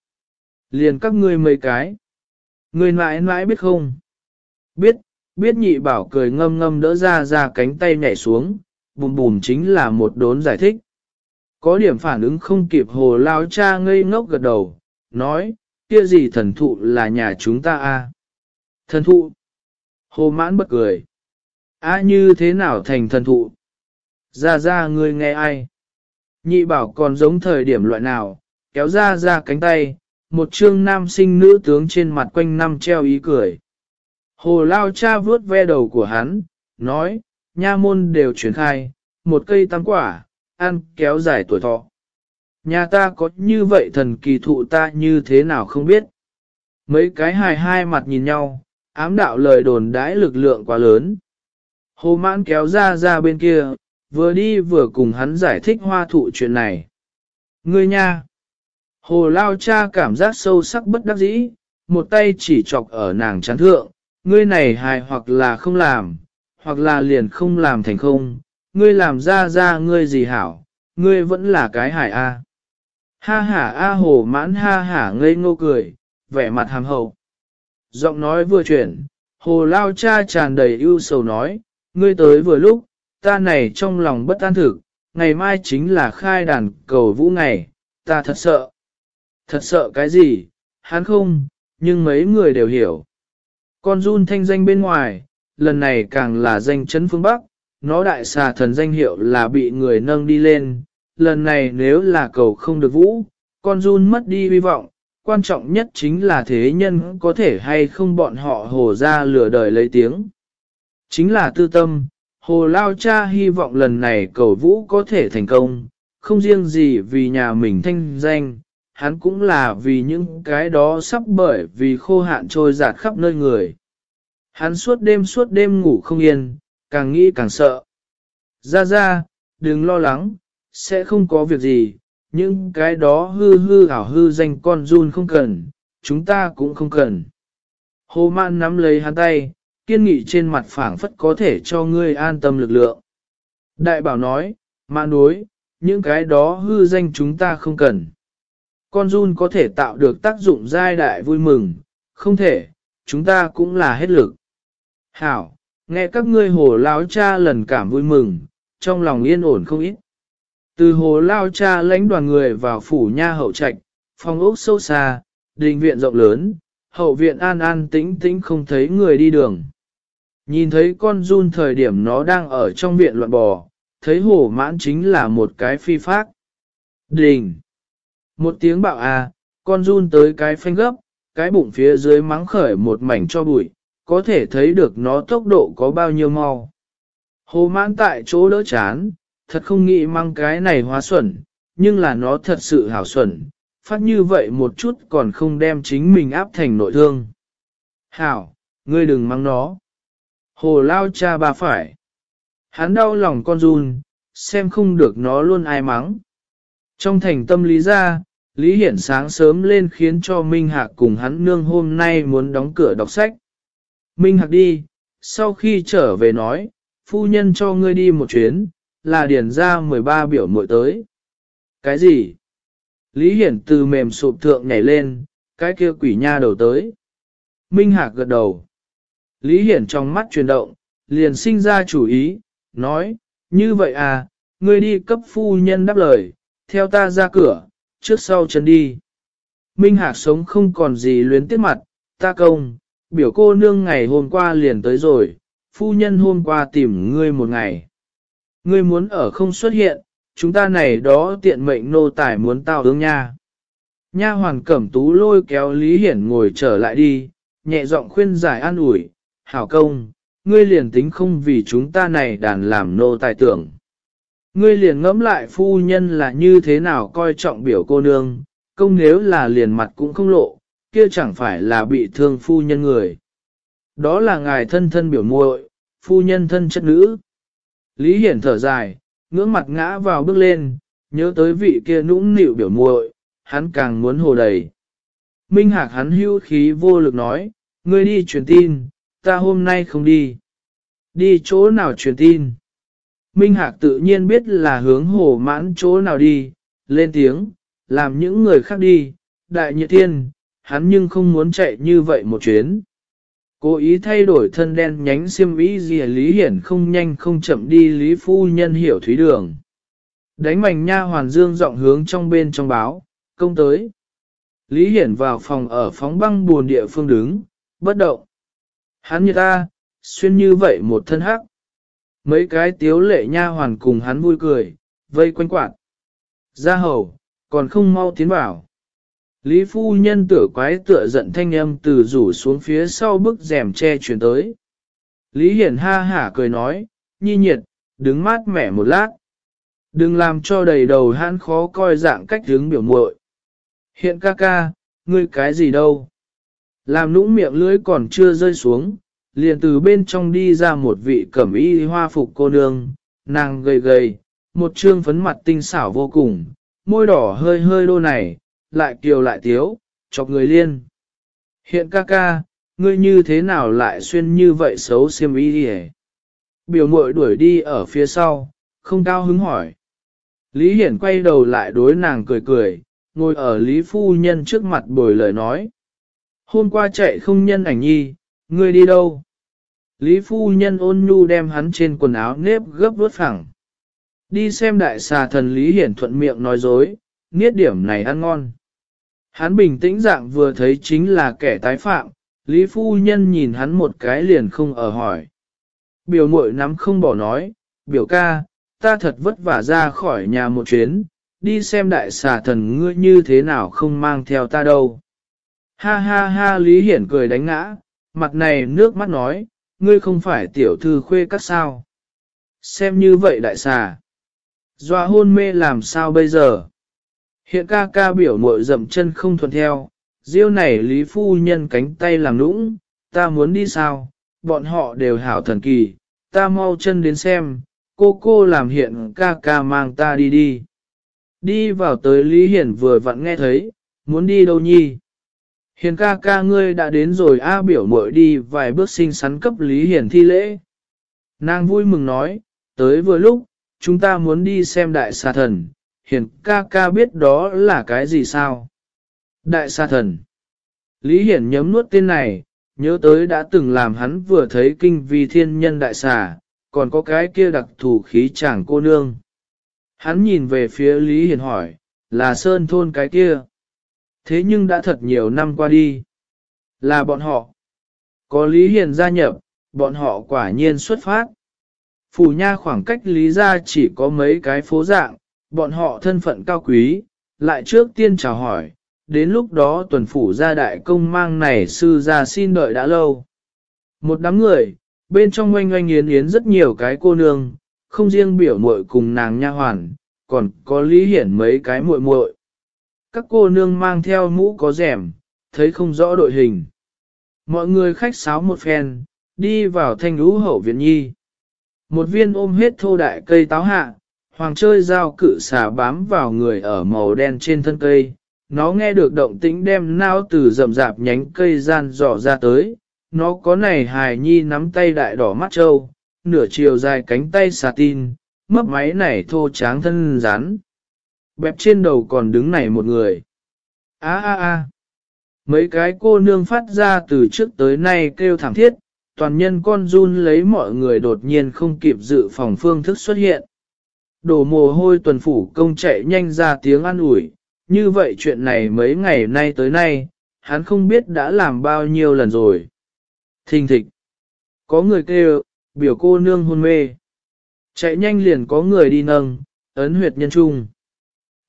Liền các ngươi mấy cái. Người mãi mãi biết không? Biết, biết nhị bảo cười ngâm ngâm đỡ ra ra cánh tay nhảy xuống, bùm bùm chính là một đốn giải thích. Có điểm phản ứng không kịp hồ lao cha ngây ngốc gật đầu, nói, kia gì thần thụ là nhà chúng ta a? Thần thụ. Hồ mãn bật cười. A như thế nào thành thần thụ? Ra ra người nghe ai? Nhị bảo còn giống thời điểm loại nào, kéo ra ra cánh tay, một trương nam sinh nữ tướng trên mặt quanh năm treo ý cười. Hồ lao cha vuốt ve đầu của hắn, nói, nha môn đều chuyển khai, một cây tam quả, ăn kéo dài tuổi thọ. Nhà ta có như vậy thần kỳ thụ ta như thế nào không biết. Mấy cái hài hai mặt nhìn nhau, ám đạo lời đồn đãi lực lượng quá lớn. Hồ mãn kéo ra ra bên kia, vừa đi vừa cùng hắn giải thích hoa thụ chuyện này. Ngươi nha! Hồ lao cha cảm giác sâu sắc bất đắc dĩ, một tay chỉ chọc ở nàng chán thượng, ngươi này hài hoặc là không làm, hoặc là liền không làm thành không, ngươi làm ra ra ngươi gì hảo, ngươi vẫn là cái hài a. Ha ha a hồ mãn ha hả ngây ngô cười, vẻ mặt hàm hậu. Giọng nói vừa chuyển, hồ lao cha tràn đầy ưu sầu nói, ngươi tới vừa lúc, ta này trong lòng bất an thực, ngày mai chính là khai đàn cầu vũ ngày, ta thật sợ. Thật sợ cái gì, hắn không, nhưng mấy người đều hiểu. Con run thanh danh bên ngoài, lần này càng là danh chấn phương Bắc, nó đại xà thần danh hiệu là bị người nâng đi lên, lần này nếu là cầu không được vũ, con run mất đi hy vọng, quan trọng nhất chính là thế nhân có thể hay không bọn họ hồ ra lửa đời lấy tiếng. Chính là tư tâm, hồ lao cha hy vọng lần này cầu vũ có thể thành công, không riêng gì vì nhà mình thanh danh, hắn cũng là vì những cái đó sắp bởi vì khô hạn trôi giạt khắp nơi người. Hắn suốt đêm suốt đêm ngủ không yên, càng nghĩ càng sợ. Ra ra, đừng lo lắng, sẽ không có việc gì, những cái đó hư hư ảo hư danh con run không cần, chúng ta cũng không cần. Hồ mạn nắm lấy hắn tay, kiên nghị trên mặt phảng phất có thể cho ngươi an tâm lực lượng. Đại bảo nói, mạn đối, những cái đó hư danh chúng ta không cần. Con run có thể tạo được tác dụng giai đại vui mừng, không thể, chúng ta cũng là hết lực. Hảo, nghe các ngươi hồ lão cha lần cảm vui mừng, trong lòng yên ổn không ít. Từ hồ lao cha lãnh đoàn người vào phủ nha hậu trạch, phòng ốc sâu xa, đình viện rộng lớn, hậu viện an an tĩnh tĩnh không thấy người đi đường. Nhìn thấy con run thời điểm nó đang ở trong viện loạn bò, thấy hồ mãn chính là một cái phi phác. Đình! Một tiếng bạo à, con run tới cái phanh gấp, cái bụng phía dưới mắng khởi một mảnh cho bụi, có thể thấy được nó tốc độ có bao nhiêu mau. Hồ mãn tại chỗ đỡ chán, thật không nghĩ mang cái này hóa xuẩn, nhưng là nó thật sự hảo xuẩn, phát như vậy một chút còn không đem chính mình áp thành nội thương. Hảo, ngươi đừng mang nó. Hồ lao cha bà phải. Hắn đau lòng con run, xem không được nó luôn ai mắng. Trong thành tâm lý ra, Lý Hiển sáng sớm lên khiến cho Minh Hạc cùng hắn nương hôm nay muốn đóng cửa đọc sách. Minh Hạc đi, sau khi trở về nói, phu nhân cho ngươi đi một chuyến, là điền ra 13 biểu muội tới. Cái gì? Lý Hiển từ mềm sụp thượng nhảy lên, cái kia quỷ nha đầu tới. Minh Hạc gật đầu. Lý Hiển trong mắt chuyển động, liền sinh ra chủ ý, nói, như vậy à, ngươi đi cấp phu nhân đáp lời, theo ta ra cửa, trước sau chân đi. Minh Hạc sống không còn gì luyến tiếc mặt, ta công, biểu cô nương ngày hôm qua liền tới rồi, phu nhân hôm qua tìm ngươi một ngày. Ngươi muốn ở không xuất hiện, chúng ta này đó tiện mệnh nô tài muốn tao ứng nha. Nha hoàn cẩm tú lôi kéo Lý Hiển ngồi trở lại đi, nhẹ giọng khuyên giải an ủi, hảo công, ngươi liền tính không vì chúng ta này đàn làm nô tài tưởng. Ngươi liền ngẫm lại phu nhân là như thế nào coi trọng biểu cô nương, công nếu là liền mặt cũng không lộ, kia chẳng phải là bị thương phu nhân người. Đó là ngài thân thân biểu muội, phu nhân thân chất nữ. Lý Hiển thở dài, ngưỡng mặt ngã vào bước lên, nhớ tới vị kia nũng nịu biểu muội, hắn càng muốn hồ đầy. Minh Hạc hắn hưu khí vô lực nói, ngươi đi truyền tin, ta hôm nay không đi. Đi chỗ nào truyền tin? Minh Hạc tự nhiên biết là hướng hồ mãn chỗ nào đi, lên tiếng, làm những người khác đi, đại nhiệt thiên, hắn nhưng không muốn chạy như vậy một chuyến. Cố ý thay đổi thân đen nhánh xiêm ý gì à, Lý Hiển không nhanh không chậm đi Lý Phu Nhân hiểu thúy đường. Đánh mảnh nha hoàn dương giọng hướng trong bên trong báo, công tới. Lý Hiển vào phòng ở phóng băng buồn địa phương đứng, bất động. Hắn như ta, xuyên như vậy một thân hắc. Mấy cái tiếu lệ nha hoàn cùng hắn vui cười, vây quanh quạt. Ra hầu, còn không mau tiến vào. Lý phu nhân tựa quái tựa giận thanh âm từ rủ xuống phía sau bức rèm che chuyển tới. Lý Hiển ha hả cười nói, nhi nhiệt, đứng mát mẻ một lát. Đừng làm cho đầy đầu hãn khó coi dạng cách hướng biểu muội. Hiện ca ca, ngươi cái gì đâu? Làm nũng miệng lưỡi còn chưa rơi xuống, liền từ bên trong đi ra một vị cẩm y hoa phục cô nương, nàng gầy gầy, một trương phấn mặt tinh xảo vô cùng, môi đỏ hơi hơi đô này, lại kiều lại tiếu, chọc người liên. Hiện ca ca, ngươi như thế nào lại xuyên như vậy xấu xiêm y đi Biểu mội đuổi đi ở phía sau, không cao hứng hỏi. Lý Hiển quay đầu lại đối nàng cười cười, ngồi ở Lý Phu Nhân trước mặt bồi lời nói. Hôm qua chạy không nhân ảnh nhi, ngươi đi đâu? Lý Phu Nhân ôn nhu đem hắn trên quần áo nếp gấp vuốt phẳng. Đi xem đại xà thần Lý Hiển thuận miệng nói dối, niết điểm này ăn ngon. Hắn bình tĩnh dạng vừa thấy chính là kẻ tái phạm, Lý Phu Nhân nhìn hắn một cái liền không ở hỏi. Biểu mội nắm không bỏ nói, biểu ca, ta thật vất vả ra khỏi nhà một chuyến, đi xem đại xà thần ngươi như thế nào không mang theo ta đâu. Ha ha ha Lý Hiển cười đánh ngã, mặt này nước mắt nói, ngươi không phải tiểu thư khuê các sao. Xem như vậy đại xà. Doa hôn mê làm sao bây giờ? Hiện ca ca biểu mội dậm chân không thuận theo, diêu này Lý Phu Nhân cánh tay làm nũng, ta muốn đi sao? Bọn họ đều hảo thần kỳ, ta mau chân đến xem, cô cô làm hiện ca ca mang ta đi đi. Đi vào tới Lý Hiển vừa vặn nghe thấy, muốn đi đâu nhi? Hiền ca ca ngươi đã đến rồi A biểu muội đi vài bước sinh sắn cấp Lý Hiển thi lễ. Nàng vui mừng nói, tới vừa lúc, chúng ta muốn đi xem đại sa thần, hiền ca ca biết đó là cái gì sao? Đại sa thần. Lý Hiển nhấm nuốt tên này, nhớ tới đã từng làm hắn vừa thấy kinh vi thiên nhân đại xà, còn có cái kia đặc thủ khí chàng cô nương. Hắn nhìn về phía Lý Hiển hỏi, là sơn thôn cái kia. Thế nhưng đã thật nhiều năm qua đi. Là bọn họ. Có Lý Hiển gia nhập, bọn họ quả nhiên xuất phát. Phủ nha khoảng cách Lý ra chỉ có mấy cái phố dạng, bọn họ thân phận cao quý, lại trước tiên chào hỏi, đến lúc đó tuần phủ gia đại công mang này sư ra xin đợi đã lâu. Một đám người, bên trong oanh oanh yến yến rất nhiều cái cô nương, không riêng biểu muội cùng nàng nha hoàn, còn có lý hiển mấy cái muội muội. Các cô nương mang theo mũ có rèm, thấy không rõ đội hình. Mọi người khách sáo một phen, đi vào thanh lũ hậu viện nhi. Một viên ôm hết thô đại cây táo hạ, hoàng chơi dao cự xà bám vào người ở màu đen trên thân cây. Nó nghe được động tĩnh đem nao từ rậm rạp nhánh cây gian dò ra tới. Nó có này hài nhi nắm tay đại đỏ mắt trâu, nửa chiều dài cánh tay xà tin, mấp máy này thô tráng thân rắn. Bẹp trên đầu còn đứng này một người. a a a Mấy cái cô nương phát ra từ trước tới nay kêu thảm thiết, toàn nhân con run lấy mọi người đột nhiên không kịp dự phòng phương thức xuất hiện. Đổ mồ hôi tuần phủ công chạy nhanh ra tiếng an ủi, như vậy chuyện này mấy ngày nay tới nay, hắn không biết đã làm bao nhiêu lần rồi. Thình thịch. Có người kêu, biểu cô nương hôn mê. Chạy nhanh liền có người đi nâng, ấn huyệt nhân trung.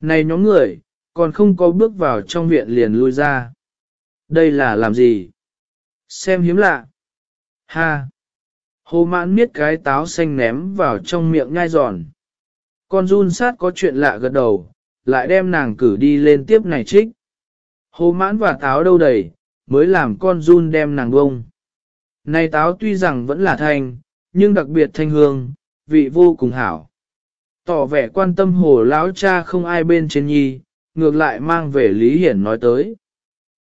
Này nhóm người, còn không có bước vào trong viện liền lui ra. Đây là làm gì? Xem hiếm lạ. Ha! Hồ mãn miết cái táo xanh ném vào trong miệng ngai giòn. Con run sát có chuyện lạ gật đầu, lại đem nàng cử đi lên tiếp này trích. Hồ mãn và táo đâu đầy, mới làm con run đem nàng bông. Này táo tuy rằng vẫn là thanh, nhưng đặc biệt thanh hương, vị vô cùng hảo. Tỏ vẻ quan tâm hồ lão cha không ai bên trên nhi, ngược lại mang về Lý Hiển nói tới.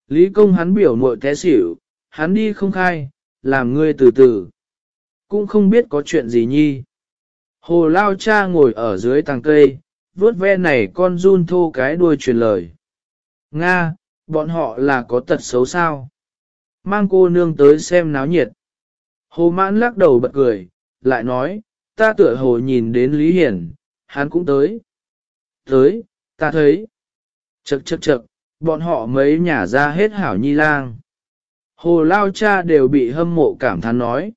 Lý công hắn biểu muội té xỉu, hắn đi không khai, làm ngươi từ từ. Cũng không biết có chuyện gì nhi. Hồ lao cha ngồi ở dưới tàng cây, vuốt ve này con run thô cái đuôi truyền lời. Nga, bọn họ là có tật xấu sao? Mang cô nương tới xem náo nhiệt. Hồ mãn lắc đầu bật cười, lại nói, ta tựa hồ nhìn đến Lý Hiển, hắn cũng tới. Tới, ta thấy. Chậc chậc chậc, bọn họ mấy nhà ra hết hảo nhi lang. Hồ lao cha đều bị hâm mộ cảm thán nói.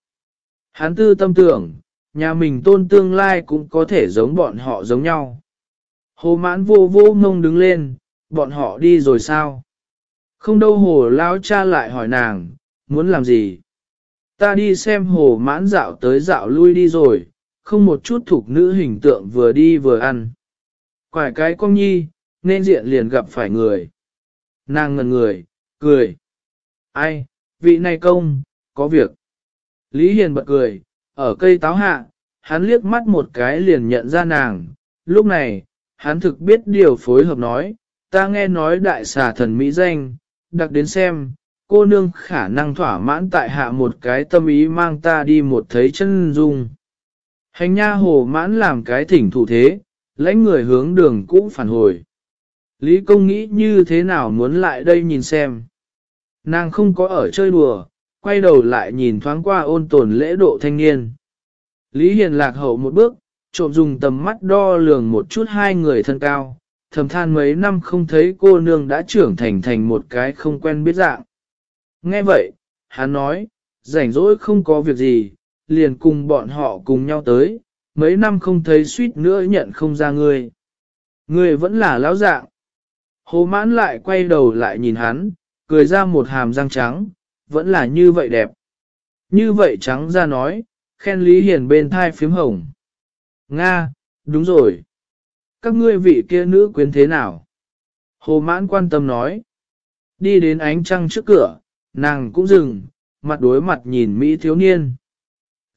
Hắn tư tâm tưởng, nhà mình tôn tương lai cũng có thể giống bọn họ giống nhau. Hồ mãn vô vô mông đứng lên, bọn họ đi rồi sao? Không đâu hồ lao cha lại hỏi nàng, muốn làm gì? Ta đi xem hồ mãn dạo tới dạo lui đi rồi, không một chút thuộc nữ hình tượng vừa đi vừa ăn. Quải cái con nhi, nên diện liền gặp phải người. Nàng ngần người, cười. Ai, vị này công, có việc. Lý Hiền bật cười, ở cây táo hạ, hắn liếc mắt một cái liền nhận ra nàng. Lúc này, hắn thực biết điều phối hợp nói, ta nghe nói đại xà thần Mỹ danh, đặc đến xem, cô nương khả năng thỏa mãn tại hạ một cái tâm ý mang ta đi một thấy chân dung. Hành nha hồ mãn làm cái thỉnh thủ thế, lãnh người hướng đường cũ phản hồi. Lý công nghĩ như thế nào muốn lại đây nhìn xem. Nàng không có ở chơi đùa, quay đầu lại nhìn thoáng qua ôn tồn lễ độ thanh niên. Lý Hiền lạc hậu một bước, trộm dùng tầm mắt đo lường một chút hai người thân cao, thầm than mấy năm không thấy cô nương đã trưởng thành thành một cái không quen biết dạng. Nghe vậy, hắn nói, rảnh rỗi không có việc gì, liền cùng bọn họ cùng nhau tới, mấy năm không thấy suýt nữa nhận không ra ngươi. Ngươi vẫn là lão dạng. Hồ mãn lại quay đầu lại nhìn hắn, cười ra một hàm răng trắng, vẫn là như vậy đẹp. Như vậy trắng ra nói, khen Lý Hiền bên thai phím hồng. Nga, đúng rồi. Các ngươi vị kia nữ quyến thế nào? Hồ mãn quan tâm nói. Đi đến ánh trăng trước cửa, nàng cũng dừng, mặt đối mặt nhìn Mỹ thiếu niên.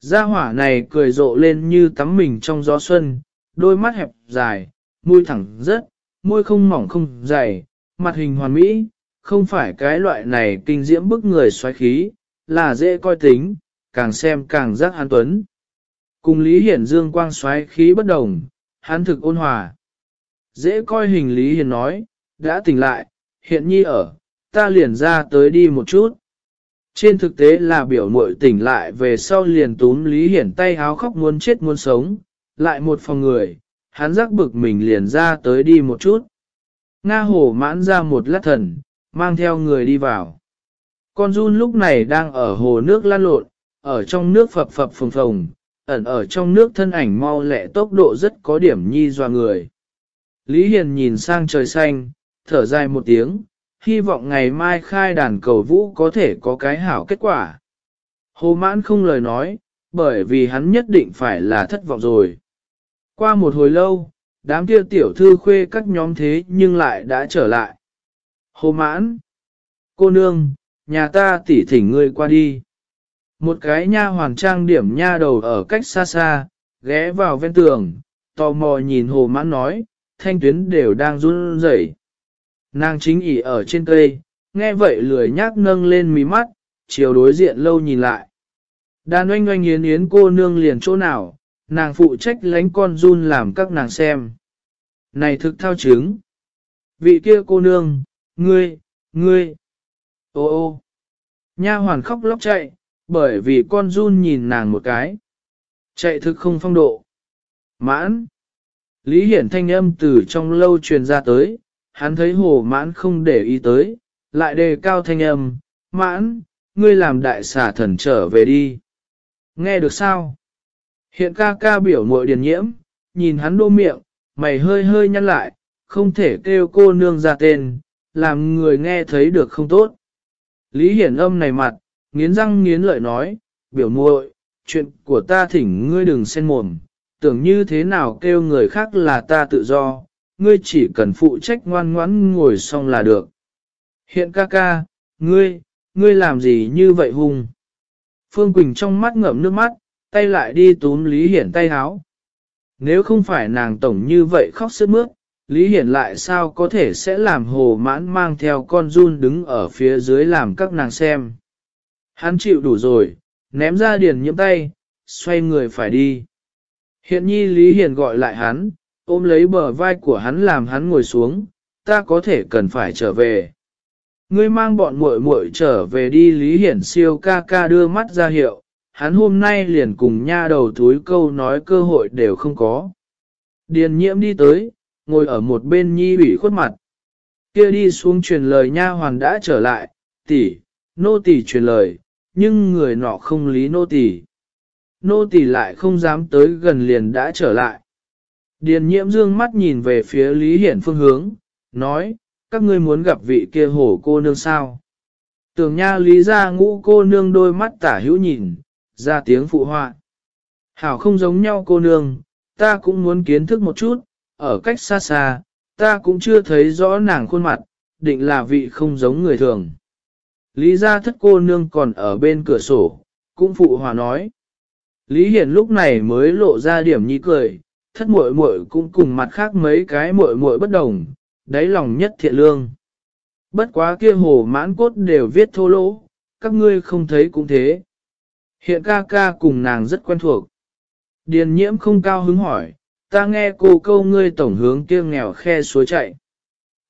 Gia hỏa này cười rộ lên như tắm mình trong gió xuân, đôi mắt hẹp dài, môi thẳng rất, môi không mỏng không dày, mặt hình hoàn mỹ, không phải cái loại này kinh diễm bức người xoáy khí, là dễ coi tính, càng xem càng giác an tuấn. Cùng Lý Hiển Dương quang xoáy khí bất đồng, hắn thực ôn hòa. Dễ coi hình Lý Hiển nói, đã tỉnh lại, hiện nhi ở, ta liền ra tới đi một chút. Trên thực tế là biểu muội tỉnh lại về sau liền túm Lý Hiển tay háo khóc muốn chết muốn sống, lại một phòng người, hắn giác bực mình liền ra tới đi một chút. Nga hổ mãn ra một lát thần, mang theo người đi vào. Con run lúc này đang ở hồ nước lan lộn, ở trong nước phập phập phồng phồng, ẩn ở trong nước thân ảnh mau lẹ tốc độ rất có điểm nhi doa người. Lý Hiền nhìn sang trời xanh, thở dài một tiếng, hy vọng ngày mai khai đàn cầu vũ có thể có cái hảo kết quả. Hồ mãn không lời nói, bởi vì hắn nhất định phải là thất vọng rồi. Qua một hồi lâu, đám kia tiểu thư khuê các nhóm thế nhưng lại đã trở lại. Hồ mãn, cô nương, nhà ta tỉ thỉnh ngươi qua đi. Một cái nha hoàn trang điểm nha đầu ở cách xa xa, ghé vào ven tường, tò mò nhìn hồ mãn nói, thanh tuyến đều đang run rẩy. Nàng chính ỉ ở trên cây, nghe vậy lười nhác nâng lên mí mắt, chiều đối diện lâu nhìn lại. Đàn oanh oanh yến yến cô nương liền chỗ nào, nàng phụ trách lánh con run làm các nàng xem. Này thực thao chứng. Vị kia cô nương, ngươi, ngươi. Ô ô. Nha hoàn khóc lóc chạy, bởi vì con run nhìn nàng một cái. Chạy thực không phong độ. Mãn. Lý Hiển thanh âm từ trong lâu truyền ra tới, hắn thấy hồ mãn không để ý tới, lại đề cao thanh âm, mãn, ngươi làm đại xả thần trở về đi. Nghe được sao? Hiện ca ca biểu mội điền nhiễm, nhìn hắn đô miệng, mày hơi hơi nhăn lại, không thể kêu cô nương ra tên, làm người nghe thấy được không tốt. Lý hiển âm này mặt, nghiến răng nghiến lợi nói, biểu muội, chuyện của ta thỉnh ngươi đừng xen mồm, tưởng như thế nào kêu người khác là ta tự do, ngươi chỉ cần phụ trách ngoan ngoãn ngồi xong là được. Hiện ca ca, ngươi, ngươi làm gì như vậy hung? Phương Quỳnh trong mắt ngậm nước mắt, tay lại đi túm Lý Hiển tay háo. Nếu không phải nàng tổng như vậy khóc sướt mướt, Lý Hiển lại sao có thể sẽ làm hồ mãn mang theo con run đứng ở phía dưới làm các nàng xem. Hắn chịu đủ rồi, ném ra điền nhiễm tay, xoay người phải đi. Hiện nhi Lý Hiển gọi lại hắn, ôm lấy bờ vai của hắn làm hắn ngồi xuống, ta có thể cần phải trở về. Ngươi mang bọn muội muội trở về đi Lý Hiển siêu ca ca đưa mắt ra hiệu, hắn hôm nay liền cùng nha đầu thúi câu nói cơ hội đều không có. Điền nhiễm đi tới, ngồi ở một bên nhi ủy khuất mặt. Kia đi xuống truyền lời nha hoàn đã trở lại, tỷ, nô tỷ truyền lời, nhưng người nọ không lý nô tỷ. Nô tỷ lại không dám tới gần liền đã trở lại. Điền nhiễm dương mắt nhìn về phía Lý Hiển phương hướng, nói, các ngươi muốn gặp vị kia hổ cô nương sao. Tưởng nha lý ra ngũ cô nương đôi mắt tả hữu nhìn, ra tiếng phụ họa. Hảo không giống nhau cô nương, ta cũng muốn kiến thức một chút, ở cách xa xa, ta cũng chưa thấy rõ nàng khuôn mặt, định là vị không giống người thường. Lý gia thất cô nương còn ở bên cửa sổ, cũng phụ hòa nói. Lý Hiển lúc này mới lộ ra điểm nhi cười, thất muội muội cũng cùng mặt khác mấy cái muội muội bất đồng, đáy lòng nhất thiện lương. Bất quá kia hồ mãn cốt đều viết thô lỗ, các ngươi không thấy cũng thế. Hiện ca ca cùng nàng rất quen thuộc. Điền nhiễm không cao hứng hỏi, ta nghe cô câu ngươi tổng hướng kia nghèo khe suối chạy.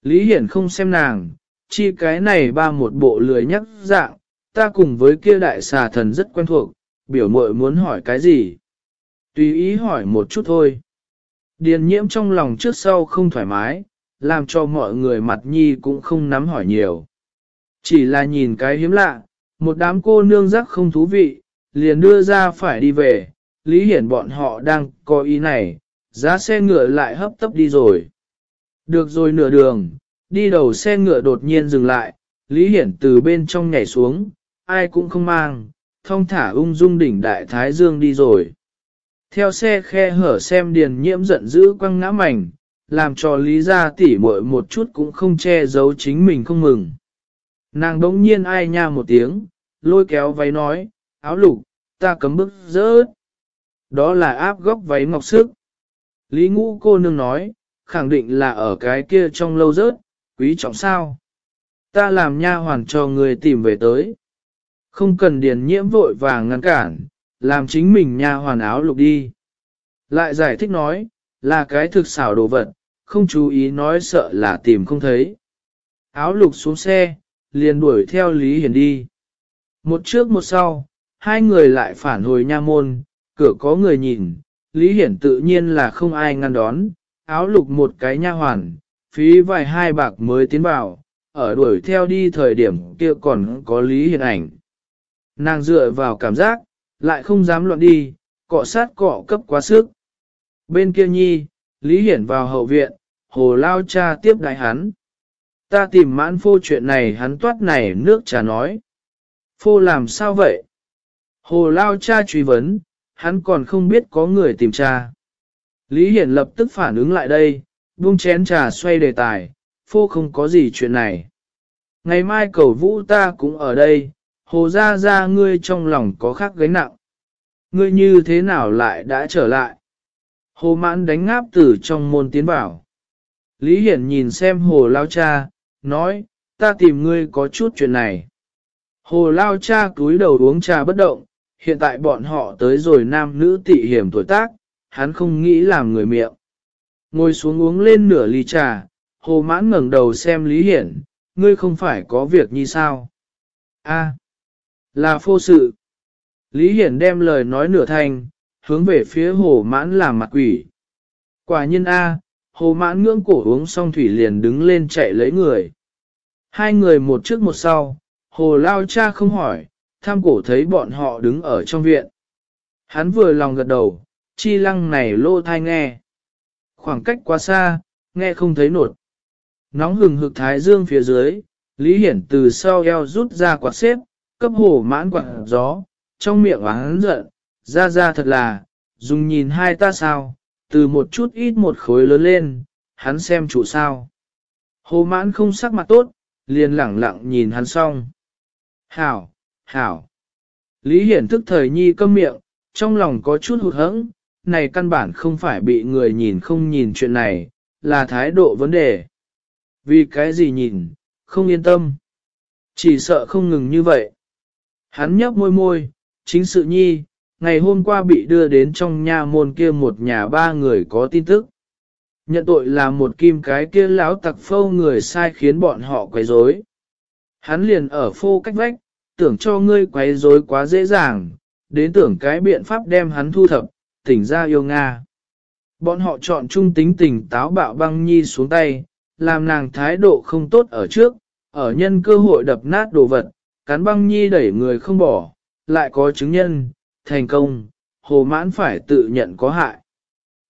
Lý Hiển không xem nàng, chi cái này ba một bộ lười nhắc dạng, ta cùng với kia đại xà thần rất quen thuộc, biểu mội muốn hỏi cái gì. Tùy ý hỏi một chút thôi. Điền nhiễm trong lòng trước sau không thoải mái, làm cho mọi người mặt nhi cũng không nắm hỏi nhiều. Chỉ là nhìn cái hiếm lạ, một đám cô nương giác không thú vị, liền đưa ra phải đi về, lý hiển bọn họ đang có ý này, giá xe ngựa lại hấp tấp đi rồi. Được rồi nửa đường, đi đầu xe ngựa đột nhiên dừng lại, Lý Hiển từ bên trong nhảy xuống, ai cũng không mang, thông thả ung dung đỉnh đại thái dương đi rồi. Theo xe khe hở xem điền nhiễm giận dữ quăng ngã mảnh, làm cho Lý gia tỉ muội một chút cũng không che giấu chính mình không mừng. Nàng đống nhiên ai nha một tiếng, lôi kéo váy nói, áo lục, ta cấm bước rớt. Đó là áp góc váy ngọc sức. Lý ngũ cô nương nói, khẳng định là ở cái kia trong lâu rớt, quý trọng sao. Ta làm nha hoàn cho người tìm về tới. Không cần điền nhiễm vội vàng ngăn cản, làm chính mình nha hoàn áo lục đi. Lại giải thích nói, là cái thực xảo đồ vật, không chú ý nói sợ là tìm không thấy. Áo lục xuống xe, liền đuổi theo Lý Hiển đi. Một trước một sau, hai người lại phản hồi nha môn, cửa có người nhìn, Lý Hiển tự nhiên là không ai ngăn đón, áo lục một cái nha hoàn, phí vài hai bạc mới tiến vào, ở đuổi theo đi thời điểm kia còn có Lý Hiển ảnh. Nàng dựa vào cảm giác, lại không dám loạn đi, cọ sát cọ cấp quá sức. Bên kia nhi, Lý Hiển vào hậu viện, hồ lao cha tiếp đại hắn. Ta tìm mãn phô chuyện này hắn toát này nước trà nói. Phô làm sao vậy? Hồ lao cha truy vấn, hắn còn không biết có người tìm cha. Lý Hiển lập tức phản ứng lại đây, buông chén trà xoay đề tài, phô không có gì chuyện này. Ngày mai cầu vũ ta cũng ở đây, hồ ra ra ngươi trong lòng có khác gánh nặng. Ngươi như thế nào lại đã trở lại? Hồ mãn đánh ngáp từ trong môn tiến bảo. Lý Hiển nhìn xem hồ lao cha, nói, ta tìm ngươi có chút chuyện này. Hồ lao cha cúi đầu uống trà bất động, hiện tại bọn họ tới rồi nam nữ tị hiểm tuổi tác, hắn không nghĩ làm người miệng. Ngồi xuống uống lên nửa ly trà, hồ mãn ngẩng đầu xem Lý Hiển, ngươi không phải có việc như sao? A, là phô sự. Lý Hiển đem lời nói nửa thành, hướng về phía hồ mãn làm mặt quỷ. Quả nhiên A, hồ mãn ngưỡng cổ uống xong thủy liền đứng lên chạy lấy người. Hai người một trước một sau, hồ lao cha không hỏi, tham cổ thấy bọn họ đứng ở trong viện. Hắn vừa lòng gật đầu, chi lăng này lô thai nghe. Khoảng cách quá xa, nghe không thấy nột. Nóng hừng hực thái dương phía dưới, Lý Hiển từ sau eo rút ra quạt xếp, cấp hổ mãn quạt gió, trong miệng hắn giận, ra ra thật là, dùng nhìn hai ta sao, từ một chút ít một khối lớn lên, hắn xem chủ sao. Hồ mãn không sắc mặt tốt, liền lẳng lặng nhìn hắn xong. Hảo, hảo. Lý Hiển thức thời nhi câm miệng, trong lòng có chút hụt hẫng, này căn bản không phải bị người nhìn không nhìn chuyện này, là thái độ vấn đề. Vì cái gì nhìn, không yên tâm. Chỉ sợ không ngừng như vậy. Hắn nhấp môi môi, chính sự nhi, ngày hôm qua bị đưa đến trong nhà môn kia một nhà ba người có tin tức. Nhận tội là một kim cái kia lão tặc phâu người sai khiến bọn họ quấy rối. Hắn liền ở phô cách vách, tưởng cho ngươi quấy rối quá dễ dàng, đến tưởng cái biện pháp đem hắn thu thập, tỉnh ra yêu Nga. Bọn họ chọn trung tính tình táo bạo băng nhi xuống tay, làm nàng thái độ không tốt ở trước, ở nhân cơ hội đập nát đồ vật, cắn băng nhi đẩy người không bỏ, lại có chứng nhân, thành công, hồ mãn phải tự nhận có hại.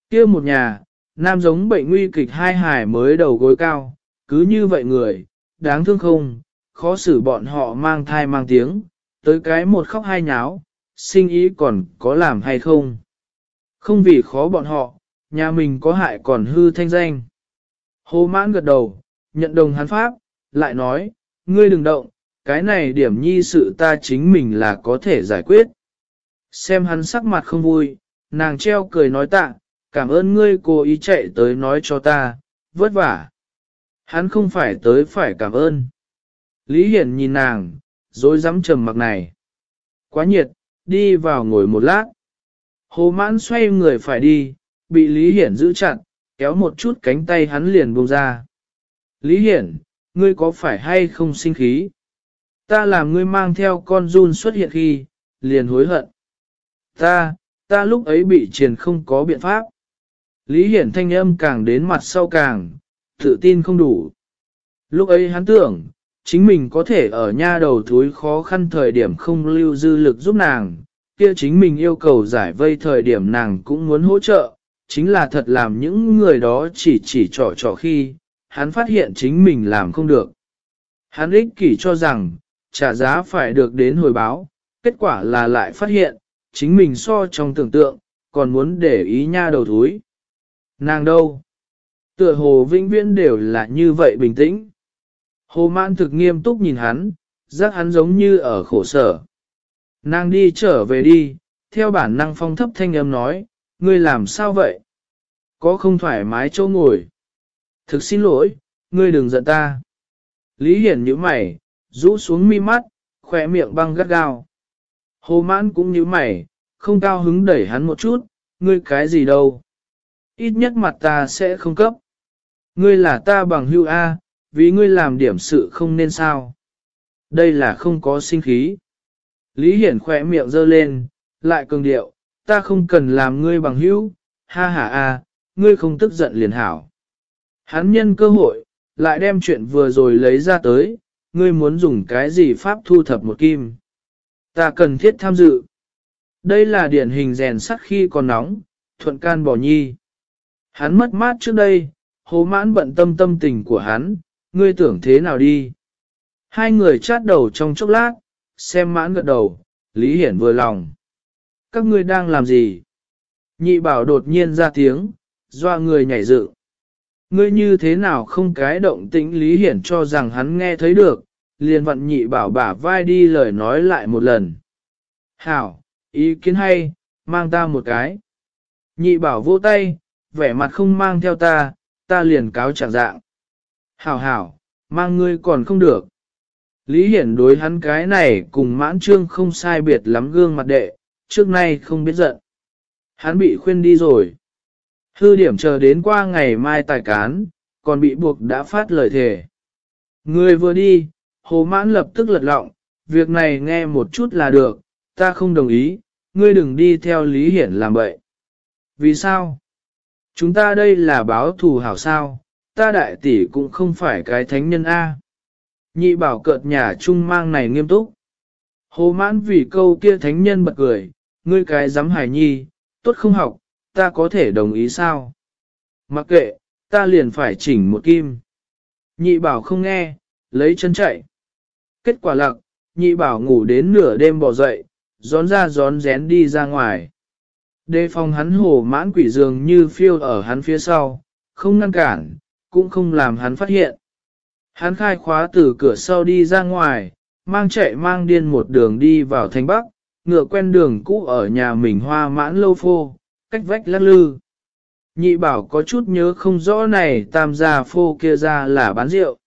kia một nhà, nam giống bệnh nguy kịch hai hải mới đầu gối cao, cứ như vậy người, đáng thương không, khó xử bọn họ mang thai mang tiếng, tới cái một khóc hai nháo, sinh ý còn có làm hay không. Không vì khó bọn họ, nhà mình có hại còn hư thanh danh. Hồ mãn gật đầu, nhận đồng hắn pháp, lại nói, ngươi đừng động, cái này điểm nhi sự ta chính mình là có thể giải quyết. Xem hắn sắc mặt không vui, nàng treo cười nói tạ, cảm ơn ngươi cố ý chạy tới nói cho ta, vất vả. Hắn không phải tới phải cảm ơn. Lý Hiển nhìn nàng, dối dám trầm mặc này. Quá nhiệt, đi vào ngồi một lát. Hồ mãn xoay người phải đi, bị Lý Hiển giữ chặt, kéo một chút cánh tay hắn liền buông ra. Lý Hiển, ngươi có phải hay không sinh khí? Ta làm ngươi mang theo con run xuất hiện khi, liền hối hận. Ta, ta lúc ấy bị triền không có biện pháp. Lý Hiển thanh âm càng đến mặt sau càng, tự tin không đủ. Lúc ấy hắn tưởng, chính mình có thể ở nha đầu thúi khó khăn thời điểm không lưu dư lực giúp nàng, kia chính mình yêu cầu giải vây thời điểm nàng cũng muốn hỗ trợ, chính là thật làm những người đó chỉ chỉ trỏ trỏ khi, hắn phát hiện chính mình làm không được. Hắn ích kỷ cho rằng, trả giá phải được đến hồi báo, kết quả là lại phát hiện, chính mình so trong tưởng tượng, còn muốn để ý nha đầu thúi. Nàng đâu? Tựa hồ vĩnh viễn đều là như vậy bình tĩnh. Hồ mãn thực nghiêm túc nhìn hắn, giác hắn giống như ở khổ sở. Nàng đi trở về đi, theo bản năng phong thấp thanh âm nói, ngươi làm sao vậy? Có không thoải mái chỗ ngồi? Thực xin lỗi, ngươi đừng giận ta. Lý Hiển như mày, rũ xuống mi mắt, khỏe miệng băng gắt gao. Hồ mãn cũng như mày, không cao hứng đẩy hắn một chút, ngươi cái gì đâu. Ít nhất mặt ta sẽ không cấp. Ngươi là ta bằng hưu A, vì ngươi làm điểm sự không nên sao. Đây là không có sinh khí. Lý Hiển khỏe miệng giơ lên, lại cường điệu, ta không cần làm ngươi bằng hữu, ha ha a, ngươi không tức giận liền hảo. Hắn nhân cơ hội, lại đem chuyện vừa rồi lấy ra tới, ngươi muốn dùng cái gì pháp thu thập một kim. Ta cần thiết tham dự. Đây là điển hình rèn sắt khi còn nóng, thuận can bỏ nhi. Hắn mất mát trước đây, hố mãn bận tâm tâm tình của hắn, ngươi tưởng thế nào đi. Hai người chát đầu trong chốc lát, xem mãn gật đầu, Lý Hiển vừa lòng. Các ngươi đang làm gì? Nhị bảo đột nhiên ra tiếng, doa người nhảy dựng. Ngươi như thế nào không cái động tĩnh Lý Hiển cho rằng hắn nghe thấy được, liền vận nhị bảo bả vai đi lời nói lại một lần. Hảo, ý kiến hay, mang ta một cái. Nhị bảo vỗ tay, vẻ mặt không mang theo ta, ta liền cáo chẳng dạng. Hảo hảo, mang ngươi còn không được. Lý Hiển đối hắn cái này cùng mãn trương không sai biệt lắm gương mặt đệ, trước nay không biết giận. Hắn bị khuyên đi rồi. Hư điểm chờ đến qua ngày mai tài cán, còn bị buộc đã phát lời thề. Người vừa đi, hồ mãn lập tức lật lọng, việc này nghe một chút là được, ta không đồng ý, ngươi đừng đi theo Lý Hiển làm vậy. Vì sao? Chúng ta đây là báo thù hảo sao, ta đại tỷ cũng không phải cái thánh nhân A. Nhị bảo cợt nhà trung mang này nghiêm túc. Hồ mãn vì câu kia thánh nhân bật cười, ngươi cái dám hải nhi, tốt không học, ta có thể đồng ý sao? Mặc kệ, ta liền phải chỉnh một kim. Nhị bảo không nghe, lấy chân chạy. Kết quả lặc, nhị bảo ngủ đến nửa đêm bỏ dậy, gión ra gión rén đi ra ngoài. Đề phòng hắn hồ mãn quỷ dường như phiêu ở hắn phía sau, không ngăn cản, cũng không làm hắn phát hiện. Hắn khai khóa từ cửa sau đi ra ngoài, mang chạy mang điên một đường đi vào thành Bắc, ngựa quen đường cũ ở nhà mình hoa mãn lâu phô, cách vách lắc lư. Nhị bảo có chút nhớ không rõ này tam gia phô kia ra là bán rượu.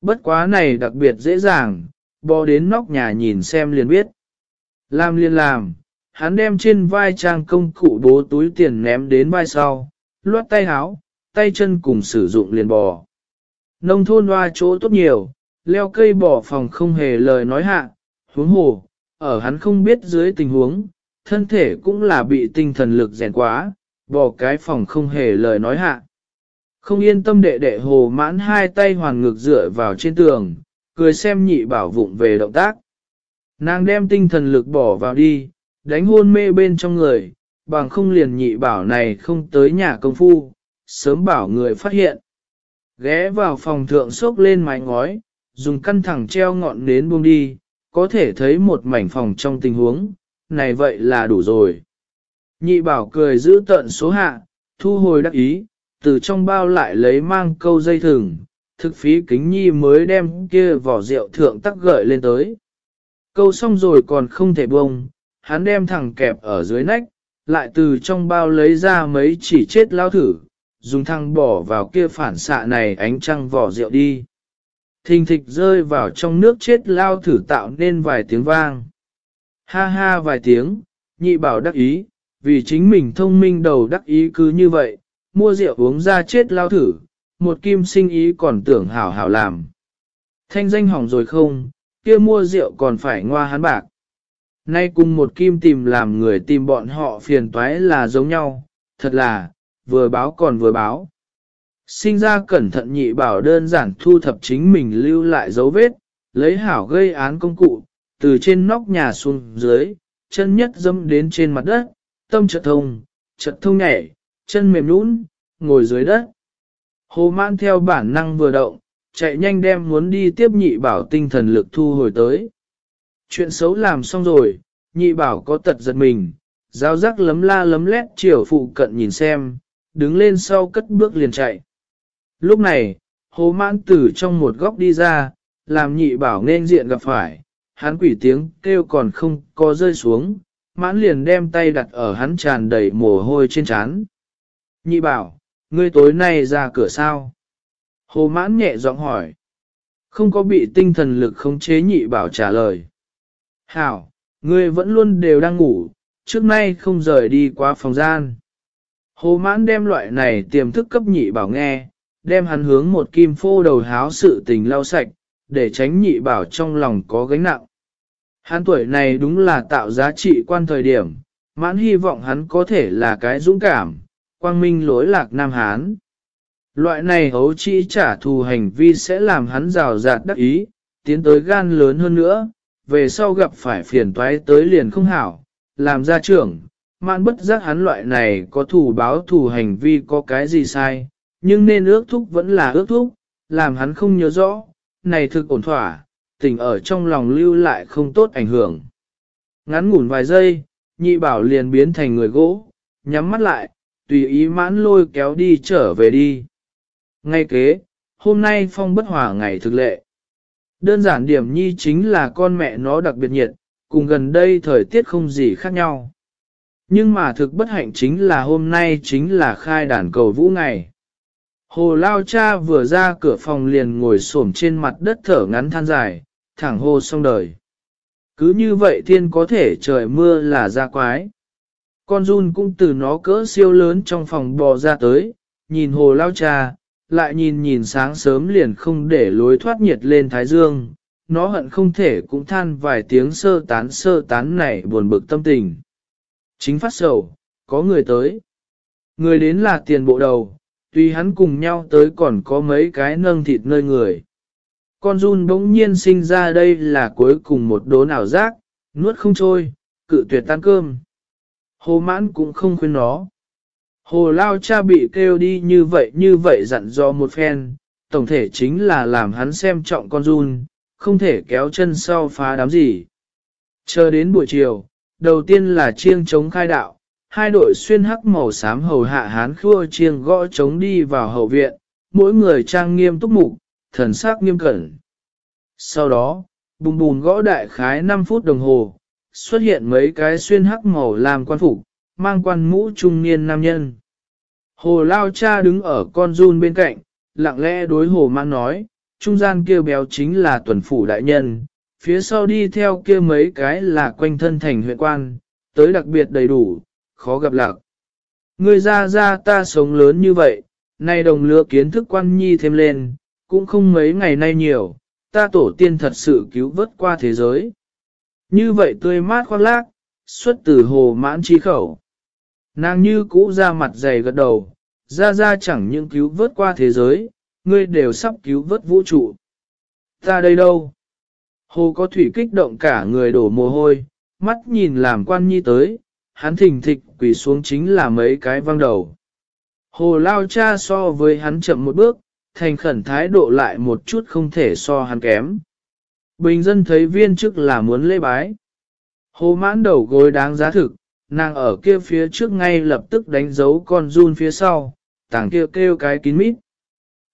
Bất quá này đặc biệt dễ dàng, bò đến nóc nhà nhìn xem liền biết. Làm liền làm, hắn đem trên vai trang công cụ bố túi tiền ném đến vai sau, luốt tay háo, tay chân cùng sử dụng liền bò. Nông thôn hoa chỗ tốt nhiều, leo cây bỏ phòng không hề lời nói hạ, huống hồ, ở hắn không biết dưới tình huống, thân thể cũng là bị tinh thần lực rèn quá, bỏ cái phòng không hề lời nói hạ. Không yên tâm đệ đệ hồ mãn hai tay hoàn ngược dựa vào trên tường, cười xem nhị bảo vụng về động tác. Nàng đem tinh thần lực bỏ vào đi, đánh hôn mê bên trong người, bằng không liền nhị bảo này không tới nhà công phu, sớm bảo người phát hiện. Ghé vào phòng thượng sốc lên mái ngói, dùng căn thẳng treo ngọn nến buông đi, có thể thấy một mảnh phòng trong tình huống, này vậy là đủ rồi. Nhị bảo cười giữ tận số hạ, thu hồi đắc ý, từ trong bao lại lấy mang câu dây thừng, thực phí kính nhi mới đem kia vỏ rượu thượng tắc gợi lên tới. Câu xong rồi còn không thể buông, hắn đem thẳng kẹp ở dưới nách, lại từ trong bao lấy ra mấy chỉ chết lao thử, dùng thăng bỏ vào kia phản xạ này ánh trăng vỏ rượu đi. Thình thịch rơi vào trong nước chết lao thử tạo nên vài tiếng vang. Ha ha vài tiếng, nhị bảo đắc ý, vì chính mình thông minh đầu đắc ý cứ như vậy, mua rượu uống ra chết lao thử, một kim sinh ý còn tưởng hảo hảo làm. Thanh danh hỏng rồi không, kia mua rượu còn phải ngoa hắn bạc. Nay cùng một kim tìm làm người tìm bọn họ phiền toái là giống nhau, thật là, vừa báo còn vừa báo. Sinh ra cẩn thận nhị bảo đơn giản thu thập chính mình lưu lại dấu vết, lấy hảo gây án công cụ, từ trên nóc nhà xuống dưới, chân nhất dâm đến trên mặt đất, tâm chợt thông, chợt thông nhảy, chân mềm nũng, ngồi dưới đất. Hồ mãn theo bản năng vừa động, chạy nhanh đem muốn đi tiếp nhị bảo tinh thần lực thu hồi tới. Chuyện xấu làm xong rồi, nhị bảo có tật giật mình, giáo giác lấm la lấm lét chiều phụ cận nhìn xem, đứng lên sau cất bước liền chạy. Lúc này, hồ mãn tử trong một góc đi ra, làm nhị bảo nên diện gặp phải, hắn quỷ tiếng kêu còn không có rơi xuống, mãn liền đem tay đặt ở hắn tràn đầy mồ hôi trên trán. Nhị bảo, ngươi tối nay ra cửa sao? Hồ mãn nhẹ giọng hỏi. Không có bị tinh thần lực khống chế nhị bảo trả lời. Hảo, ngươi vẫn luôn đều đang ngủ, trước nay không rời đi qua phòng gian. Hồ mãn đem loại này tiềm thức cấp nhị bảo nghe, đem hắn hướng một kim phô đầu háo sự tình lau sạch, để tránh nhị bảo trong lòng có gánh nặng. Hắn tuổi này đúng là tạo giá trị quan thời điểm, mãn hy vọng hắn có thể là cái dũng cảm, quang minh lối lạc Nam Hán. Loại này hấu chi trả thù hành vi sẽ làm hắn rào rạt đắc ý, tiến tới gan lớn hơn nữa, về sau gặp phải phiền toái tới liền không hảo, làm gia trưởng, mạn bất giác hắn loại này có thủ báo thủ hành vi có cái gì sai, nhưng nên ước thúc vẫn là ước thúc, làm hắn không nhớ rõ, này thực ổn thỏa, tình ở trong lòng lưu lại không tốt ảnh hưởng. Ngắn ngủn vài giây, nhị bảo liền biến thành người gỗ, nhắm mắt lại, tùy ý mãn lôi kéo đi trở về đi. Ngay kế, hôm nay phong bất hòa ngày thực lệ. Đơn giản điểm nhi chính là con mẹ nó đặc biệt nhiệt, cùng gần đây thời tiết không gì khác nhau. Nhưng mà thực bất hạnh chính là hôm nay chính là khai đàn cầu vũ ngày. Hồ Lao Cha vừa ra cửa phòng liền ngồi xổm trên mặt đất thở ngắn than dài, thẳng hô xong đời. Cứ như vậy thiên có thể trời mưa là ra quái. Con run cũng từ nó cỡ siêu lớn trong phòng bò ra tới, nhìn hồ lao cha, lại nhìn nhìn sáng sớm liền không để lối thoát nhiệt lên thái dương, nó hận không thể cũng than vài tiếng sơ tán sơ tán này buồn bực tâm tình. Chính phát sầu, có người tới. Người đến là tiền bộ đầu, tuy hắn cùng nhau tới còn có mấy cái nâng thịt nơi người. Con run bỗng nhiên sinh ra đây là cuối cùng một đố nào giác, nuốt không trôi, cự tuyệt tan cơm. Hồ mãn cũng không khuyên nó. Hồ lao cha bị kêu đi như vậy như vậy dặn do một phen, tổng thể chính là làm hắn xem trọng con run, không thể kéo chân sau phá đám gì. Chờ đến buổi chiều, đầu tiên là chiêng chống khai đạo, hai đội xuyên hắc màu xám hầu hạ hán khua chiêng gõ chống đi vào hậu viện, mỗi người trang nghiêm túc mục, thần sắc nghiêm cẩn. Sau đó, bùm bùm gõ đại khái 5 phút đồng hồ, xuất hiện mấy cái xuyên hắc màu làm quan phục, mang quan mũ trung niên nam nhân. Hồ Lao Cha đứng ở con run bên cạnh, lặng lẽ đối hồ mang nói, trung gian kia béo chính là tuần phủ đại nhân, phía sau đi theo kia mấy cái là quanh thân thành huyện quan, tới đặc biệt đầy đủ, khó gặp lạc. Người ra ra ta sống lớn như vậy, nay đồng lứa kiến thức quan nhi thêm lên, cũng không mấy ngày nay nhiều, ta tổ tiên thật sự cứu vớt qua thế giới. Như vậy tươi mát khoác lác, xuất từ hồ mãn chi khẩu. Nàng như cũ ra mặt dày gật đầu, ra ra chẳng những cứu vớt qua thế giới, ngươi đều sắp cứu vớt vũ trụ. Ta đây đâu? Hồ có thủy kích động cả người đổ mồ hôi, mắt nhìn làm quan nhi tới, hắn thình thịch quỳ xuống chính là mấy cái văng đầu. Hồ lao cha so với hắn chậm một bước, thành khẩn thái độ lại một chút không thể so hắn kém. Bình dân thấy viên chức là muốn lễ bái. Hồ mãn đầu gối đáng giá thực, nàng ở kia phía trước ngay lập tức đánh dấu con run phía sau, tảng kia kêu cái kín mít.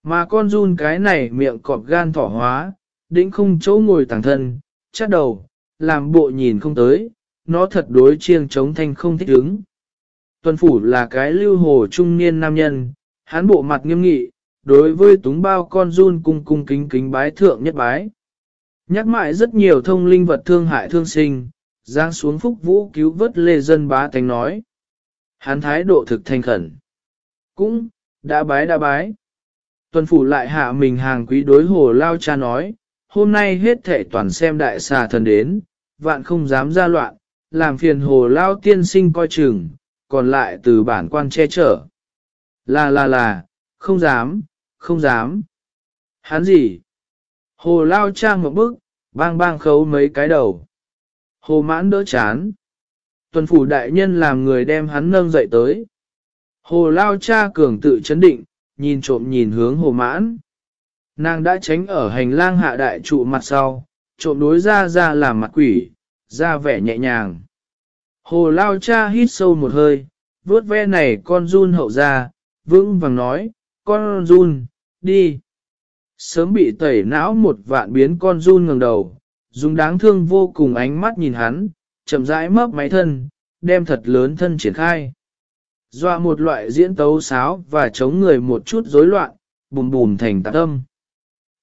Mà con run cái này miệng cọp gan thỏ hóa, đĩnh không chỗ ngồi tàng thân, chát đầu, làm bộ nhìn không tới, nó thật đối chiêng chống thanh không thích ứng. Tuần phủ là cái lưu hồ trung niên nam nhân, hắn bộ mặt nghiêm nghị, đối với túng bao con run cung cung kính kính bái thượng nhất bái. Nhắc mãi rất nhiều thông linh vật thương hại thương sinh, giang xuống phúc vũ cứu vớt lê dân bá tánh nói. Hắn thái độ thực thanh khẩn. Cũng, đã bái đã bái. Tuần phủ lại hạ mình hàng quý đối hồ lao cha nói, hôm nay hết thể toàn xem đại xà thần đến, vạn không dám ra loạn, làm phiền hồ lao tiên sinh coi chừng, còn lại từ bản quan che chở. Là là là, không dám, không dám. Hắn gì? Hồ lao trang một bước, bang bang khấu mấy cái đầu. Hồ mãn đỡ chán. Tuần phủ đại nhân làm người đem hắn nâng dậy tới. Hồ lao cha cường tự chấn định, nhìn trộm nhìn hướng hồ mãn. Nàng đã tránh ở hành lang hạ đại trụ mặt sau, trộm đối ra ra làm mặt quỷ, ra vẻ nhẹ nhàng. Hồ lao cha hít sâu một hơi, vớt ve này con run hậu ra, vững vàng nói, con run, đi. Sớm bị tẩy não một vạn biến con run ngẩng đầu, dùng đáng thương vô cùng ánh mắt nhìn hắn, chậm rãi mấp máy thân, đem thật lớn thân triển khai. dọa một loại diễn tấu sáo và chống người một chút rối loạn, bùm bùm thành tạc tâm.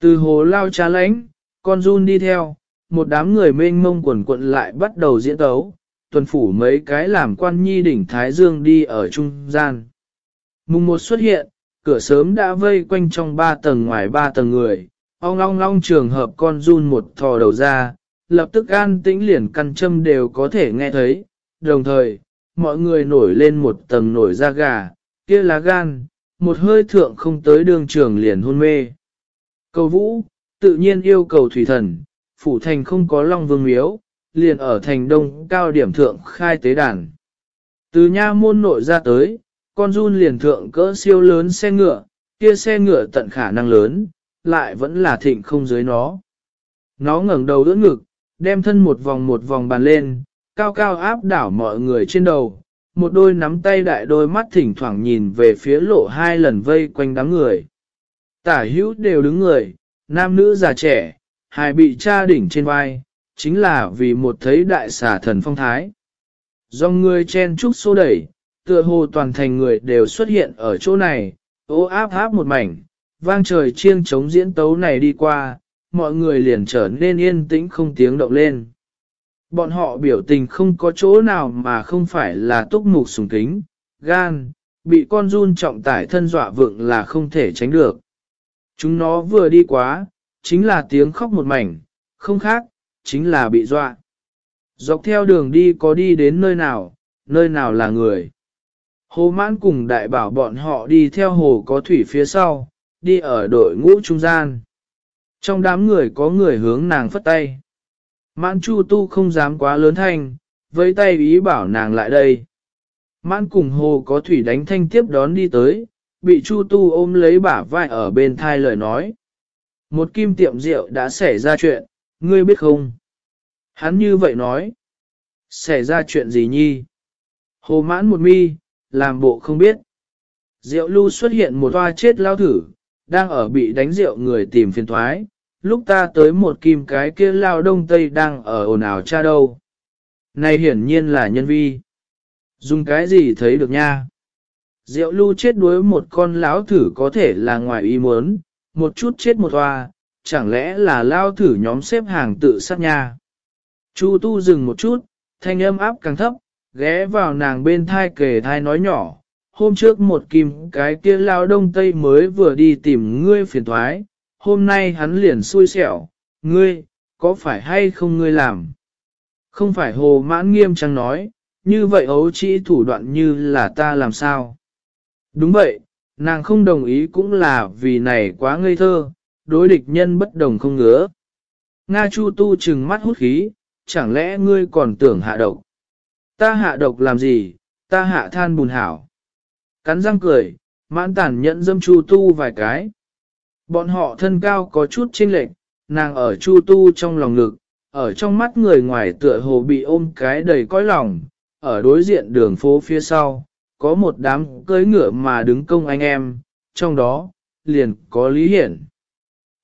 Từ hồ lao trá lánh, con run đi theo, một đám người mênh mông quần quận lại bắt đầu diễn tấu, tuần phủ mấy cái làm quan nhi đỉnh Thái Dương đi ở trung gian. Mùng một xuất hiện, cửa sớm đã vây quanh trong ba tầng ngoài ba tầng người, ong long long trường hợp con run một thò đầu ra, lập tức an tĩnh liền căn châm đều có thể nghe thấy, đồng thời, mọi người nổi lên một tầng nổi da gà, kia lá gan, một hơi thượng không tới đường trường liền hôn mê. Cầu vũ, tự nhiên yêu cầu thủy thần, phủ thành không có long vương miếu, liền ở thành đông cao điểm thượng khai tế đàn. Từ nha môn nội ra tới, con run liền thượng cỡ siêu lớn xe ngựa, kia xe ngựa tận khả năng lớn, lại vẫn là thịnh không dưới nó. Nó ngẩng đầu đỡ ngực, đem thân một vòng một vòng bàn lên, cao cao áp đảo mọi người trên đầu, một đôi nắm tay đại đôi mắt thỉnh thoảng nhìn về phía lộ hai lần vây quanh đám người. Tả hữu đều đứng người, nam nữ già trẻ, hài bị cha đỉnh trên vai, chính là vì một thấy đại xà thần phong thái. Do người chen trúc xô đẩy, tựa hồ toàn thành người đều xuất hiện ở chỗ này, ô áp áp một mảnh, vang trời chiêng chống diễn tấu này đi qua, mọi người liền trở nên yên tĩnh không tiếng động lên. Bọn họ biểu tình không có chỗ nào mà không phải là túc mục sùng kính, gan, bị con run trọng tải thân dọa vượng là không thể tránh được. Chúng nó vừa đi quá, chính là tiếng khóc một mảnh, không khác, chính là bị dọa. Dọc theo đường đi có đi đến nơi nào, nơi nào là người. Hồ mãn cùng đại bảo bọn họ đi theo hồ có thủy phía sau, đi ở đội ngũ trung gian. Trong đám người có người hướng nàng phất tay. Mãn chu tu không dám quá lớn thanh, với tay ý bảo nàng lại đây. Mãn cùng hồ có thủy đánh thanh tiếp đón đi tới, bị chu tu ôm lấy bả vai ở bên thai lời nói. Một kim tiệm rượu đã xảy ra chuyện, ngươi biết không? Hắn như vậy nói. Xảy ra chuyện gì nhi? Hồ mãn một mi, làm bộ không biết. Rượu lưu xuất hiện một toa chết lao thử, đang ở bị đánh rượu người tìm phiền thoái, lúc ta tới một kim cái kia lao đông tây đang ở ồn ào cha đâu. Này hiển nhiên là nhân vi. Dùng cái gì thấy được nha? Rượu lưu chết đuối một con lão thử có thể là ngoài ý muốn, một chút chết một hoa, chẳng lẽ là lao thử nhóm xếp hàng tự sát nha? Chu tu dừng một chút, thanh âm áp càng thấp, ghé vào nàng bên thai kề thai nói nhỏ, hôm trước một kim cái kia lao đông tây mới vừa đi tìm ngươi phiền thoái, hôm nay hắn liền xui xẻo, ngươi, có phải hay không ngươi làm? Không phải hồ mãn nghiêm trang nói, như vậy ấu chỉ thủ đoạn như là ta làm sao? Đúng vậy, nàng không đồng ý cũng là vì này quá ngây thơ, đối địch nhân bất đồng không ngứa. Nga Chu Tu chừng mắt hút khí, chẳng lẽ ngươi còn tưởng hạ độc? Ta hạ độc làm gì, ta hạ than bùn hảo. Cắn răng cười, mãn tản nhận dâm Chu Tu vài cái. Bọn họ thân cao có chút chênh lệch, nàng ở Chu Tu trong lòng ngực, ở trong mắt người ngoài tựa hồ bị ôm cái đầy cõi lòng, ở đối diện đường phố phía sau, có một đám cưỡi ngựa mà đứng công anh em, trong đó, liền có Lý Hiển.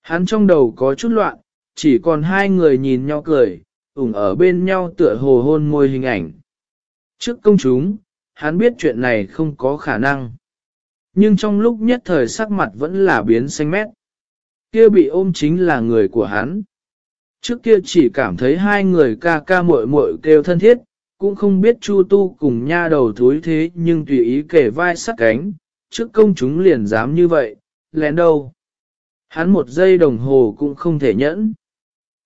Hắn trong đầu có chút loạn, chỉ còn hai người nhìn nhau cười, ủng ở bên nhau tựa hồ hôn môi hình ảnh. Trước công chúng, hắn biết chuyện này không có khả năng. Nhưng trong lúc nhất thời sắc mặt vẫn là biến xanh mét. Kia bị ôm chính là người của hắn. Trước kia chỉ cảm thấy hai người ca ca muội muội kêu thân thiết, cũng không biết Chu Tu cùng nha đầu thối thế nhưng tùy ý kể vai sắt cánh, trước công chúng liền dám như vậy, lén đâu. Hắn một giây đồng hồ cũng không thể nhẫn.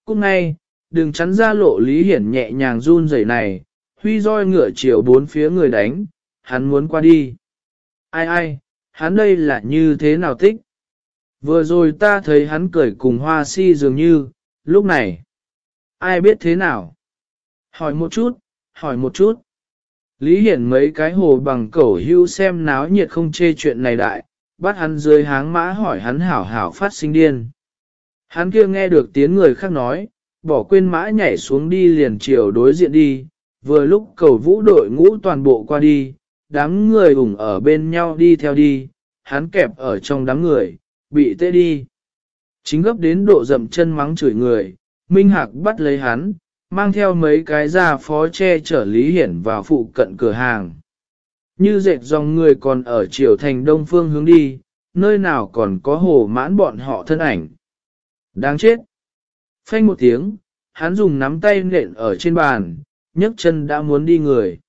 Cũng ngay, đừng chắn ra lộ Lý Hiển nhẹ nhàng run rẩy này, huy roi ngựa chiều bốn phía người đánh, hắn muốn qua đi. Ai ai, hắn đây là như thế nào thích? Vừa rồi ta thấy hắn cười cùng hoa si dường như, lúc này. Ai biết thế nào? Hỏi một chút, hỏi một chút. Lý Hiển mấy cái hồ bằng cẩu hưu xem náo nhiệt không chê chuyện này đại, bắt hắn dưới háng mã hỏi hắn hảo hảo phát sinh điên. Hắn kia nghe được tiếng người khác nói, bỏ quên mã nhảy xuống đi liền chiều đối diện đi, vừa lúc cầu vũ đội ngũ toàn bộ qua đi, đám người ủng ở bên nhau đi theo đi, hắn kẹp ở trong đám người, bị tê đi. Chính gấp đến độ dậm chân mắng chửi người, Minh Hạc bắt lấy hắn, mang theo mấy cái ra phó che chở Lý Hiển vào phụ cận cửa hàng. Như dệt dòng người còn ở triều thành đông phương hướng đi, nơi nào còn có hồ mãn bọn họ thân ảnh. Đáng chết! Phanh một tiếng, hắn dùng nắm tay nện ở trên bàn, nhấc chân đã muốn đi người.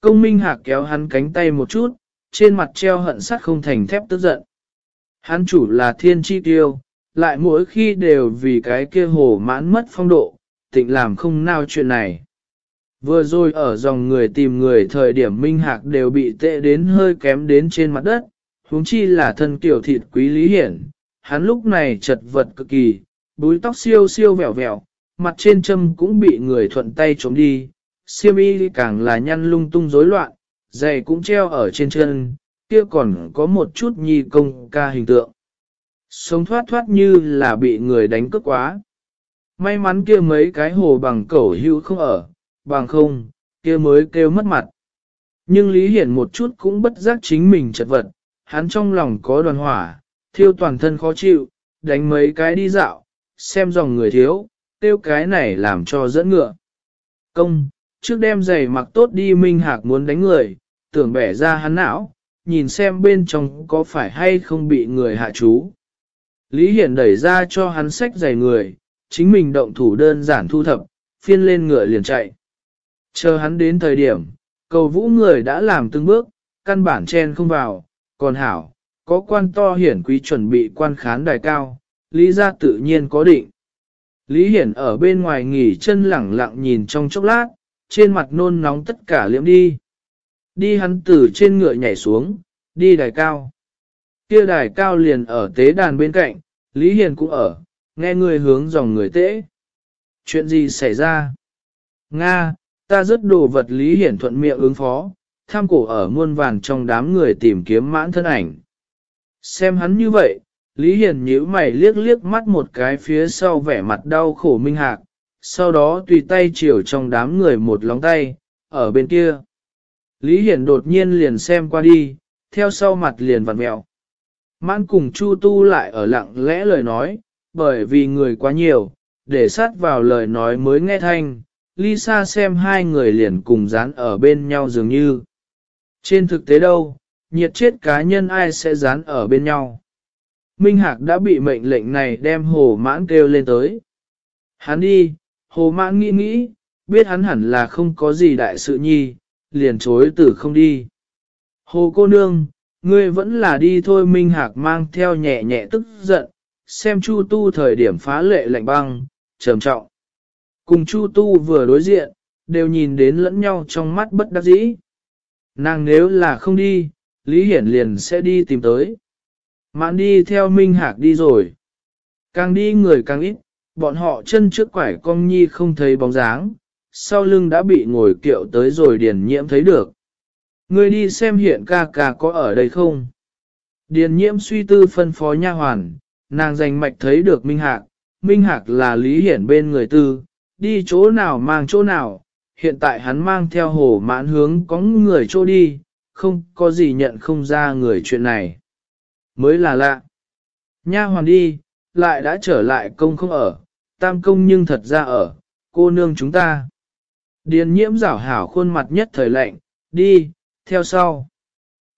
Công minh hạc kéo hắn cánh tay một chút, trên mặt treo hận sắt không thành thép tức giận. Hắn chủ là thiên chi tiêu, lại mỗi khi đều vì cái kia hồ mãn mất phong độ, tịnh làm không nao chuyện này. Vừa rồi ở dòng người tìm người thời điểm Minh Hạc đều bị tệ đến hơi kém đến trên mặt đất, huống chi là thân kiểu thịt quý lý hiển. Hắn lúc này chật vật cực kỳ, búi tóc siêu siêu vẹo vẹo, mặt trên châm cũng bị người thuận tay trống đi, siêu y càng là nhăn lung tung rối loạn, giày cũng treo ở trên chân, kia còn có một chút nhi công ca hình tượng. Sống thoát thoát như là bị người đánh cướp quá. May mắn kia mấy cái hồ bằng cẩu hữu không ở, bằng không, kia mới kêu mất mặt. Nhưng Lý Hiển một chút cũng bất giác chính mình chật vật, hắn trong lòng có đoàn hỏa, thiêu toàn thân khó chịu, đánh mấy cái đi dạo, xem dòng người thiếu, tiêu cái này làm cho dẫn ngựa. Công, trước đem giày mặc tốt đi Minh Hạc muốn đánh người, tưởng bẻ ra hắn não, nhìn xem bên trong có phải hay không bị người hạ chú. Lý Hiển đẩy ra cho hắn sách giày người, chính mình động thủ đơn giản thu thập, phiên lên ngựa liền chạy. Chờ hắn đến thời điểm, cầu vũ người đã làm từng bước, căn bản chen không vào, còn hảo, có quan to hiển quý chuẩn bị quan khán đài cao, lý ra tự nhiên có định. Lý Hiển ở bên ngoài nghỉ chân lẳng lặng nhìn trong chốc lát, trên mặt nôn nóng tất cả liễm đi. Đi hắn từ trên ngựa nhảy xuống, đi đài cao. Kia đài cao liền ở tế đàn bên cạnh, Lý Hiền cũng ở, nghe người hướng dòng người tễ. Chuyện gì xảy ra? Nga, ta rất đồ vật Lý Hiển thuận miệng ứng phó, tham cổ ở muôn vàn trong đám người tìm kiếm mãn thân ảnh. Xem hắn như vậy, Lý hiển nhíu mày liếc liếc mắt một cái phía sau vẻ mặt đau khổ minh hạc, sau đó tùy tay chiều trong đám người một lóng tay, ở bên kia. Lý Hiển đột nhiên liền xem qua đi, theo sau mặt liền vặn mẹo. Mãn cùng Chu Tu lại ở lặng lẽ lời nói, bởi vì người quá nhiều, để sát vào lời nói mới nghe thanh, Lisa xem hai người liền cùng dán ở bên nhau dường như. Trên thực tế đâu, nhiệt chết cá nhân ai sẽ dán ở bên nhau. Minh Hạc đã bị mệnh lệnh này đem hồ mãn kêu lên tới. Hắn đi, hồ mãn nghĩ nghĩ, biết hắn hẳn là không có gì đại sự nhi, liền chối từ không đi. Hồ cô nương, ngươi vẫn là đi thôi Minh Hạc mang theo nhẹ nhẹ tức giận, xem Chu Tu thời điểm phá lệ lạnh băng, trầm trọng. Cùng Chu Tu vừa đối diện, đều nhìn đến lẫn nhau trong mắt bất đắc dĩ. Nàng nếu là không đi, Lý Hiển liền sẽ đi tìm tới. Mãn đi theo Minh Hạc đi rồi. Càng đi người càng ít, bọn họ chân trước quải cong nhi không thấy bóng dáng, sau lưng đã bị ngồi kiệu tới rồi điền nhiễm thấy được. Người đi xem hiện ca ca có ở đây không? Điền nhiễm suy tư phân phó nha hoàn, nàng giành mạch thấy được Minh Hạc, Minh Hạc là Lý Hiển bên người tư, đi chỗ nào mang chỗ nào, hiện tại hắn mang theo hồ mãn hướng có người chỗ đi, không có gì nhận không ra người chuyện này. Mới là lạ. Nha hoàn đi, lại đã trở lại công không ở, tam công nhưng thật ra ở, cô nương chúng ta. Điền nhiễm rảo hảo khuôn mặt nhất thời lạnh, đi, theo sau.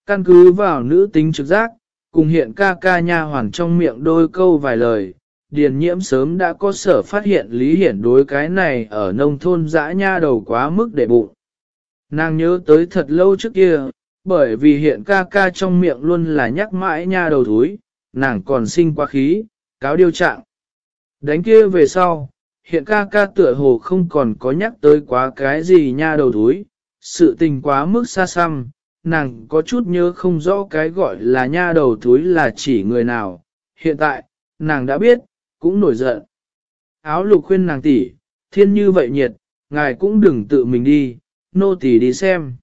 Căn cứ vào nữ tính trực giác, cùng hiện ca ca nha hoàn trong miệng đôi câu vài lời, điền nhiễm sớm đã có sở phát hiện lý hiển đối cái này ở nông thôn dã nha đầu quá mức để bụng. Nàng nhớ tới thật lâu trước kia, bởi vì hiện ca ca trong miệng luôn là nhắc mãi nha đầu thúi, nàng còn sinh quá khí, cáo điều trạng. Đánh kia về sau, hiện ca ca tựa hồ không còn có nhắc tới quá cái gì nha đầu thúi, sự tình quá mức xa xăm, nàng có chút nhớ không rõ cái gọi là nha đầu thúi là chỉ người nào. Hiện tại, nàng đã biết, cũng nổi giận. Áo lục khuyên nàng tỷ, thiên như vậy nhiệt, ngài cũng đừng tự mình đi, nô tỷ đi xem.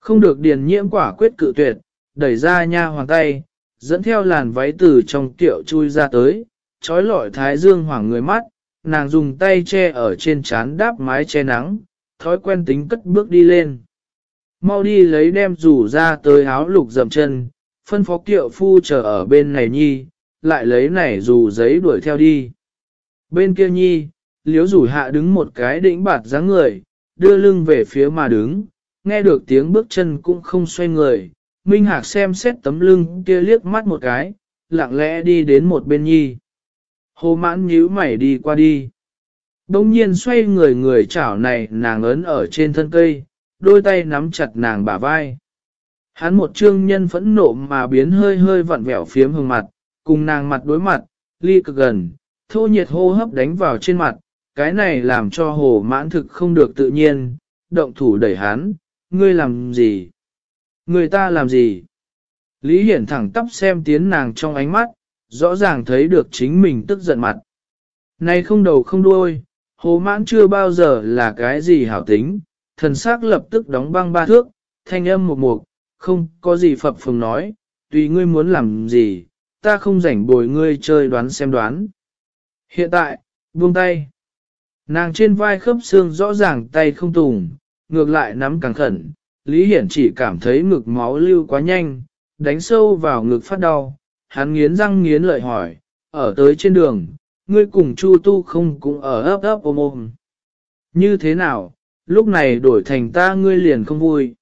Không được điền nhiễm quả quyết cự tuyệt, đẩy ra nha hoàng tay, dẫn theo làn váy từ trong tiệu chui ra tới, trói lọi thái dương hoàng người mắt, nàng dùng tay che ở trên chán đáp mái che nắng, thói quen tính cất bước đi lên. Mau đi lấy đem rủ ra tới áo lục dầm chân, phân phó kiệu phu chờ ở bên này nhi, lại lấy này dù giấy đuổi theo đi. Bên kia nhi, liếu rủ hạ đứng một cái đỉnh bạt dáng người, đưa lưng về phía mà đứng, nghe được tiếng bước chân cũng không xoay người. Minh Hạc xem xét tấm lưng kia liếc mắt một cái, lặng lẽ đi đến một bên nhi. Hồ mãn nhíu mày đi qua đi. Đông nhiên xoay người người chảo này nàng ấn ở trên thân cây, đôi tay nắm chặt nàng bả vai. Hắn một trương nhân phẫn nộ mà biến hơi hơi vặn vẹo phiếm hương mặt, cùng nàng mặt đối mặt, ly cực gần, thô nhiệt hô hấp đánh vào trên mặt, cái này làm cho hồ mãn thực không được tự nhiên, động thủ đẩy hắn, ngươi làm gì? Người ta làm gì? Lý Hiển thẳng tắp xem tiến nàng trong ánh mắt, rõ ràng thấy được chính mình tức giận mặt. Này không đầu không đuôi, hồ mãn chưa bao giờ là cái gì hảo tính, thần xác lập tức đóng băng ba thước, thanh âm một mục, không có gì phập phồng nói, tùy ngươi muốn làm gì, ta không rảnh bồi ngươi chơi đoán xem đoán. Hiện tại, buông tay. Nàng trên vai khớp xương rõ ràng tay không tùng, ngược lại nắm càng khẩn, Lý Hiển chỉ cảm thấy ngực máu lưu quá nhanh, đánh sâu vào ngực phát đau, hắn nghiến răng nghiến lợi hỏi, ở tới trên đường, ngươi cùng Chu Tu không cũng ở ấp ấp ôm ôm. Như thế nào, lúc này đổi thành ta ngươi liền không vui.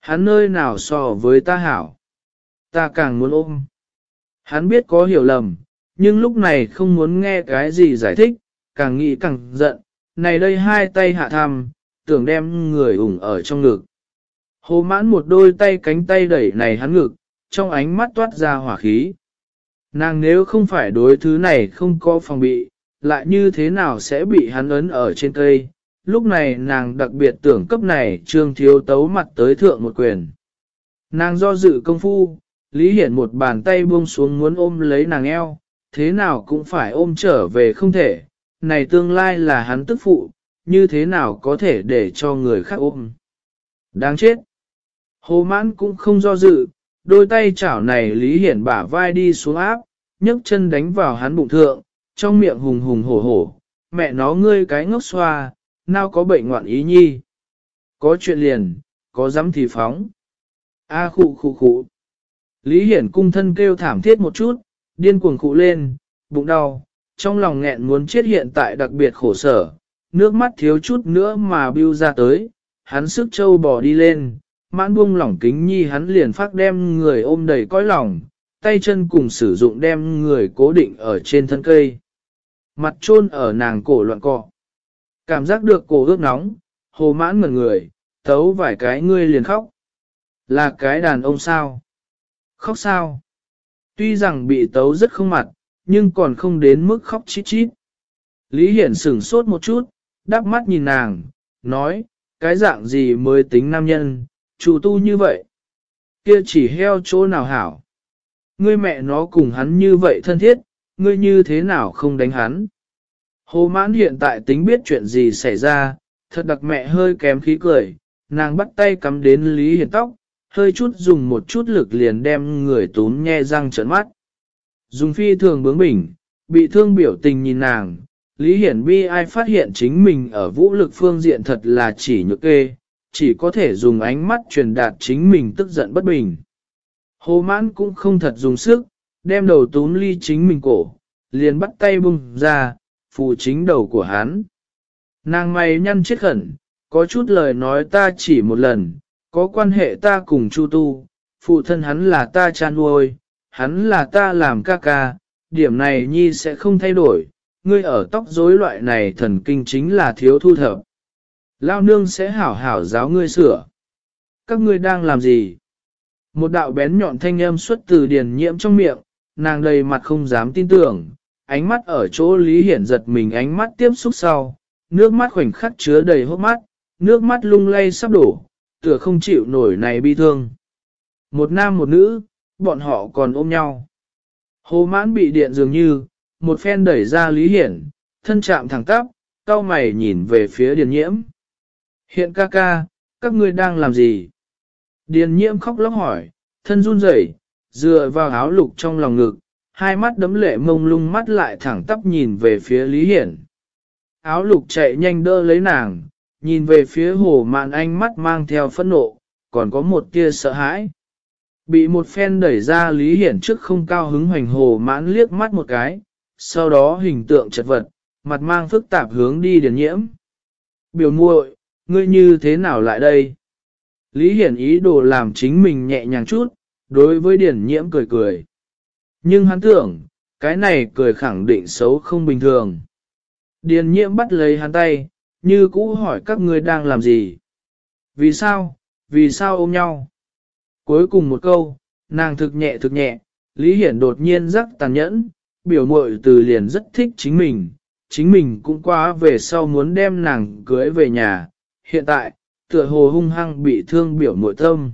Hắn nơi nào so với ta hảo. Ta càng muốn ôm. Hắn biết có hiểu lầm, nhưng lúc này không muốn nghe cái gì giải thích, càng nghĩ càng giận. Này đây hai tay hạ thăm, tưởng đem người ủng ở trong ngực. Hồ mãn một đôi tay cánh tay đẩy này hắn ngực, trong ánh mắt toát ra hỏa khí. Nàng nếu không phải đối thứ này không có phòng bị, lại như thế nào sẽ bị hắn ấn ở trên cây. Lúc này nàng đặc biệt tưởng cấp này trương thiếu tấu mặt tới thượng một quyền. Nàng do dự công phu, Lý Hiển một bàn tay buông xuống muốn ôm lấy nàng eo, thế nào cũng phải ôm trở về không thể, này tương lai là hắn tức phụ, như thế nào có thể để cho người khác ôm. Đáng chết! Hồ mãn cũng không do dự, đôi tay chảo này Lý Hiển bả vai đi xuống áp, nhấc chân đánh vào hắn bụng thượng, trong miệng hùng hùng hổ hổ, mẹ nó ngươi cái ngốc xoa, nào có bệnh ngoạn ý nhi. Có chuyện liền, có dám thì phóng. A à, khụ khụ khụ. Lý Hiển cung thân kêu thảm thiết một chút, điên cuồng khụ lên, bụng đau, trong lòng nghẹn muốn chết hiện tại đặc biệt khổ sở, nước mắt thiếu chút nữa mà bưu ra tới, hắn sức trâu bò đi lên, mãn buông lỏng kính nhi hắn liền phát đem người ôm đầy cõi lòng, tay chân cùng sử dụng đem người cố định ở trên thân cây. Mặt chôn ở nàng cổ loạn cọ. Cảm giác được cổ ướt nóng, hồ mãn ngẩn người, thấu vài cái ngươi liền khóc. Là cái đàn ông sao? Khóc sao? Tuy rằng bị tấu rất không mặt, nhưng còn không đến mức khóc chít chít. Lý Hiển sửng sốt một chút, đắp mắt nhìn nàng, nói, cái dạng gì mới tính nam nhân, chủ tu như vậy. Kia chỉ heo chỗ nào hảo. Ngươi mẹ nó cùng hắn như vậy thân thiết, ngươi như thế nào không đánh hắn. Hồ mãn hiện tại tính biết chuyện gì xảy ra, thật đặc mẹ hơi kém khí cười, nàng bắt tay cắm đến Lý Hiển tóc, hơi chút dùng một chút lực liền đem người tốn nhe răng trợn mắt. Dùng phi thường bướng bỉnh, bị thương biểu tình nhìn nàng, Lý Hiển Bi ai phát hiện chính mình ở vũ lực phương diện thật là chỉ nhược kê, chỉ có thể dùng ánh mắt truyền đạt chính mình tức giận bất bình. Hồ mãn cũng không thật dùng sức, đem đầu túm ly chính mình cổ, liền bắt tay bung ra, phụ chính đầu của hắn. Nàng mày nhăn chết khẩn, có chút lời nói ta chỉ một lần, có quan hệ ta cùng Chu Tu, phụ thân hắn là ta cha nuôi, hắn là ta làm ca ca, điểm này nhi sẽ không thay đổi, ngươi ở tóc rối loại này thần kinh chính là thiếu thu thập. Lao nương sẽ hảo hảo giáo ngươi sửa. Các ngươi đang làm gì? Một đạo bén nhọn thanh âm xuất từ điền nhiễm trong miệng, nàng đầy mặt không dám tin tưởng, ánh mắt ở chỗ Lý Hiển giật mình ánh mắt tiếp xúc sau, nước mắt khoảnh khắc chứa đầy hốc mắt, nước mắt lung lay sắp đổ, tựa không chịu nổi này bi thương. Một nam một nữ, bọn họ còn ôm nhau. Hồ mãn bị điện dường như, một phen đẩy ra Lý Hiển, thân chạm thẳng tắp, cao mày nhìn về phía điền nhiễm. Hiện ca ca, các ngươi đang làm gì? Điền nhiễm khóc lóc hỏi, thân run rẩy, dựa vào áo lục trong lòng ngực, hai mắt đấm lệ mông lung mắt lại thẳng tắp nhìn về phía Lý Hiển. Áo lục chạy nhanh đỡ lấy nàng, nhìn về phía hồ mạn anh mắt mang theo phẫn nộ, còn có một tia sợ hãi. Bị một phen đẩy ra Lý Hiển trước không cao hứng hoành hồ mãn liếc mắt một cái, sau đó hình tượng chật vật, mặt mang phức tạp hướng đi điền nhiễm. Biểu muội, ngươi như thế nào lại đây? Lý Hiển ý đồ làm chính mình nhẹ nhàng chút, đối với điền nhiễm cười cười. Nhưng hắn tưởng, cái này cười khẳng định xấu không bình thường. Điền nhiễm bắt lấy hắn tay, như cũ hỏi các ngươi đang làm gì? Vì sao? Vì sao ôm nhau? Cuối cùng một câu, nàng thực nhẹ thực nhẹ, Lý Hiển đột nhiên rắc tàn nhẫn, biểu mội từ liền rất thích chính mình, chính mình cũng quá về sau muốn đem nàng cưới về nhà, hiện tại, tựa hồ hung hăng bị thương biểu mội tâm.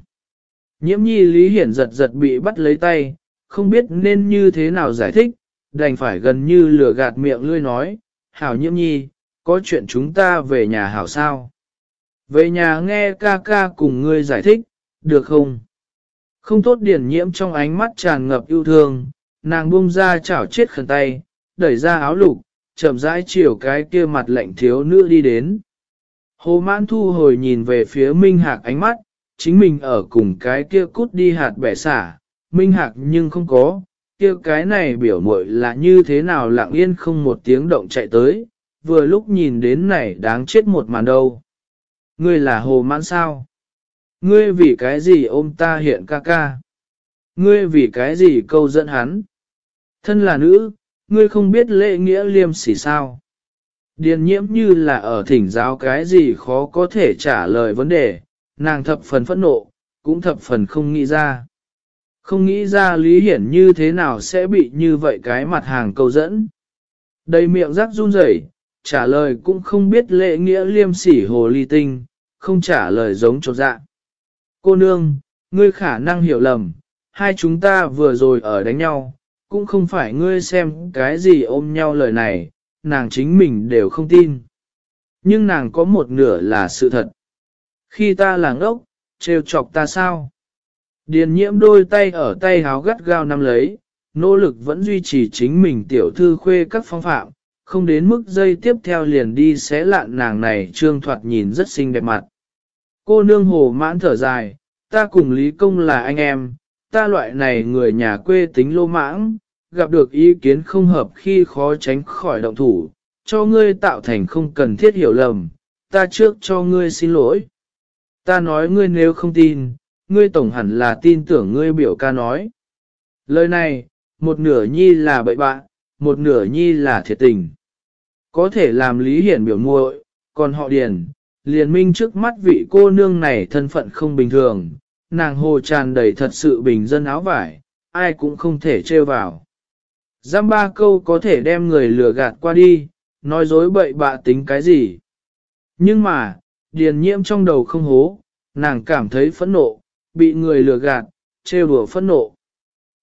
Nhiễm nhi Lý Hiển giật giật bị bắt lấy tay, không biết nên như thế nào giải thích, đành phải gần như lừa gạt miệng lươi nói, hảo nhiễm nhi, có chuyện chúng ta về nhà hảo sao? Về nhà nghe ca ca cùng ngươi giải thích, được không? Không tốt điển nhiễm trong ánh mắt tràn ngập yêu thương, nàng buông ra chảo chết khẩn tay, đẩy ra áo lục, chậm rãi chiều cái kia mặt lạnh thiếu nữ đi đến. Hồ mãn thu hồi nhìn về phía Minh Hạc ánh mắt, chính mình ở cùng cái kia cút đi hạt bẻ xả, Minh Hạc nhưng không có, kia cái này biểu muội là như thế nào lặng yên không một tiếng động chạy tới, vừa lúc nhìn đến này đáng chết một màn đâu. Ngươi là hồ mãn sao? Ngươi vì cái gì ôm ta hiện ca ca? Ngươi vì cái gì câu dẫn hắn? Thân là nữ, ngươi không biết lễ nghĩa liêm sỉ sao? Điền nhiễm như là ở thỉnh giáo cái gì khó có thể trả lời vấn đề, nàng thập phần phẫn nộ, cũng thập phần không nghĩ ra. Không nghĩ ra Lý Hiển như thế nào sẽ bị như vậy cái mặt hàng câu dẫn. Đầy miệng rắc run rẩy, trả lời cũng không biết lễ nghĩa liêm sỉ hồ ly tinh, không trả lời giống chỗ dạ. Cô nương, ngươi khả năng hiểu lầm, hai chúng ta vừa rồi ở đánh nhau, cũng không phải ngươi xem cái gì ôm nhau lời này, nàng chính mình đều không tin. Nhưng nàng có một nửa là sự thật. Khi ta là ngốc, trêu chọc ta sao? Điền nhiễm đôi tay ở tay háo gắt gao nắm lấy, nỗ lực vẫn duy trì chính mình tiểu thư khuê các phong phạm, không đến mức dây tiếp theo liền đi xé lạn nàng này trương thoạt nhìn rất xinh đẹp mặt. Cô nương hồ mãn thở dài, ta cùng Lý Công là anh em, ta loại này người nhà quê tính lô mãng, gặp được ý kiến không hợp khi khó tránh khỏi động thủ, cho ngươi tạo thành không cần thiết hiểu lầm, ta trước cho ngươi xin lỗi. Ta nói ngươi nếu không tin, ngươi tổng hẳn là tin tưởng ngươi biểu ca nói. Lời này, một nửa nhi là bậy bạ, một nửa nhi là thiệt tình. Có thể làm lý hiển biểu muội, còn họ điền, liền minh trước mắt vị cô nương này thân phận không bình thường, nàng hồ tràn đầy thật sự bình dân áo vải, ai cũng không thể trêu vào. Giam ba câu có thể đem người lừa gạt qua đi, nói dối bậy bạ tính cái gì. Nhưng mà, điền nhiễm trong đầu không hố, nàng cảm thấy phẫn nộ, bị người lừa gạt, trêu đùa phẫn nộ.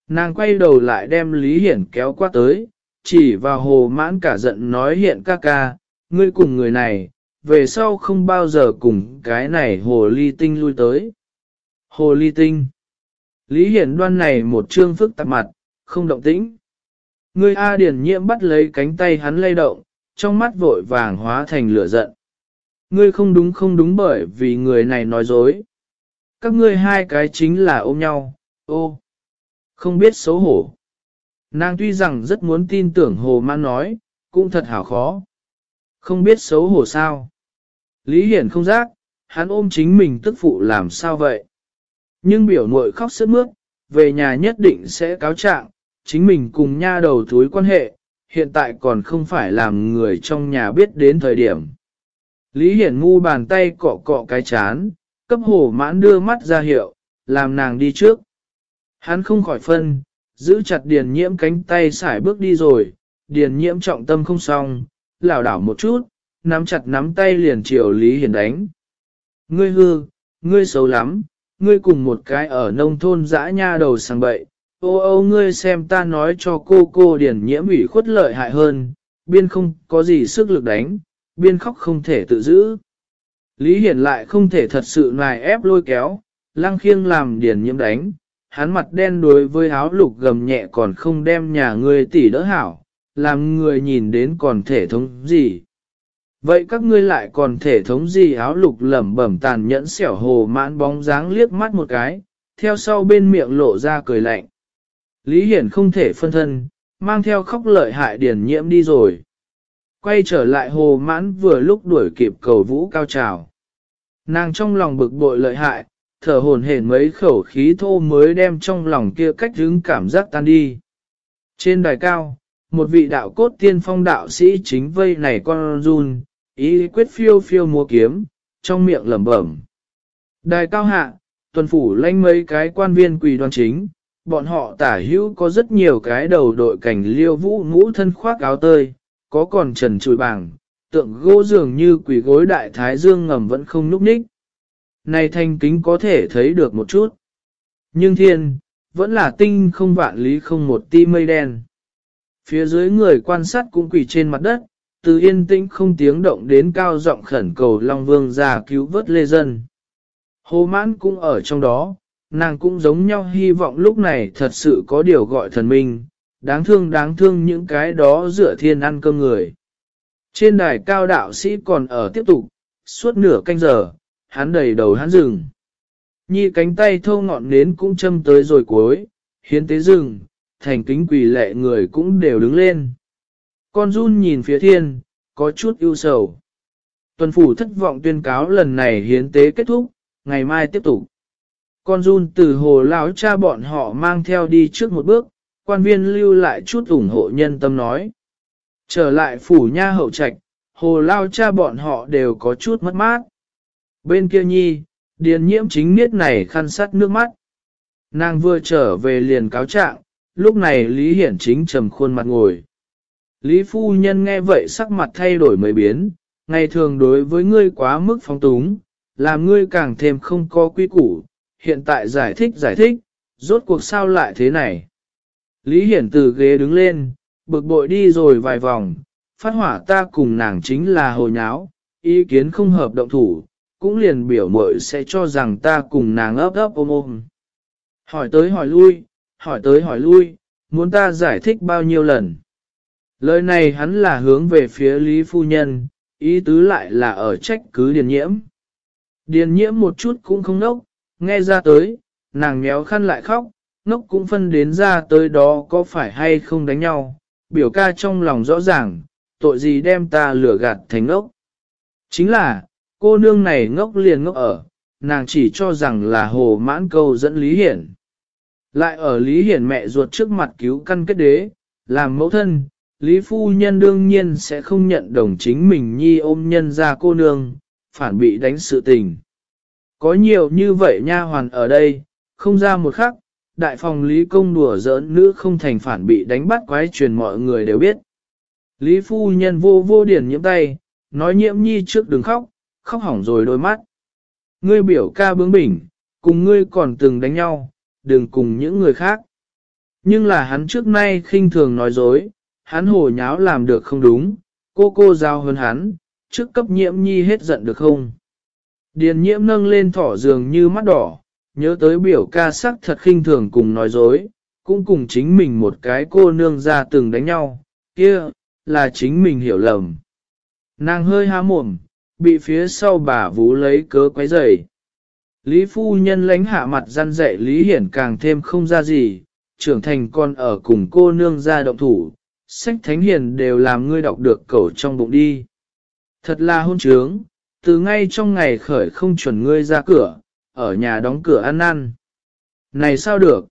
Nàng quay đầu lại đem Lý Hiển kéo qua tới, chỉ vào hồ mãn cả giận nói hiện ca ca, ngươi cùng người này, về sau không bao giờ cùng cái này hồ ly tinh lui tới. Hồ ly tinh. Lý Hiển đoan này một trương phức tạp mặt, không động tĩnh. Ngươi A Điển nhiễm bắt lấy cánh tay hắn lay động, trong mắt vội vàng hóa thành lửa giận. Ngươi không đúng không đúng bởi vì người này nói dối. Các ngươi hai cái chính là ôm nhau, ô, không biết xấu hổ. Nàng tuy rằng rất muốn tin tưởng hồ mãn nói, cũng thật hảo khó. Không biết xấu hổ sao. Lý Hiển không giác, hắn ôm chính mình tức phụ làm sao vậy. Nhưng biểu muội khóc sướt mướt, về nhà nhất định sẽ cáo trạng, chính mình cùng nha đầu thúi quan hệ, hiện tại còn không phải làm người trong nhà biết đến thời điểm. Lý Hiển ngu bàn tay cọ cọ cái chán, cấp hổ mãn đưa mắt ra hiệu, làm nàng đi trước. Hắn không khỏi phân, giữ chặt điền nhiễm cánh tay xải bước đi rồi, điền nhiễm trọng tâm không xong, lảo đảo một chút, nắm chặt nắm tay liền chiều Lý Hiển đánh. Ngươi hư, ngươi xấu lắm, ngươi cùng một cái ở nông thôn dã nha đầu sang bậy, ô ô ngươi xem ta nói cho cô cô điển nhiễm ủy khuất lợi hại hơn, biên không có gì sức lực đánh, biên khóc không thể tự giữ. Lý Hiển lại không thể thật sự nài ép lôi kéo, lăng khiêng làm điển nhiễm đánh, hắn mặt đen đối với áo lục gầm nhẹ còn không đem nhà ngươi tỉ đỡ hảo, làm người nhìn đến còn thể thống gì. Vậy các ngươi lại còn thể thống gì áo lục lẩm bẩm tàn nhẫn xẻo hồ mãn bóng dáng liếc mắt một cái, theo sau bên miệng lộ ra cười lạnh. Lý Hiển không thể phân thân, mang theo khóc lợi hại điển nhiễm đi rồi. Quay trở lại hồ mãn vừa lúc đuổi kịp cầu vũ cao trào. Nàng trong lòng bực bội lợi hại, thở hồn hển mấy khẩu khí thô mới đem trong lòng kia cách hứng cảm giác tan đi. Trên đài cao, một vị đạo cốt tiên phong đạo sĩ chính vây này con run, ý quyết phiêu phiêu múa kiếm, trong miệng lẩm bẩm. Đài cao hạ, tuần phủ lanh mấy cái quan viên quỳ đoan chính, bọn họ tả hữu có rất nhiều cái đầu đội cảnh liêu vũ ngũ thân khoác áo tơi, có còn trần trùi bảng, tượng gỗ dường như quỷ gối đại thái dương ngầm vẫn không núp ních. Này thanh kính có thể thấy được một chút. Nhưng thiên, vẫn là tinh không vạn lý không một ti mây đen. Phía dưới người quan sát cũng quỳ trên mặt đất, từ yên tĩnh không tiếng động đến cao giọng khẩn cầu Long Vương ra cứu vớt lê dân. Hồ mãn cũng ở trong đó, nàng cũng giống nhau hy vọng lúc này thật sự có điều gọi thần minh, đáng thương đáng thương những cái đó dựa thiên ăn cơm người. Trên đài cao đạo sĩ còn ở tiếp tục, suốt nửa canh giờ, hắn đầy đầu hắn rừng. Nhi cánh tay thâu ngọn nến cũng châm tới rồi cuối, hiến tế rừng, thành kính quỳ lệ người cũng đều đứng lên. Con run nhìn phía thiên, có chút ưu sầu. Tuần phủ thất vọng tuyên cáo lần này hiến tế kết thúc, ngày mai tiếp tục. Con run từ hồ lão cha bọn họ mang theo đi trước một bước, quan viên lưu lại chút ủng hộ nhân tâm nói. Trở lại phủ nha hậu trạch, hồ lao cha bọn họ đều có chút mất mát. Bên kia nhi, điền nhiễm chính miết này khăn sắt nước mắt. Nàng vừa trở về liền cáo trạng, lúc này Lý Hiển chính trầm khuôn mặt ngồi. Lý phu nhân nghe vậy sắc mặt thay đổi mấy biến, ngày thường đối với ngươi quá mức phóng túng, làm ngươi càng thêm không có quy củ, hiện tại giải thích giải thích, rốt cuộc sao lại thế này. Lý Hiển từ ghế đứng lên, bực bội đi rồi vài vòng, phát hỏa ta cùng nàng chính là hồ nháo, ý kiến không hợp động thủ, cũng liền biểu mội sẽ cho rằng ta cùng nàng ấp ấp ôm ôm. Hỏi tới hỏi lui, hỏi tới hỏi lui, muốn ta giải thích bao nhiêu lần. Lời này hắn là hướng về phía Lý Phu Nhân, ý tứ lại là ở trách cứ điền nhiễm. Điền nhiễm một chút cũng không nốc, nghe ra tới, nàng méo khăn lại khóc, nốc cũng phân đến ra tới đó có phải hay không đánh nhau, biểu ca trong lòng rõ ràng, tội gì đem ta lừa gạt thành ngốc. Chính là, cô nương này ngốc liền ngốc ở, nàng chỉ cho rằng là hồ mãn câu dẫn Lý Hiển. Lại ở Lý Hiển mẹ ruột trước mặt cứu căn kết đế, làm mẫu thân, Lý Phu Nhân đương nhiên sẽ không nhận đồng chính mình nhi ôm nhân ra cô nương, phản bị đánh sự tình. Có nhiều như vậy nha hoàn ở đây, không ra một khắc, đại phòng Lý Công đùa giỡn nữ không thành phản bị đánh bắt quái truyền mọi người đều biết. Lý Phu Nhân vô vô điển nhiễm tay, nói nhiễm nhi trước đừng khóc, khóc hỏng rồi đôi mắt. Ngươi biểu ca bướng bỉnh, cùng ngươi còn từng đánh nhau, đừng cùng những người khác. Nhưng là hắn trước nay khinh thường nói dối, hắn hồ nháo làm được không đúng, cô cô giao hơn hắn, trước cấp nhiễm nhi hết giận được không? Điền nhiễm nâng lên thỏ dường như mắt đỏ, nhớ tới biểu ca sắc thật khinh thường cùng nói dối, cũng cùng chính mình một cái cô nương ra từng đánh nhau, kia, là chính mình hiểu lầm. Nàng hơi há mồm, bị phía sau bà vú lấy cớ quấy rầy. Lý phu nhân lánh hạ mặt răn dạy Lý Hiển càng thêm không ra gì, trưởng thành con ở cùng cô nương ra động thủ, sách thánh hiền đều làm ngươi đọc được cẩu trong bụng đi. Thật là hôn trướng, từ ngay trong ngày khởi không chuẩn ngươi ra cửa, ở nhà đóng cửa ăn ăn. Này sao được?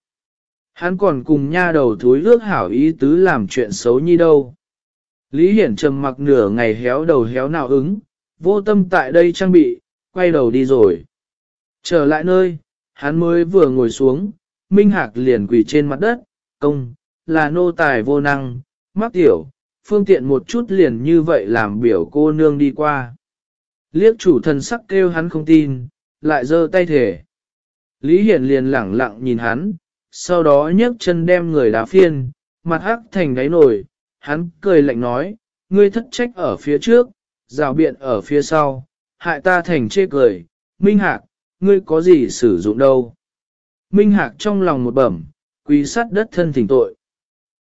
Hắn còn cùng nha đầu thúi ước hảo ý tứ làm chuyện xấu như đâu. Lý Hiển trầm mặc nửa ngày héo đầu héo nào ứng, vô tâm tại đây trang bị, quay đầu đi rồi. Trở lại nơi, hắn mới vừa ngồi xuống, Minh Hạc liền quỳ trên mặt đất, công, là nô tài vô năng, mắc tiểu, phương tiện một chút liền như vậy làm biểu cô nương đi qua. Liếc chủ thần sắc kêu hắn không tin, lại giơ tay thể. Lý Hiển liền lẳng lặng nhìn hắn, sau đó nhấc chân đem người đá phiên, mặt hắc thành đáy nổi, hắn cười lạnh nói, ngươi thất trách ở phía trước, rào biện ở phía sau, hại ta thành chê cười, Minh Hạc, ngươi có gì sử dụng đâu. Minh Hạc trong lòng một bẩm, quý sắt đất thân thỉnh tội.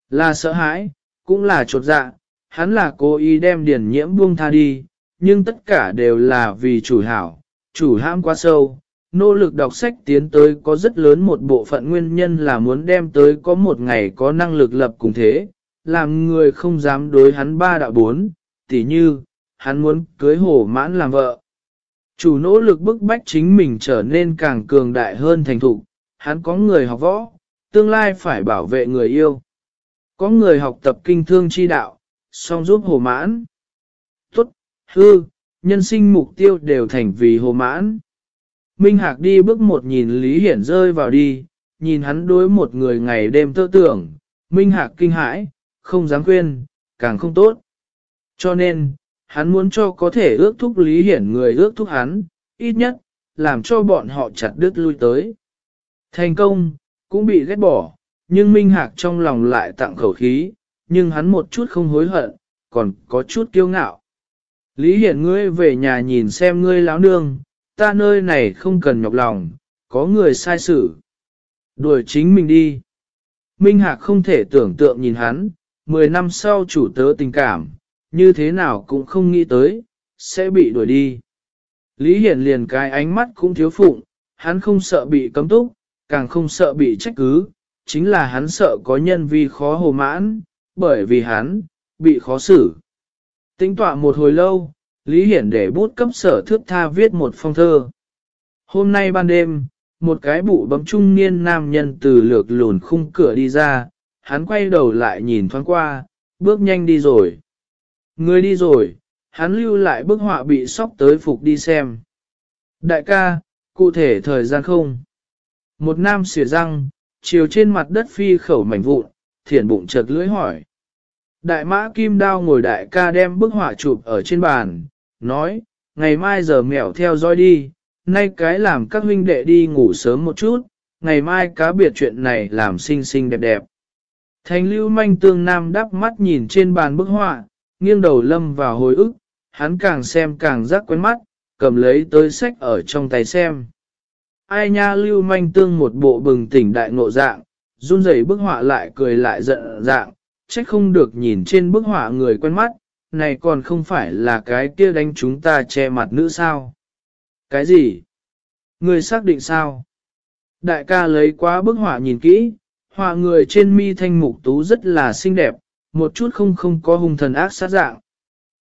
Là sợ hãi, cũng là trột dạ, hắn là cố ý đem điển nhiễm buông tha đi, nhưng tất cả đều là vì chủ hảo, chủ hãm quá sâu. Nỗ lực đọc sách tiến tới có rất lớn một bộ phận nguyên nhân là muốn đem tới có một ngày có năng lực lập cùng thế, làm người không dám đối hắn ba đạo bốn, tỉ như, hắn muốn cưới hổ mãn làm vợ. Chủ nỗ lực bức bách chính mình trở nên càng cường đại hơn thành thục, hắn có người học võ, tương lai phải bảo vệ người yêu. Có người học tập kinh thương chi đạo, song giúp hổ mãn. Tốt, hư, nhân sinh mục tiêu đều thành vì hồ mãn. Minh Hạc đi bước một nhìn Lý Hiển rơi vào đi, nhìn hắn đối một người ngày đêm tơ tưởng, Minh Hạc kinh hãi, không dám quên càng không tốt. Cho nên, hắn muốn cho có thể ước thúc Lý Hiển người ước thúc hắn, ít nhất, làm cho bọn họ chặt đứt lui tới. Thành công, cũng bị ghét bỏ, nhưng Minh Hạc trong lòng lại tặng khẩu khí, nhưng hắn một chút không hối hận, còn có chút kiêu ngạo. Lý Hiển ngươi về nhà nhìn xem ngươi láo nương, ta nơi này không cần nhọc lòng, có người sai sự. Đuổi chính mình đi. Minh Hạc không thể tưởng tượng nhìn hắn, 10 năm sau chủ tớ tình cảm, như thế nào cũng không nghĩ tới, sẽ bị đuổi đi. Lý Hiển liền cái ánh mắt cũng thiếu phụng, hắn không sợ bị cấm túc, càng không sợ bị trách cứ, chính là hắn sợ có nhân vi khó hồ mãn, bởi vì hắn, bị khó xử. Tính tọa một hồi lâu, Lý Hiển để bút cấp sở thước tha viết một phong thơ. Hôm nay ban đêm, một cái bụ bấm trung niên nam nhân từ lược lùn khung cửa đi ra, hắn quay đầu lại nhìn thoáng qua, bước nhanh đi rồi. Người đi rồi, hắn lưu lại bức họa bị sóc tới phục đi xem. Đại ca, cụ thể thời gian không? Một nam xỉa răng, chiều trên mặt đất phi khẩu mảnh vụn, thiển bụng chợt lưỡi hỏi. Đại mã kim đao ngồi đại ca đem bức họa chụp ở trên bàn, nói, ngày mai giờ mèo theo dõi đi, nay cái làm các huynh đệ đi ngủ sớm một chút, ngày mai cá biệt chuyện này làm xinh xinh đẹp đẹp. Thành lưu manh tương nam đắp mắt nhìn trên bàn bức họa, nghiêng đầu lâm vào hồi ức, hắn càng xem càng rắc quen mắt, cầm lấy tới sách ở trong tay xem. Ai nha lưu manh tương một bộ bừng tỉnh đại ngộ dạng, run rẩy bức họa lại cười lại giận dạng, trách không được nhìn trên bức họa người quen mắt, này còn không phải là cái kia đánh chúng ta che mặt nữ sao. Cái gì? Người xác định sao? Đại ca lấy quá bức họa nhìn kỹ, họa người trên mi thanh mục tú rất là xinh đẹp, một chút không không có hung thần ác sát dạng.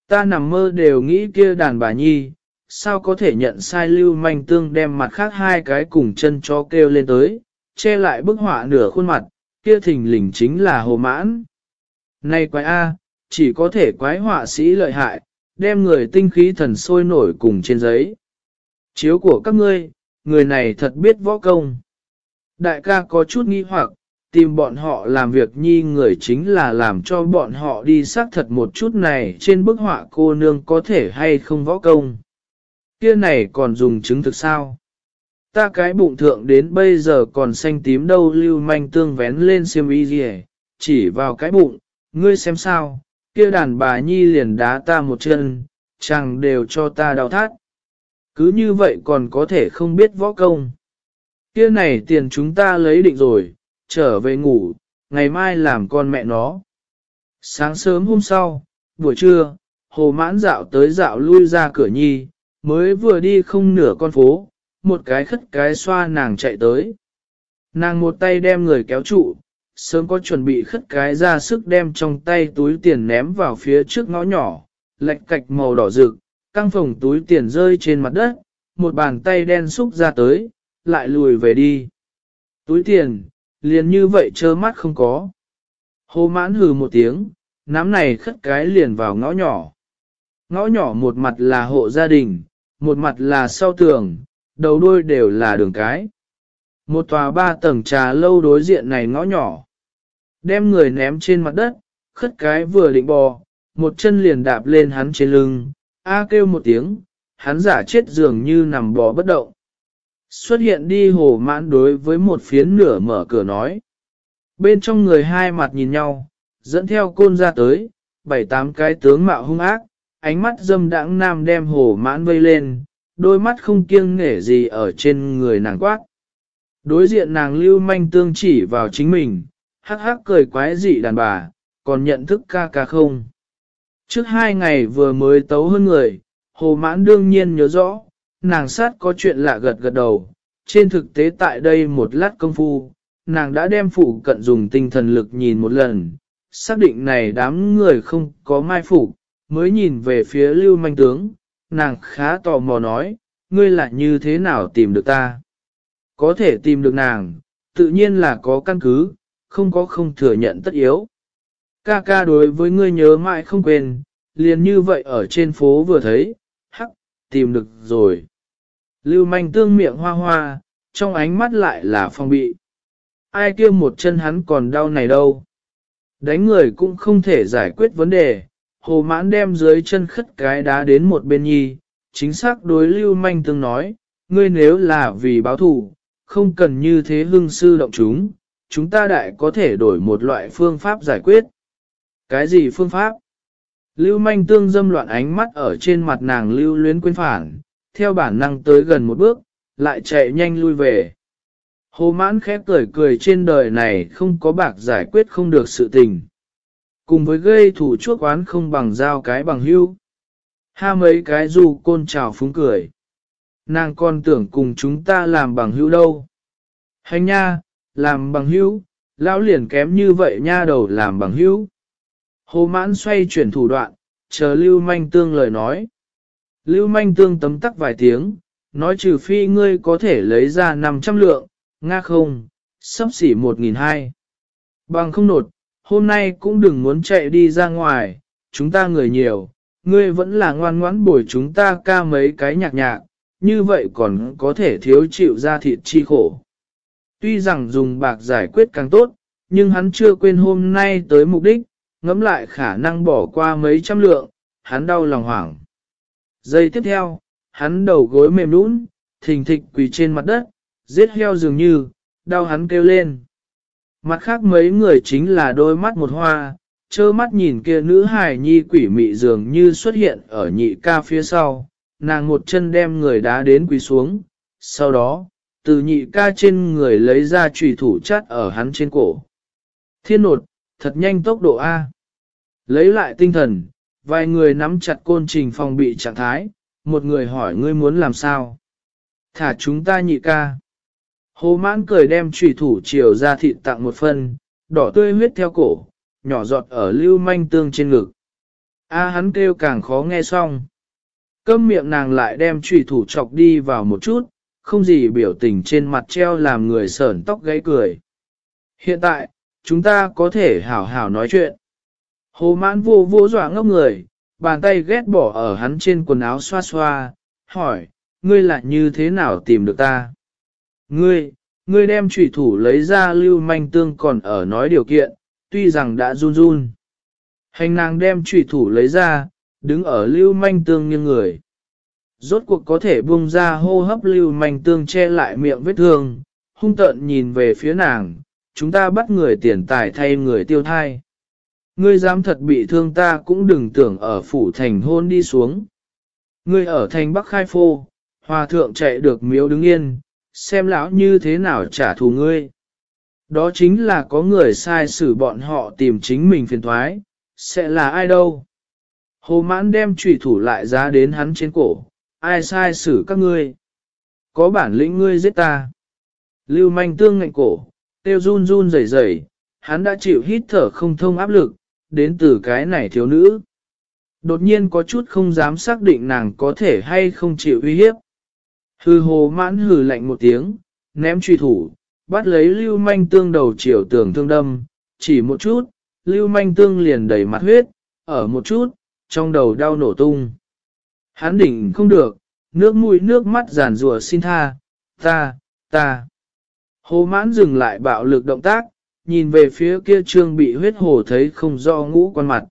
Ta nằm mơ đều nghĩ kia đàn bà nhi, sao có thể nhận sai lưu manh tương đem mặt khác hai cái cùng chân cho kêu lên tới, che lại bức họa nửa khuôn mặt, kia thình lình chính là hồ mãn. Này quái A, chỉ có thể quái họa sĩ lợi hại, đem người tinh khí thần sôi nổi cùng trên giấy. Chiếu của các ngươi, người này thật biết võ công. Đại ca có chút nghi hoặc, tìm bọn họ làm việc nhi người chính là làm cho bọn họ đi xác thật một chút này trên bức họa cô nương có thể hay không võ công. Kia này còn dùng chứng thực sao? Ta cái bụng thượng đến bây giờ còn xanh tím đâu lưu manh tương vén lên xiêm y gì chỉ vào cái bụng, ngươi xem sao, kia đàn bà nhi liền đá ta một chân, chẳng đều cho ta đau thắt. Cứ như vậy còn có thể không biết võ công. Kia này tiền chúng ta lấy định rồi, trở về ngủ, ngày mai làm con mẹ nó. Sáng sớm hôm sau, buổi trưa, hồ mãn dạo tới dạo lui ra cửa nhi, mới vừa đi không nửa con phố, một cái khất cái xoa nàng chạy tới. Nàng một tay đem người kéo trụ, sớm có chuẩn bị khất cái ra sức đem trong tay túi tiền ném vào phía trước ngõ nhỏ, lệch cạch màu đỏ rực, căng phồng túi tiền rơi trên mặt đất, một bàn tay đen xúc ra tới, lại lùi về đi. Túi tiền, liền như vậy trơ mắt không có. Hồ mãn hừ một tiếng, nắm này khất cái liền vào ngõ nhỏ. Ngõ nhỏ một mặt là hộ gia đình, một mặt là sau tường, đầu đuôi đều là đường cái. Một tòa ba tầng trà lâu đối diện này ngõ nhỏ. Đem người ném trên mặt đất, khất cái vừa định bò, một chân liền đạp lên hắn trên lưng, a kêu một tiếng, hắn giả chết dường như nằm bò bất động. Xuất hiện đi hồ mãn đối với một phiến nửa mở cửa nói. Bên trong người hai mặt nhìn nhau, dẫn theo côn ra tới, bảy tám cái tướng mạo hung ác, ánh mắt dâm đãng nam đem hồ mãn vây lên, đôi mắt không kiêng nể gì ở trên người nàng quát. Đối diện nàng lưu manh tương chỉ vào chính mình, hắc hắc cười quái dị đàn bà, còn nhận thức ca ca không. Trước hai ngày vừa mới tấu hơn người, hồ mãn đương nhiên nhớ rõ, nàng sát có chuyện lạ gật gật đầu. Trên thực tế tại đây một lát công phu, nàng đã đem phụ cận dùng tinh thần lực nhìn một lần, xác định này đám người không có mai phục, mới nhìn về phía lưu manh tướng, nàng khá tò mò nói, ngươi lại như thế nào tìm được ta? Có thể tìm được nàng, tự nhiên là có căn cứ, không có không thừa nhận tất yếu. Ca ca đối với ngươi nhớ mãi không quên, liền như vậy ở trên phố vừa thấy, hắc, tìm được rồi. Lưu manh tương miệng hoa hoa, trong ánh mắt lại là phong bị. Ai kia một chân hắn còn đau này đâu. Đánh người cũng không thể giải quyết vấn đề, hồ mãn đem dưới chân khất cái đá đến một bên nhi, chính xác đối lưu manh tương nói, ngươi nếu là vì báo thù, không cần như thế hưng sư động chúng, chúng ta đại có thể đổi một loại phương pháp giải quyết. Cái gì phương pháp? Lưu manh tương dâm loạn ánh mắt ở trên mặt nàng lưu luyến quên phản, theo bản năng tới gần một bước, lại chạy nhanh lui về. Hồ mãn khép cười cười trên đời này không có bạc giải quyết không được sự tình. Cùng với gây thủ chuốc oán không bằng giao cái bằng hưu. Ha mấy cái dù côn trào phúng cười. Nàng còn tưởng cùng chúng ta làm bằng hữu đâu. Hành nha, làm bằng hữu, lão liền kém như vậy nha đầu làm bằng hữu. Hồ mãn xoay chuyển thủ đoạn, chờ Lưu Manh Tương lời nói. Lưu Manh Tương tấm tắc vài tiếng, nói trừ phi ngươi có thể lấy ra 500 lượng, nga không, sắp xỉ 1.200. Bằng không nột, hôm nay cũng đừng muốn chạy đi ra ngoài, chúng ta người nhiều, ngươi vẫn là ngoan ngoãn bồi chúng ta ca mấy cái nhạc nhạc, như vậy còn có thể thiếu chịu ra thịt chi khổ. Tuy rằng dùng bạc giải quyết càng tốt, nhưng hắn chưa quên hôm nay tới mục đích, ngẫm lại khả năng bỏ qua mấy trăm lượng, hắn đau lòng hoảng. Giây tiếp theo, hắn đầu gối mềm nũng, thình thịch quỳ trên mặt đất, giết heo dường như, đau hắn kêu lên. Mặt khác mấy người chính là đôi mắt một hoa, trơ mắt nhìn kia nữ hài nhi quỷ mị dường như xuất hiện ở nhị ca phía sau, nàng một chân đem người đá đến quỳ xuống, sau đó, từ nhị ca trên người lấy ra trùy thủ chát ở hắn trên cổ. Thiên nột, thật nhanh tốc độ A. Lấy lại tinh thần, vài người nắm chặt côn trình phòng bị trạng thái, một người hỏi ngươi muốn làm sao. Thả chúng ta nhị ca. Hồ mãn cười đem trùy thủ chiều ra thịt tặng một phần, đỏ tươi huyết theo cổ, nhỏ giọt ở lưu manh tương trên ngực. A hắn kêu càng khó nghe xong. Câm miệng nàng lại đem trùy thủ chọc đi vào một chút, không gì biểu tình trên mặt treo làm người sởn tóc gáy cười. Hiện tại, chúng ta có thể hảo hảo nói chuyện. Hồ mãn vô vô dọa ngốc người, bàn tay ghét bỏ ở hắn trên quần áo xoa xoa, hỏi, ngươi lại như thế nào tìm được ta? Ngươi, ngươi đem trùy thủ lấy ra lưu manh tương còn ở nói điều kiện, tuy rằng đã run run. Hành nàng đem trùy thủ lấy ra, đứng ở lưu manh tương như người. Rốt cuộc có thể buông ra hô hấp lưu manh tương che lại miệng vết thương, hung tợn nhìn về phía nàng, chúng ta bắt người tiền tài thay người tiêu thai. Ngươi dám thật bị thương ta cũng đừng tưởng ở phủ thành hôn đi xuống. Ngươi ở thành Bắc Khai Phô, hòa thượng chạy được miếu đứng yên, xem lão như thế nào trả thù ngươi. Đó chính là có người sai xử bọn họ tìm chính mình phiền thoái, sẽ là ai đâu. Hồ mãn đem trùy thủ lại giá đến hắn trên cổ, ai sai xử các ngươi. Có bản lĩnh ngươi giết ta. Lưu manh tương ngạnh cổ, tiêu run run rẩy rẩy, hắn đã chịu hít thở không thông áp lực, đến từ cái này thiếu nữ. Đột nhiên có chút không dám xác định nàng có thể hay không chịu uy hiếp. Hư hồ mãn hừ lạnh một tiếng, ném truy thủ, bắt lấy lưu manh tương đầu chiều tường thương đâm, chỉ một chút, lưu manh tương liền đầy mặt huyết, ở một chút, trong đầu đau nổ tung. Hắn đỉnh không được, nước mũi nước mắt giàn rùa xin tha, ta, ta. Hồ mãn dừng lại bạo lực động tác, nhìn về phía kia trương bị huyết hồ thấy không do ngũ quan mặt.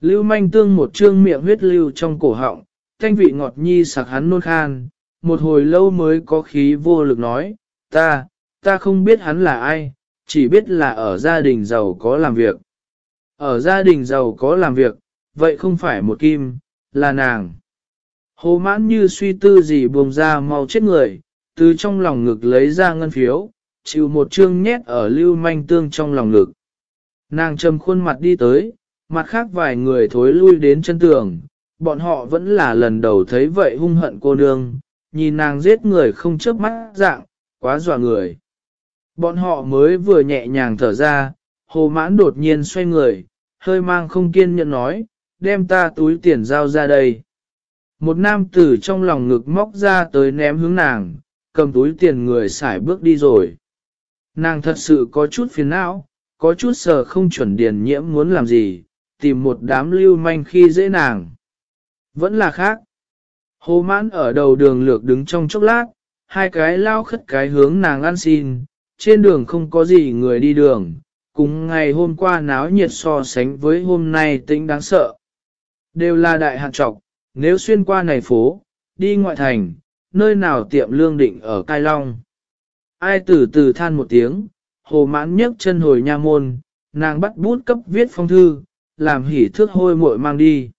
Lưu manh tương một trương miệng huyết lưu trong cổ họng, thanh vị ngọt nhi sặc hắn nôn khan, một hồi lâu mới có khí vô lực nói, ta, ta không biết hắn là ai, chỉ biết là ở gia đình giàu có làm việc. Ở gia đình giàu có làm việc, vậy không phải một kim, là nàng. Hồ mãn như suy tư gì buông ra mau chết người, từ trong lòng ngực lấy ra ngân phiếu, chịu một chương nhét ở lưu manh tương trong lòng ngực. Nàng trầm khuôn mặt đi tới, mặt khác vài người thối lui đến chân tường, bọn họ vẫn là lần đầu thấy vậy hung hận cô nương, nhìn nàng giết người không chớp mắt dạng, quá dọa người. Bọn họ mới vừa nhẹ nhàng thở ra, hồ mãn đột nhiên xoay người, hơi mang không kiên nhẫn nói, đem ta túi tiền giao ra đây. Một nam tử trong lòng ngực móc ra tới ném hướng nàng, cầm túi tiền người xải bước đi rồi. Nàng thật sự có chút phiền não, có chút sợ không chuẩn điền nhiễm muốn làm gì, tìm một đám lưu manh khi dễ nàng. Vẫn là khác. Hồ mãn ở đầu đường lược đứng trong chốc lát, hai cái lao khất cái hướng nàng ăn xin, trên đường không có gì người đi đường, cùng ngày hôm qua náo nhiệt so sánh với hôm nay tính đáng sợ. Đều là đại hạn trọc, nếu xuyên qua này phố, đi ngoại thành, nơi nào tiệm lương định ở Cai Long. Ai từ từ than một tiếng, hồ mãn nhấc chân hồi nha môn, nàng bắt bút cấp viết phong thư, làm hỉ thước hôi muội mang đi.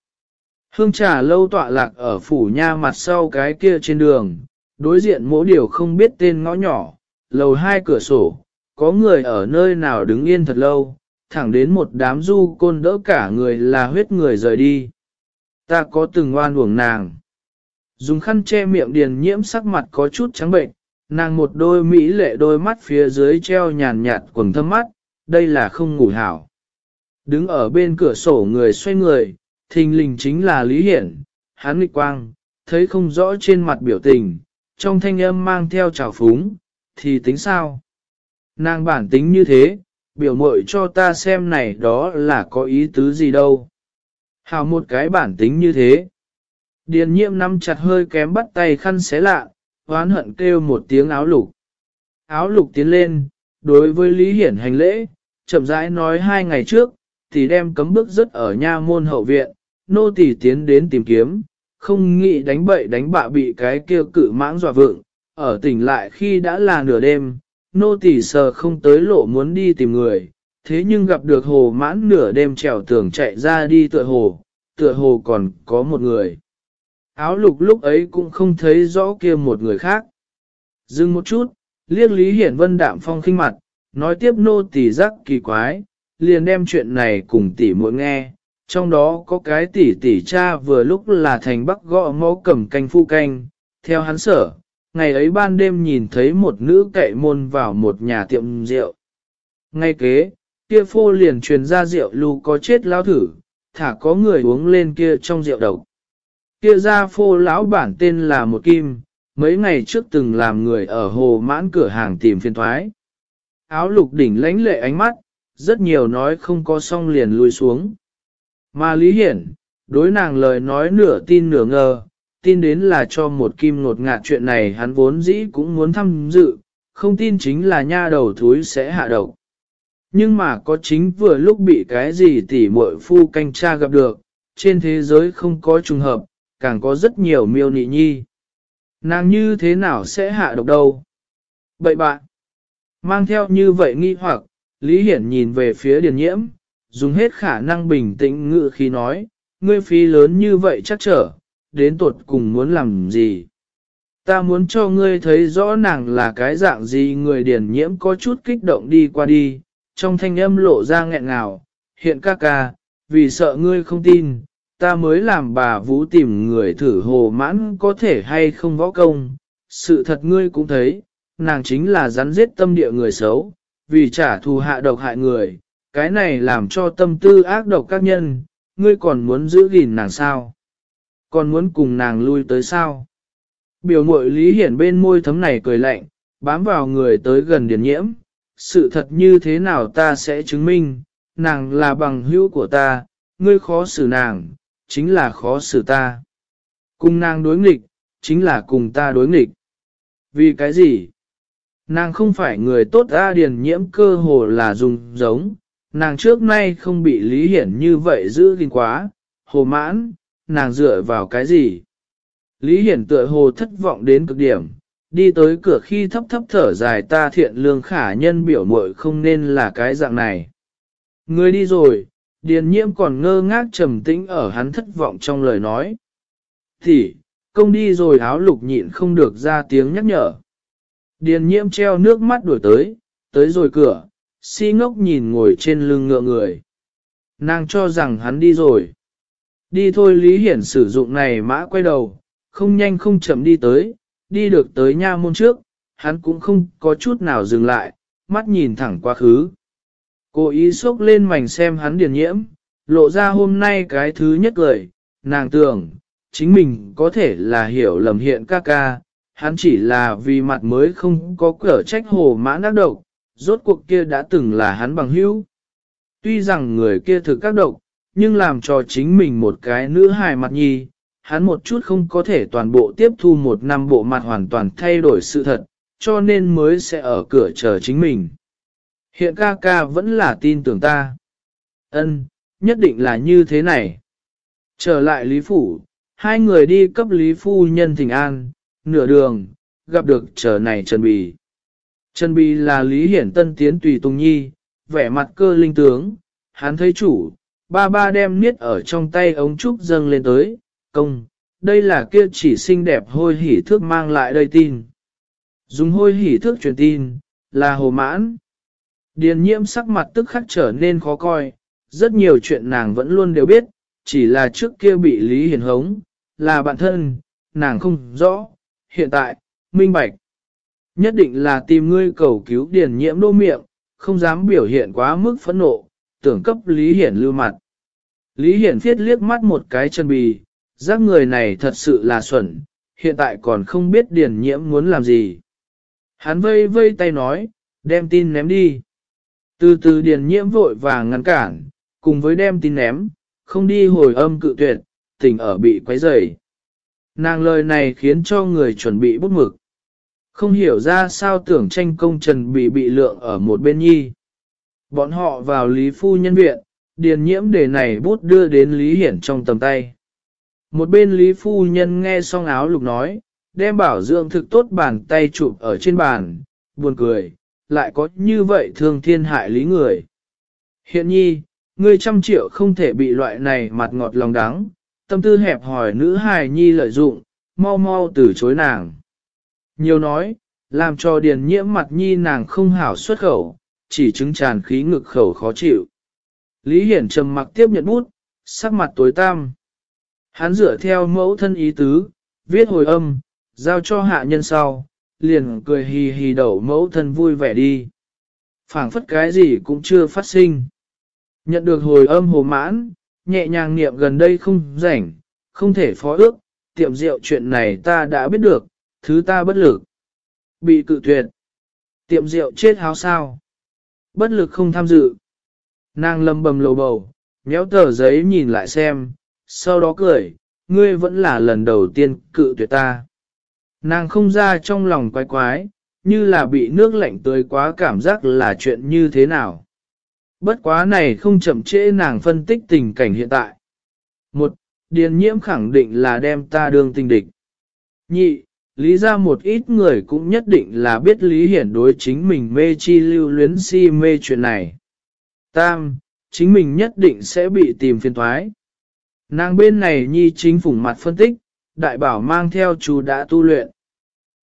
Hương trà lâu tọa lạc ở phủ nha mặt sau cái kia trên đường, đối diện mỗi điều không biết tên ngõ nhỏ, lầu hai cửa sổ, có người ở nơi nào đứng yên thật lâu, thẳng đến một đám du côn đỡ cả người là huyết người rời đi. Ta có từng oan uổng nàng. Dùng khăn che miệng điền nhiễm sắc mặt có chút trắng bệnh, nàng một đôi mỹ lệ đôi mắt phía dưới treo nhàn nhạt quần thâm mắt, đây là không ngủ hảo. Đứng ở bên cửa sổ người xoay người, thình lình chính là Lý Hiển, hắn nghịch quang, thấy không rõ trên mặt biểu tình, trong thanh âm mang theo trào phúng, thì tính sao? Nàng bản tính như thế, biểu mội cho ta xem này đó là có ý tứ gì đâu. Hào một cái bản tính như thế. Điền nhiễm nắm chặt hơi kém bắt tay khăn xé lạ, oán hận kêu một tiếng áo lục. Áo lục tiến lên, đối với Lý Hiển hành lễ, chậm rãi nói hai ngày trước, thì đem cấm bước rất ở nha môn hậu viện, nô tỳ tiến đến tìm kiếm, không nghĩ đánh bậy đánh bạ bị cái kia cự mãng dọa vượng, ở tỉnh lại khi đã là nửa đêm, nô tỳ sờ không tới lộ muốn đi tìm người, thế nhưng gặp được hồ mãn nửa đêm trèo tường chạy ra đi tựa hồ, tựa hồ còn có một người. Áo lục lúc ấy cũng không thấy rõ kia một người khác. Dừng một chút, liếc Lý Hiển Vân đạm phong khinh mặt, nói tiếp nô tỳ giác kỳ quái, liền đem chuyện này cùng tỷ muội nghe, trong đó có cái tỷ tỷ cha vừa lúc là thành bắc gõ mẫu cầm canh phu canh, theo hắn sở, ngày ấy ban đêm nhìn thấy một nữ cậy môn vào một nhà tiệm rượu. Ngay kế, kia phô liền truyền ra rượu lù có chết lao thử, thả có người uống lên kia trong rượu độc. Kia ra phô lão bản tên là một kim, mấy ngày trước từng làm người ở hồ mãn cửa hàng tìm phiên thoái. Áo lục đỉnh lánh lệ ánh mắt, rất nhiều nói không có xong liền lùi xuống. Mà Lý Hiển, đối nàng lời nói nửa tin nửa ngờ, tin đến là cho một kim ngột ngạt chuyện này hắn vốn dĩ cũng muốn tham dự, không tin chính là nha đầu thúi sẽ hạ độc. Nhưng mà có chính vừa lúc bị cái gì tỉ muội phu canh tra gặp được, trên thế giới không có trùng hợp, càng có rất nhiều miêu nị nhi. Nàng như thế nào sẽ hạ độc đâu? Vậy bạn, mang theo như vậy nghi hoặc, Lý Hiển nhìn về phía Điền Nhiễm, dùng hết khả năng bình tĩnh ngự khi nói, ngươi phí lớn như vậy chắc trở, đến tuột cùng muốn làm gì. Ta muốn cho ngươi thấy rõ nàng là cái dạng gì người Điền Nhiễm có chút kích động đi qua đi, trong thanh âm lộ ra nghẹn ngào, hiện ca ca, vì sợ ngươi không tin, ta mới làm bà vũ tìm người thử hồ mãn có thể hay không võ công. Sự thật ngươi cũng thấy, nàng chính là rắn giết tâm địa người xấu, vì trả thù hạ độc hại người, cái này làm cho tâm tư ác độc các nhân, ngươi còn muốn giữ gìn nàng sao? Còn muốn cùng nàng lui tới sao? Biểu mội lý hiển bên môi thấm này cười lạnh, bám vào người tới gần điển nhiễm, sự thật như thế nào ta sẽ chứng minh, nàng là bằng hữu của ta, ngươi khó xử nàng, chính là khó xử ta. Cùng nàng đối nghịch, chính là cùng ta đối nghịch. Vì cái gì? Nàng không phải người tốt A điền nhiễm cơ hồ là dùng giống, nàng trước nay không bị lý hiển như vậy giữ gìn quá, hồ mãn, nàng dựa vào cái gì? Lý hiển tựa hồ thất vọng đến cực điểm, đi tới cửa khi thấp thấp thở dài ta thiện lương khả nhân biểu muội không nên là cái dạng này. Người đi rồi, điền nhiễm còn ngơ ngác trầm tĩnh ở hắn thất vọng trong lời nói. Thì, công đi rồi áo lục nhịn không được ra tiếng nhắc nhở. Điền nhiễm treo nước mắt đuổi tới, tới rồi cửa, si ngốc nhìn ngồi trên lưng ngựa người. Nàng cho rằng hắn đi rồi. Đi thôi Lý Hiển sử dụng này mã quay đầu, không nhanh không chậm đi tới, đi được tới nha môn trước, hắn cũng không có chút nào dừng lại, mắt nhìn thẳng quá khứ. Cô ý xốc lên mảnh xem hắn điền nhiễm, lộ ra hôm nay cái thứ nhất lời, nàng tưởng, chính mình có thể là hiểu lầm hiện ca ca, hắn chỉ là vì mặt mới không có cửa trách hồ mã đắc độc, rốt cuộc kia đã từng là hắn bằng hữu. Tuy rằng người kia thực các độc, nhưng làm cho chính mình một cái nữ hài mặt nhi, hắn một chút không có thể toàn bộ tiếp thu một năm bộ mặt hoàn toàn thay đổi sự thật, cho nên mới sẽ ở cửa chờ chính mình. Hiện ca ca vẫn là tin tưởng ta. Ân, nhất định là như thế này. Trở lại Lý Phủ, hai người đi cấp Lý Phu Nhân Thịnh An, nửa đường, gặp được chờ này Trần Bì. Trần Bì là Lý Hiển Tân Tiến Tùy Tùng Nhi, vẻ mặt cơ linh tướng, hắn thấy chủ, ba ba đem niết ở trong tay ống trúc dâng lên tới, công, đây là kia chỉ xinh đẹp hôi hỉ thước mang lại đây tin. Dùng hôi hỉ thước truyền tin, là hồ mãn. Điền nhiễm sắc mặt tức khắc trở nên khó coi, rất nhiều chuyện nàng vẫn luôn đều biết, chỉ là trước kia bị Lý Hiền hống, là bạn thân, nàng không rõ, hiện tại, minh bạch. Nhất định là tìm ngươi cầu cứu điền nhiễm đô miệng, không dám biểu hiện quá mức phẫn nộ, tưởng cấp Lý Hiển lưu mặt. Lý Hiển thiết liếc mắt một cái chân bì, giác người này thật sự là xuẩn, hiện tại còn không biết điền nhiễm muốn làm gì. Hắn vây vây tay nói, đem tin ném đi. Từ từ điền nhiễm vội vàng ngăn cản, cùng với đem tin ném, không đi hồi âm cự tuyệt, tỉnh ở bị quấy rầy. Nàng lời này khiến cho người chuẩn bị bút mực. Không hiểu ra sao tưởng tranh công trần bị bị lượng ở một bên nhi. Bọn họ vào Lý Phu Nhân Viện, điền nhiễm đề này bút đưa đến Lý Hiển trong tầm tay. Một bên Lý Phu Nhân nghe xong áo lục nói, đem bảo dưỡng thực tốt bàn tay chụp ở trên bàn, buồn cười, lại có như vậy thương thiên hại lý người. Hiện nhi, ngươi trăm triệu không thể bị loại này mặt ngọt lòng đắng, tâm tư hẹp hỏi nữ hài nhi lợi dụng, mau mau từ chối nàng. Nhiều nói, làm cho điền nhiễm mặt nhi nàng không hảo xuất khẩu, chỉ chứng tràn khí ngực khẩu khó chịu. Lý Hiển trầm mặc tiếp nhận bút, sắc mặt tối tăm. Hắn dựa theo mẫu thân ý tứ, viết hồi âm, giao cho hạ nhân sau, liền cười hì hì đậu mẫu thân vui vẻ đi. phảng phất cái gì cũng chưa phát sinh. Nhận được hồi âm hồ mãn, nhẹ nhàng niệm gần đây không rảnh, không thể phó ước, tiệm rượu chuyện này ta đã biết được, thứ ta bất lực. Bị cự tuyệt. Tiệm rượu chết háo sao. Bất lực không tham dự. Nàng lầm bầm lầu bầu, méo tờ giấy nhìn lại xem, sau đó cười, ngươi vẫn là lần đầu tiên cự tuyệt ta. Nàng không ra trong lòng quái quái, như là bị nước lạnh tươi quá cảm giác là chuyện như thế nào. Bất quá này không chậm trễ nàng phân tích tình cảnh hiện tại. Một, điền nhiễm khẳng định là đem ta đương tình địch. Nhị, lý ra một ít người cũng nhất định là biết lý hiển đối chính mình mê chi lưu luyến si mê chuyện này. Tam, chính mình nhất định sẽ bị tìm phiền thoái. Nàng bên này nhi chính phủng mặt phân tích, đại bảo mang theo chú đã tu luyện.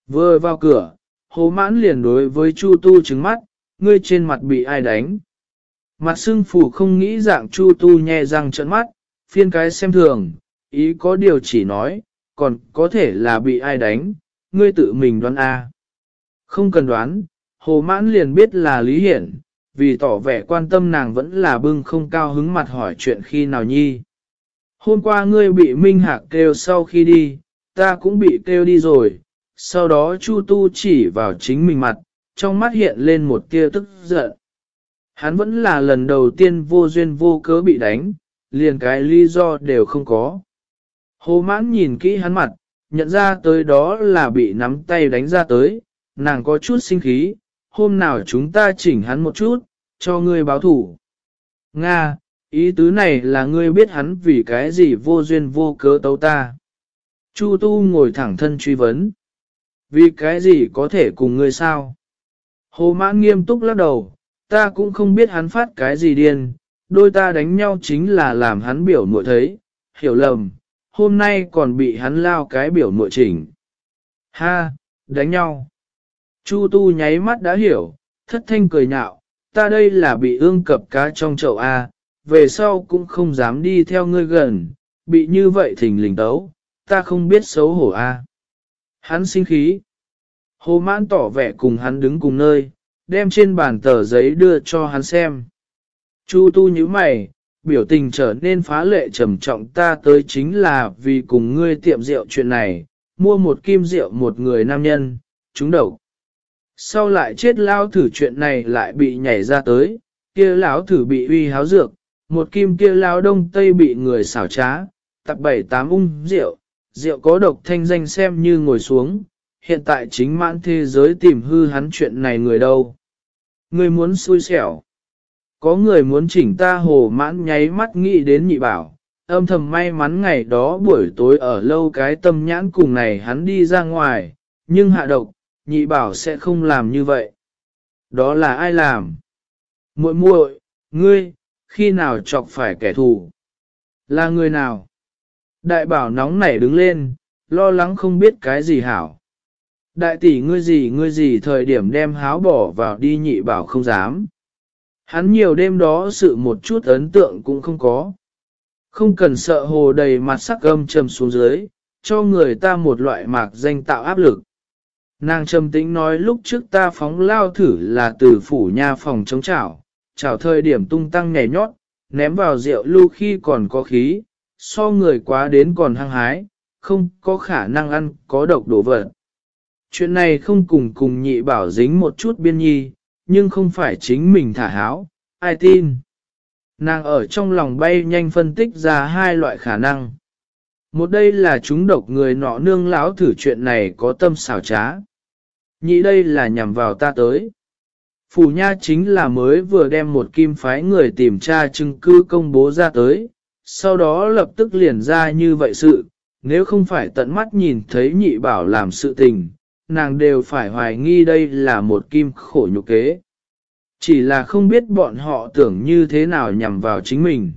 Vừa vào cửa, hồ mãn liền đối với chu tu trứng mắt, ngươi trên mặt bị ai đánh. Mặt xưng phủ không nghĩ dạng chu tu nhẹ răng trận mắt, phiên cái xem thường, ý có điều chỉ nói, còn có thể là bị ai đánh, ngươi tự mình đoán A. Không cần đoán, hồ mãn liền biết là Lý Hiển, vì tỏ vẻ quan tâm nàng vẫn là bưng không cao hứng mặt hỏi chuyện khi nào nhi. Hôm qua ngươi bị Minh Hạc kêu sau khi đi, ta cũng bị kêu đi rồi, sau đó Chu Tu chỉ vào chính mình mặt, trong mắt hiện lên một tia tức giận. Hắn vẫn là lần đầu tiên vô duyên vô cớ bị đánh, liền cái lý do đều không có. Hồ mãn nhìn kỹ hắn mặt, nhận ra tới đó là bị nắm tay đánh ra tới, nàng có chút sinh khí, hôm nào chúng ta chỉnh hắn một chút, cho ngươi báo thủ. Nga, ý tứ này là ngươi biết hắn vì cái gì vô duyên vô cớ tấu ta. Chu tu ngồi thẳng thân truy vấn. Vì cái gì có thể cùng ngươi sao? Hồ mãn nghiêm túc lắc đầu, ta cũng không biết hắn phát cái gì điên, đôi ta đánh nhau chính là làm hắn biểu muội thấy, hiểu lầm, hôm nay còn bị hắn lao cái biểu muội chỉnh. Ha, đánh nhau. Chu tu nháy mắt đã hiểu, thất thanh cười nhạo, ta đây là bị ương cập cá trong chậu A, về sau cũng không dám đi theo ngươi gần, bị như vậy thình lình tấu, ta không biết xấu hổ A. Hắn sinh khí. Hồ mãn tỏ vẻ cùng hắn đứng cùng nơi, đem trên bàn tờ giấy đưa cho hắn xem. Chu tu như mày, biểu tình trở nên phá lệ trầm trọng ta tới chính là vì cùng ngươi tiệm rượu chuyện này, mua một kim rượu một người nam nhân, chúng đầu. Sau lại chết lao thử chuyện này lại bị nhảy ra tới, kia lão thử bị uy háo dược, một kim kia lao đông tây bị người xảo trá, tập bảy tám ung rượu, rượu có độc thanh danh xem như ngồi xuống, hiện tại chính mãn thế giới tìm hư hắn chuyện này người đâu. Người muốn xui xẻo. Có người muốn chỉnh ta hồ mãn nháy mắt nghĩ đến nhị bảo, âm thầm may mắn ngày đó buổi tối ở lâu cái tâm nhãn cùng này hắn đi ra ngoài, nhưng hạ độc, nhị bảo sẽ không làm như vậy. Đó là ai làm? muội muội, ngươi, khi nào chọc phải kẻ thù? Là người nào? Đại bảo nóng nảy đứng lên, lo lắng không biết cái gì hảo. Đại tỷ ngươi gì ngươi gì thời điểm đem háo bỏ vào đi nhị bảo không dám. Hắn nhiều đêm đó sự một chút ấn tượng cũng không có. Không cần sợ hồ đầy mặt sắc âm trầm xuống dưới, cho người ta một loại mạc danh tạo áp lực. Nàng trầm tĩnh nói lúc trước ta phóng lao thử là từ phủ nha phòng chống chảo, chảo thời điểm tung tăng nhảy nhót, ném vào rượu lưu khi còn có khí, so người quá đến còn hăng hái, không có khả năng ăn có độc đổ vật. Chuyện này không cùng cùng nhị bảo dính một chút biên nhi, nhưng không phải chính mình thả háo, ai tin. Nàng ở trong lòng bay nhanh phân tích ra hai loại khả năng. Một đây là chúng độc người nọ nương lão thử chuyện này có tâm xảo trá. Nhị đây là nhằm vào ta tới. Phủ nha chính là mới vừa đem một kim phái người tìm tra chứng cứ công bố ra tới, sau đó lập tức liền ra như vậy sự, nếu không phải tận mắt nhìn thấy nhị bảo làm sự tình, nàng đều phải hoài nghi đây là một kim khổ nhục kế. Chỉ là không biết bọn họ tưởng như thế nào nhằm vào chính mình.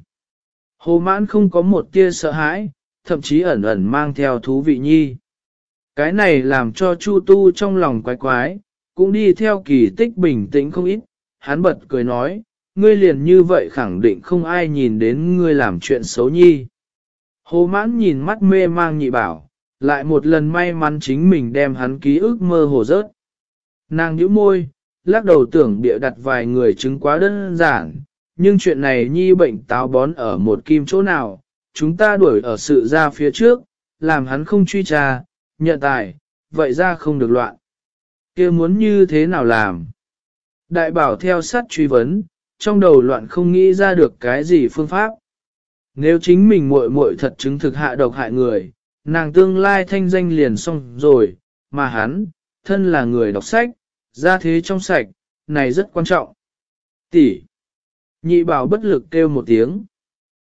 Hồ mãn không có một tia sợ hãi, thậm chí ẩn ẩn mang theo thú vị nhi. Cái này làm cho Chu Tu trong lòng quái quái, cũng đi theo kỳ tích bình tĩnh không ít, hắn bật cười nói, ngươi liền như vậy khẳng định không ai nhìn đến ngươi làm chuyện xấu nhi. Hồ mãn nhìn mắt mê mang nhị bảo, lại một lần may mắn chính mình đem hắn ký ức mơ hồ rớt. Nàng nhíu môi, lắc đầu tưởng bịa đặt vài người chứng quá đơn giản, nhưng chuyện này nhi bệnh táo bón ở một kim chỗ nào, chúng ta đuổi ở sự ra phía trước, làm hắn không truy tra, nhận tài, vậy ra không được loạn kia muốn như thế nào làm? Đại bảo theo sát truy vấn, trong đầu loạn không nghĩ ra được cái gì phương pháp. Nếu chính mình muội muội thật chứng thực hạ độc hại người, nàng tương lai thanh danh liền xong rồi, mà hắn, thân là người đọc sách, ra thế trong sạch, này rất quan trọng. Tỷ. Nhị bảo bất lực kêu một tiếng.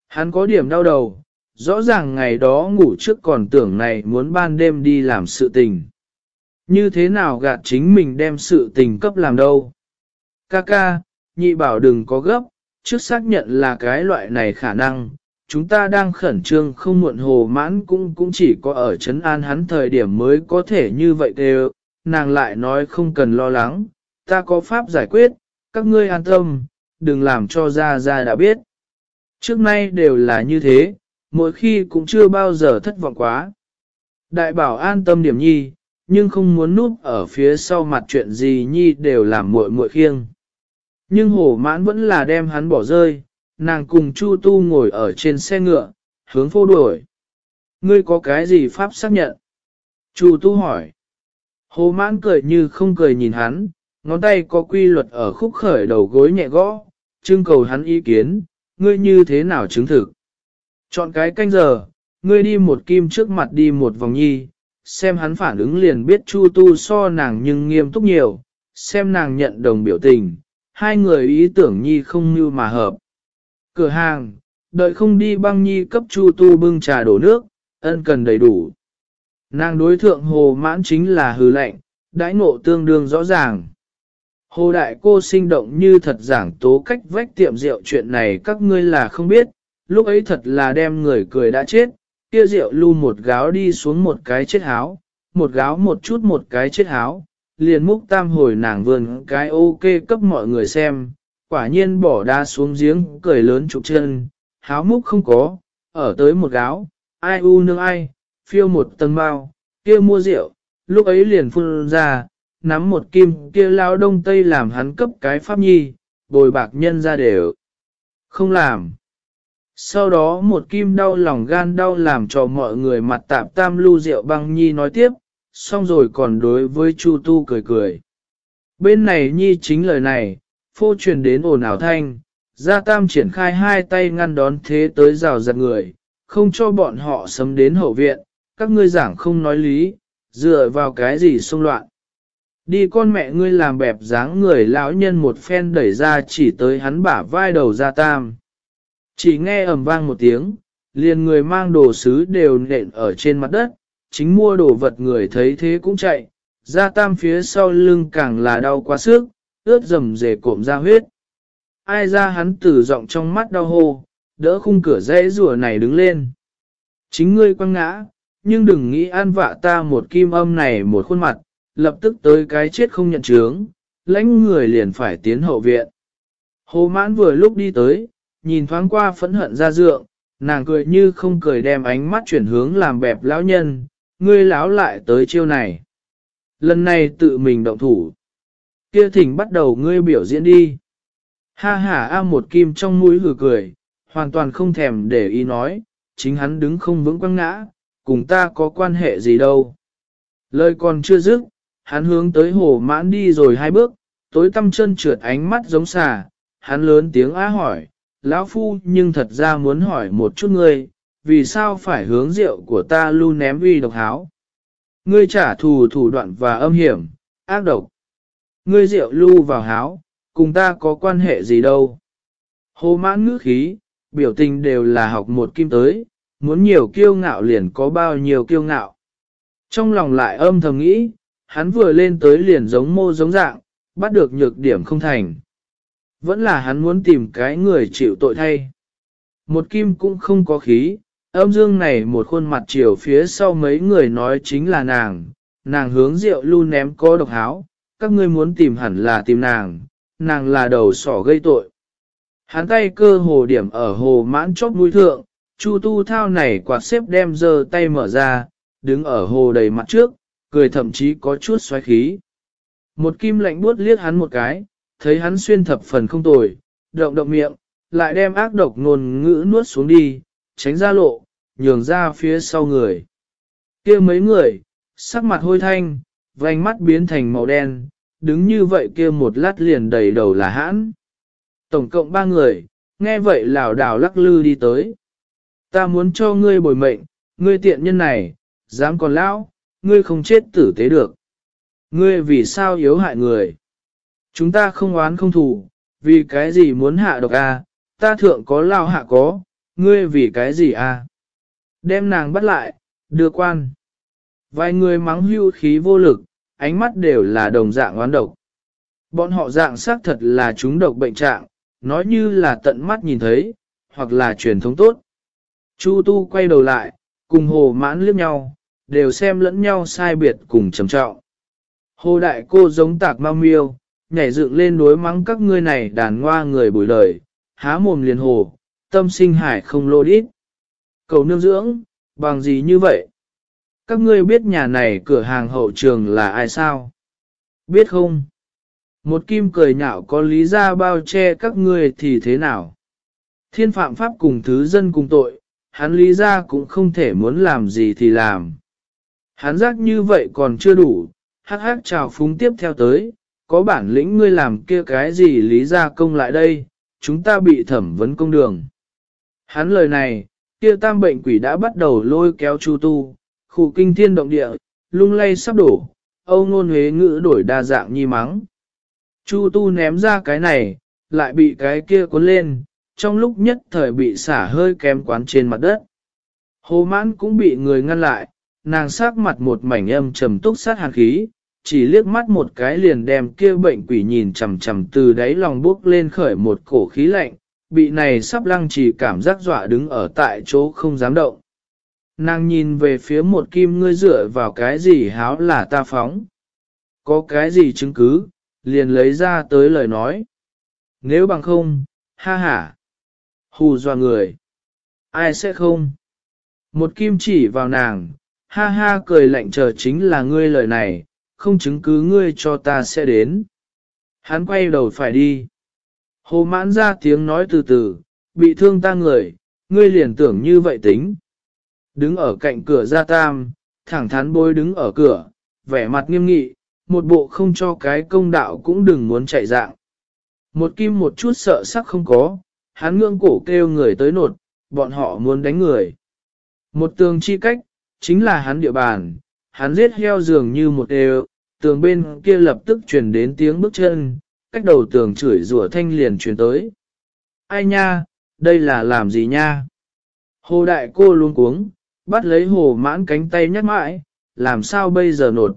Hắn có điểm đau đầu, rõ ràng ngày đó ngủ trước còn tưởng này muốn ban đêm đi làm sự tình. Như thế nào gạt chính mình đem sự tình cấp làm đâu? Ca ca, nhị bảo đừng có gấp, trước xác nhận là cái loại này khả năng, chúng ta đang khẩn trương không muộn hồ mãn cũng cũng chỉ có ở Trấn An hắn thời điểm mới có thể như vậy đều, nàng lại nói không cần lo lắng, ta có pháp giải quyết, các ngươi an tâm, đừng làm cho ra ra đã biết. Trước nay đều là như thế, mỗi khi cũng chưa bao giờ thất vọng quá. Đại bảo an tâm điểm nhi, nhưng không muốn núp ở phía sau mặt chuyện gì nhi đều làm muội muội khiêng. Nhưng hổ mãn vẫn là đem hắn bỏ rơi, nàng cùng Chu Tu ngồi ở trên xe ngựa, hướng phô đuổi. Ngươi có cái gì pháp xác nhận? Chu Tu hỏi. Hồ mãn cười như không cười nhìn hắn, ngón tay có quy luật ở khúc khởi đầu gối nhẹ gõ, trưng cầu hắn ý kiến, ngươi như thế nào chứng thực. Chọn cái canh giờ, ngươi đi một kim trước mặt đi một vòng nhi, xem hắn phản ứng liền biết Chu Tu so nàng nhưng nghiêm túc nhiều, xem nàng nhận đồng biểu tình, hai người ý tưởng nhi không như mà hợp. Cửa hàng, đợi không đi băng nhi cấp Chu Tu bưng trà đổ nước, ân cần đầy đủ. Nàng đối thượng hồ mãn chính là hư lệnh, đãi ngộ tương đương rõ ràng. Hồ đại cô sinh động như thật giảng tố cách vách tiệm rượu chuyện này các ngươi là không biết, lúc ấy thật là đem người cười đã chết, kia rượu lưu một gáo đi xuống một cái chết háo, một gáo một chút một cái chết háo, liền múc tam hồi nàng vườn cái ok cấp mọi người xem, quả nhiên bỏ đa xuống giếng cười lớn trục chân, háo múc không có, ở tới một gáo, ai u nương ai, phiêu một tầng bao, kia mua rượu, lúc ấy liền phun ra, nắm một kim kia lao đông tây làm hắn cấp cái pháp nhi, bồi bạc nhân ra đều. Không làm. Sau đó một kim đau lòng gan đau làm cho mọi người mặt tạp tam lưu rượu băng nhi nói tiếp, xong rồi còn đối với Chu Tu cười cười. Bên này nhi chính lời này, phô truyền đến ồn ảo thanh, gia tam triển khai hai tay ngăn đón thế tới rào giật người, không cho bọn họ sấm đến hậu viện, các ngươi giảng không nói lý, dựa vào cái gì xung loạn. Đi con mẹ ngươi làm bẹp dáng người lão nhân một phen đẩy ra chỉ tới hắn bả vai đầu gia tam. Chỉ nghe ầm vang một tiếng, liền người mang đồ sứ đều nện ở trên mặt đất, chính mua đồ vật người thấy thế cũng chạy, gia tam phía sau lưng càng là đau quá sức, ướt dầm dề cộm ra huyết. Ai ra hắn tử giọng trong mắt đau hô, đỡ khung cửa dễ rùa này đứng lên. Chính ngươi quăng ngã, nhưng đừng nghĩ an vạ ta một kim âm này một khuôn mặt, lập tức tới cái chết không nhận chướng, lãnh người liền phải tiến hậu viện. Hồ mãn vừa lúc đi tới, nhìn thoáng qua phẫn hận ra dượng, nàng cười như không cười đem ánh mắt chuyển hướng làm bẹp lão nhân, ngươi lão lại tới chiêu này. Lần này tự mình động thủ. Kia thỉnh bắt đầu ngươi biểu diễn đi. Ha ha a một kim trong mũi hừ cười, hoàn toàn không thèm để ý nói, chính hắn đứng không vững quăng ngã, cùng ta có quan hệ gì đâu. Lời còn chưa dứt, hắn hướng tới hồ mãn đi rồi hai bước, tối tăm chân trượt ánh mắt giống xà, hắn lớn tiếng á hỏi, lão phu nhưng thật ra muốn hỏi một chút ngươi, vì sao phải hướng rượu của ta lưu ném uy độc háo. Ngươi trả thù thủ đoạn và âm hiểm, ác độc. Ngươi rượu lưu vào háo, cùng ta có quan hệ gì đâu. Hồ mãn ngữ khí, biểu tình đều là học một kim tới, muốn nhiều kiêu ngạo liền có bao nhiêu kiêu ngạo. Trong lòng lại âm thầm nghĩ, hắn vừa lên tới liền giống mô giống dạng, bắt được nhược điểm không thành. Vẫn là hắn muốn tìm cái người chịu tội thay. Một kim cũng không có khí, âm dương này một khuôn mặt chiều phía sau mấy người nói chính là nàng, nàng hướng rượu lưu ném có độc háo, các ngươi muốn tìm hẳn là tìm nàng, nàng là đầu sỏ gây tội. Hắn tay cơ hồ điểm ở hồ mãn chóp mũi thượng, Chu tu thao này quạt xếp đem giơ tay mở ra, đứng ở hồ đầy mặt trước, cười thậm chí có chút xoáy khí. Một kim lạnh buốt liếc hắn một cái, thấy hắn xuyên thập phần không tồi, động động miệng, lại đem ác độc ngôn ngữ nuốt xuống đi, tránh ra lộ, nhường ra phía sau người. kia mấy người, sắc mặt hôi thanh, vành mắt biến thành màu đen, đứng như vậy kia một lát liền đầy đầu là hãn. Tổng cộng ba người, nghe vậy lảo đảo lắc lư đi tới. Ta muốn cho ngươi bồi mệnh, ngươi tiện nhân này, dám còn lão, ngươi không chết tử tế được. Ngươi vì sao yếu hại người? Chúng ta không oán không thù, vì cái gì muốn hạ độc a? À? ta thượng có lao hạ có, ngươi vì cái gì a? À? Đem nàng bắt lại, đưa quan. Vài người mắng hưu khí vô lực, ánh mắt đều là đồng dạng oán độc. Bọn họ dạng xác thật là chúng độc bệnh trạng, nói như là tận mắt nhìn thấy, hoặc là truyền thống tốt. Chu tu quay đầu lại, cùng hồ mãn liếc nhau, đều xem lẫn nhau sai biệt cùng trầm trọng. Hồ đại cô giống tạc mau miêu, nhảy dựng lên đối mắng các ngươi này đàn ngoa người bùi lời, há mồm liền hồ, tâm sinh hải không lô đít. Cầu nương dưỡng, bằng gì như vậy? Các ngươi biết nhà này cửa hàng hậu trường là ai sao? Biết không? Một kim cười nhạo có lý ra bao che các ngươi thì thế nào? Thiên phạm pháp cùng thứ dân cùng tội, hắn lý ra cũng không thể muốn làm gì thì làm. Hắn giác như vậy còn chưa đủ, hắc hắc chào phúng tiếp theo tới, có bản lĩnh ngươi làm kia cái gì lý ra công lại đây, chúng ta bị thẩm vấn công đường. Hắn lời này, kia tam bệnh quỷ đã bắt đầu lôi kéo chu tu, khu kinh thiên động địa, lung lay sắp đổ, âu ngôn huế ngữ đổi đa dạng nhi mắng. Chu tu ném ra cái này, lại bị cái kia cuốn lên, trong lúc nhất thời bị xả hơi kém quán trên mặt đất. Hồ mãn cũng bị người ngăn lại, nàng sát mặt một mảnh âm trầm túc sát hàn khí, chỉ liếc mắt một cái liền đem kia bệnh quỷ nhìn chằm chằm từ đáy lòng bước lên khởi một cổ khí lạnh, bị này sắp lăng chỉ cảm giác dọa đứng ở tại chỗ không dám động. Nàng nhìn về phía một kim ngươi dựa vào cái gì háo là ta phóng. Có cái gì chứng cứ, liền lấy ra tới lời nói. Nếu bằng không, ha ha, hù dọa người. Ai sẽ không? Một kim chỉ vào nàng, ha ha cười lạnh chờ chính là ngươi lời này, không chứng cứ ngươi cho ta sẽ đến. Hắn quay đầu phải đi. Hồ mãn ra tiếng nói từ từ, bị thương ta người, ngươi liền tưởng như vậy tính. Đứng ở cạnh cửa ra tam, thẳng thắn bôi đứng ở cửa, vẻ mặt nghiêm nghị, một bộ không cho cái công đạo cũng đừng muốn chạy dạng. Một kim một chút sợ sắc không có, hắn ngưỡng cổ kêu người tới nột, bọn họ muốn đánh người. Một tường chi cách, chính là hắn địa bàn, hắn giết heo dường như một đều, tường bên kia lập tức truyền đến tiếng bước chân, cách đầu tường chửi rủa thanh liền truyền tới. Ai nha, đây là làm gì nha? Hồ đại cô luôn cuống, bắt lấy hồ mãn cánh tay nhắc mãi, làm sao bây giờ nột?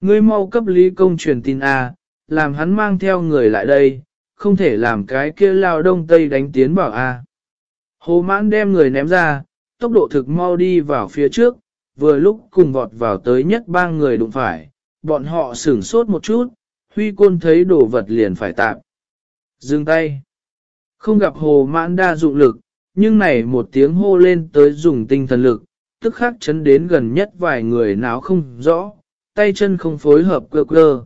Ngươi mau cấp lý công truyền tin A, làm hắn mang theo người lại đây, không thể làm cái kia lao đông tây đánh tiến bảo A. Hồ mãn đem người ném ra, tốc độ thực mau đi vào phía trước, vừa lúc cùng vọt vào tới nhất ba người đụng phải, bọn họ sửng sốt một chút, huy côn thấy đồ vật liền phải tạm. Dừng tay. Không gặp hồ mãn đa dụng lực, nhưng này một tiếng hô lên tới dùng tinh thần lực, tức khắc chấn đến gần nhất vài người nào không rõ, tay chân không phối hợp cơ cơ.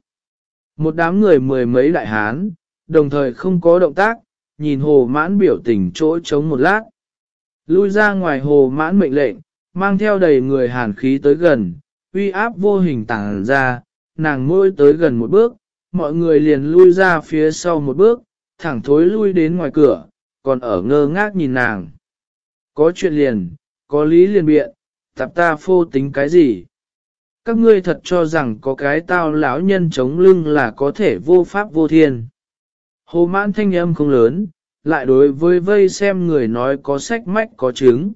Một đám người mười mấy đại hán, đồng thời không có động tác, nhìn hồ mãn biểu tình chỗ trống một lát. Lui ra ngoài hồ mãn mệnh lệnh, mang theo đầy người hàn khí tới gần, uy áp vô hình tàng ra, nàng môi tới gần một bước, mọi người liền lui ra phía sau một bước, thẳng thối lui đến ngoài cửa, còn ở ngơ ngác nhìn nàng. Có chuyện liền, có lý liền biện, tập ta phô tính cái gì? Các ngươi thật cho rằng có cái tao lão nhân chống lưng là có thể vô pháp vô thiên. Hồ mãn thanh âm không lớn, lại đối với vây xem người nói có sách mách có chứng.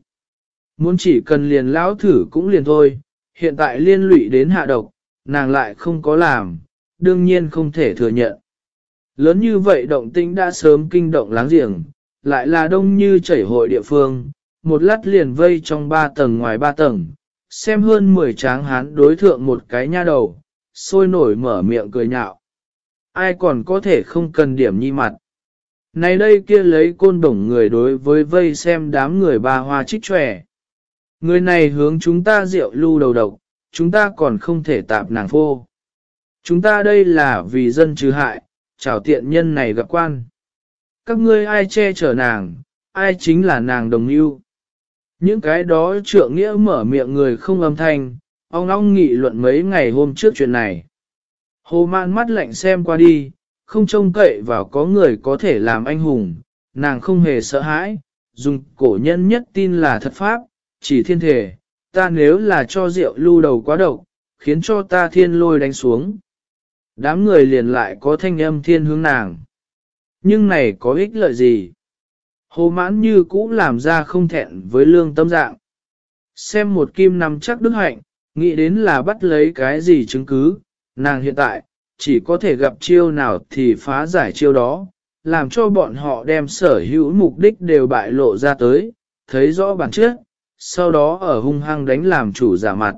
Muốn chỉ cần liền lão thử cũng liền thôi, hiện tại liên lụy đến hạ độc, nàng lại không có làm, đương nhiên không thể thừa nhận. Lớn như vậy động tĩnh đã sớm kinh động láng giềng, lại là đông như chảy hội địa phương, một lát liền vây trong ba tầng ngoài ba tầng, xem hơn 10 tráng hán đối thượng một cái nha đầu, sôi nổi mở miệng cười nhạo. Ai còn có thể không cần điểm nhi mặt. Này đây kia lấy côn đồng người đối với vây xem đám người ba hoa trích tròe. Người này hướng chúng ta rượu lưu đầu độc, chúng ta còn không thể tạp nàng phô. Chúng ta đây là vì dân trừ hại, chào tiện nhân này gặp quan. Các ngươi ai che chở nàng, ai chính là nàng đồng yêu. Những cái đó trượng nghĩa mở miệng người không âm thanh, ông ong nghị luận mấy ngày hôm trước chuyện này. Hồ mạn mắt lạnh xem qua đi, không trông cậy vào có người có thể làm anh hùng, nàng không hề sợ hãi, dùng cổ nhân nhất tin là thật pháp, chỉ thiên thể, ta nếu là cho rượu lưu đầu quá độc, khiến cho ta thiên lôi đánh xuống. Đám người liền lại có thanh âm thiên hướng nàng. Nhưng này có ích lợi gì? Hồ mãn như cũ làm ra không thẹn với lương tâm dạng. Xem một kim nằm chắc đức hạnh, nghĩ đến là bắt lấy cái gì chứng cứ, nàng hiện tại, chỉ có thể gặp chiêu nào thì phá giải chiêu đó, làm cho bọn họ đem sở hữu mục đích đều bại lộ ra tới, thấy rõ bản chất, sau đó ở hung hăng đánh làm chủ giả mặt.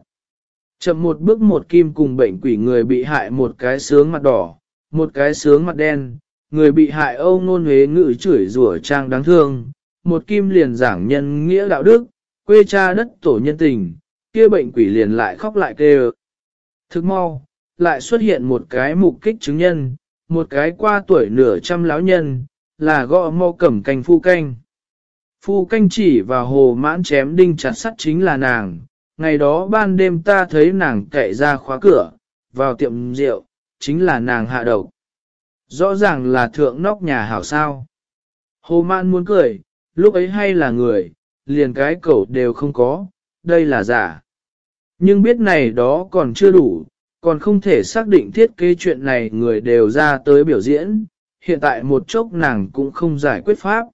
Chậm một bước một kim cùng bệnh quỷ người bị hại một cái sướng mặt đỏ, một cái sướng mặt đen, người bị hại âu nôn huế ngự chửi rủa trang đáng thương, một kim liền giảng nhân nghĩa đạo đức, quê cha đất tổ nhân tình, kia bệnh quỷ liền lại khóc lại kêu. Thức mau, lại xuất hiện một cái mục kích chứng nhân, một cái qua tuổi nửa trăm lão nhân, là gõ mau cẩm canh phu canh. Phu canh chỉ và hồ mãn chém đinh chặt sắt chính là nàng, ngày đó ban đêm ta thấy nàng cậy ra khóa cửa, vào tiệm rượu, chính là nàng hạ độc. Rõ ràng là thượng nóc nhà hảo sao. Hồ mãn muốn cười, lúc ấy hay là người, liền cái cẩu đều không có, đây là giả. Nhưng biết này đó còn chưa đủ, còn không thể xác định thiết kế chuyện này người đều ra tới biểu diễn, hiện tại một chốc nàng cũng không giải quyết pháp.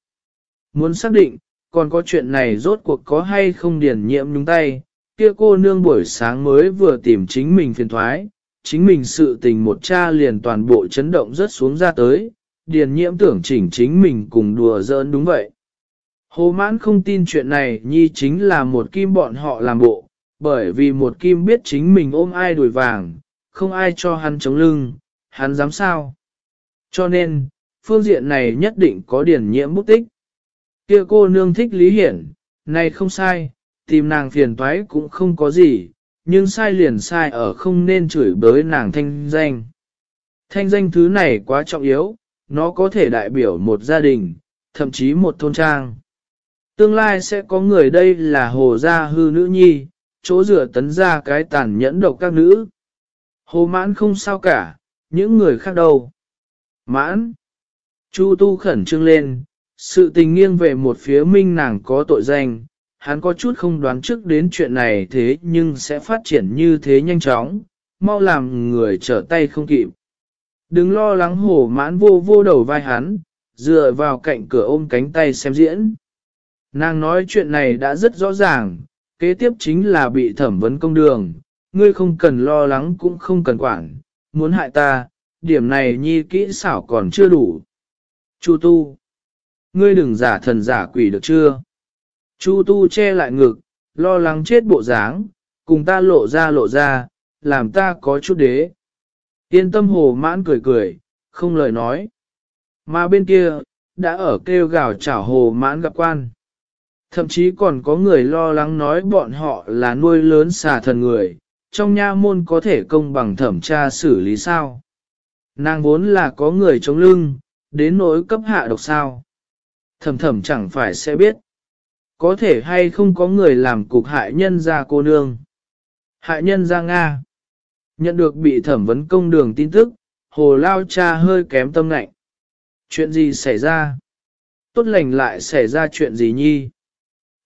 Muốn xác định, còn có chuyện này rốt cuộc có hay không điển nhiễm nhúng tay, kia cô nương buổi sáng mới vừa tìm chính mình phiền thoái, chính mình sự tình một cha liền toàn bộ chấn động rất xuống ra tới, điền nhiễm tưởng chỉnh chính mình cùng đùa giỡn đúng vậy. Hồ mãn không tin chuyện này nhi chính là một kim bọn họ làm bộ, bởi vì một kim biết chính mình ôm ai đuổi vàng, không ai cho hắn chống lưng, hắn dám sao. Cho nên, phương diện này nhất định có điển nhiễm bút tích kia cô nương thích lý hiển, này không sai, tìm nàng phiền toái cũng không có gì, nhưng sai liền sai ở không nên chửi bới nàng thanh danh. Thanh danh thứ này quá trọng yếu, nó có thể đại biểu một gia đình, thậm chí một thôn trang. Tương lai sẽ có người đây là hồ gia hư nữ nhi, chỗ rửa tấn ra cái tàn nhẫn độc các nữ. Hồ mãn không sao cả, những người khác đâu. Mãn. Chu tu khẩn trương lên, sự tình nghiêng về một phía minh nàng có tội danh, hắn có chút không đoán trước đến chuyện này thế nhưng sẽ phát triển như thế nhanh chóng, mau làm người trở tay không kịp. Đừng lo lắng hổ mãn vô vô đầu vai hắn, dựa vào cạnh cửa ôm cánh tay xem diễn. Nàng nói chuyện này đã rất rõ ràng, kế tiếp chính là bị thẩm vấn công đường, ngươi không cần lo lắng cũng không cần quản, muốn hại ta, điểm này nhi kỹ xảo còn chưa đủ. Chu tu, ngươi đừng giả thần giả quỷ được chưa? Chu tu che lại ngực, lo lắng chết bộ dáng, cùng ta lộ ra lộ ra, làm ta có chút đế. Yên tâm hồ mãn cười cười, không lời nói. Mà bên kia, đã ở kêu gào chảo hồ mãn gặp quan. Thậm chí còn có người lo lắng nói bọn họ là nuôi lớn xà thần người, trong nha môn có thể công bằng thẩm tra xử lý sao. Nàng vốn là có người chống lưng, đến nỗi cấp hạ độc sao thầm thầm chẳng phải sẽ biết. Có thể hay không có người làm cục hại nhân ra cô nương. Hại nhân ra Nga. Nhận được bị thẩm vấn công đường tin tức, hồ lao cha hơi kém tâm lạnh. Chuyện gì xảy ra? Tốt lành lại xảy ra chuyện gì nhi?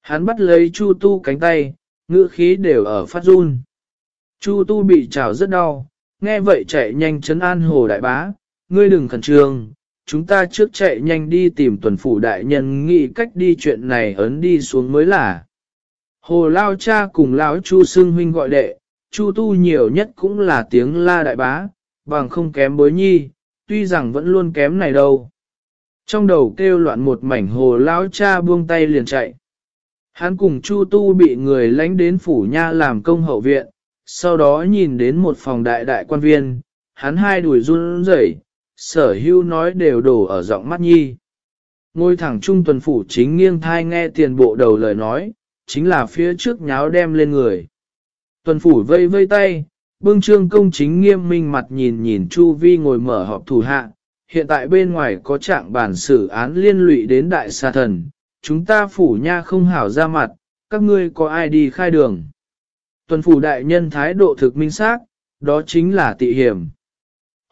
Hắn bắt lấy Chu Tu cánh tay, ngữ khí đều ở phát run. Chu Tu bị trào rất đau, nghe vậy chạy nhanh chấn an hồ đại bá, ngươi đừng khẩn trương, chúng ta trước chạy nhanh đi tìm tuần phủ đại nhân nghĩ cách đi chuyện này ấn đi xuống mới là. Hồ Lao cha cùng Lão Chu Sương huynh gọi đệ, Chu Tu nhiều nhất cũng là tiếng la đại bá, bằng không kém bối nhi, tuy rằng vẫn luôn kém này đâu. Trong đầu kêu loạn một mảnh hồ lao cha buông tay liền chạy. Hắn cùng Chu Tu bị người lánh đến phủ nha làm công hậu viện, sau đó nhìn đến một phòng đại đại quan viên, hắn hai đuổi run rẩy, sở hưu nói đều đổ ở giọng mắt nhi. Ngôi thẳng trung tuần phủ chính nghiêng thai nghe tiền bộ đầu lời nói, chính là phía trước nháo đem lên người. Tuần phủ vây vây tay, bưng trương công chính nghiêm minh mặt nhìn nhìn Chu Vi ngồi mở họp thủ hạ, hiện tại bên ngoài có trạng bản xử án liên lụy đến đại sa thần, chúng ta phủ nha không hảo ra mặt, các ngươi có ai đi khai đường. Tuần phủ đại nhân thái độ thực minh xác, đó chính là tị hiểm.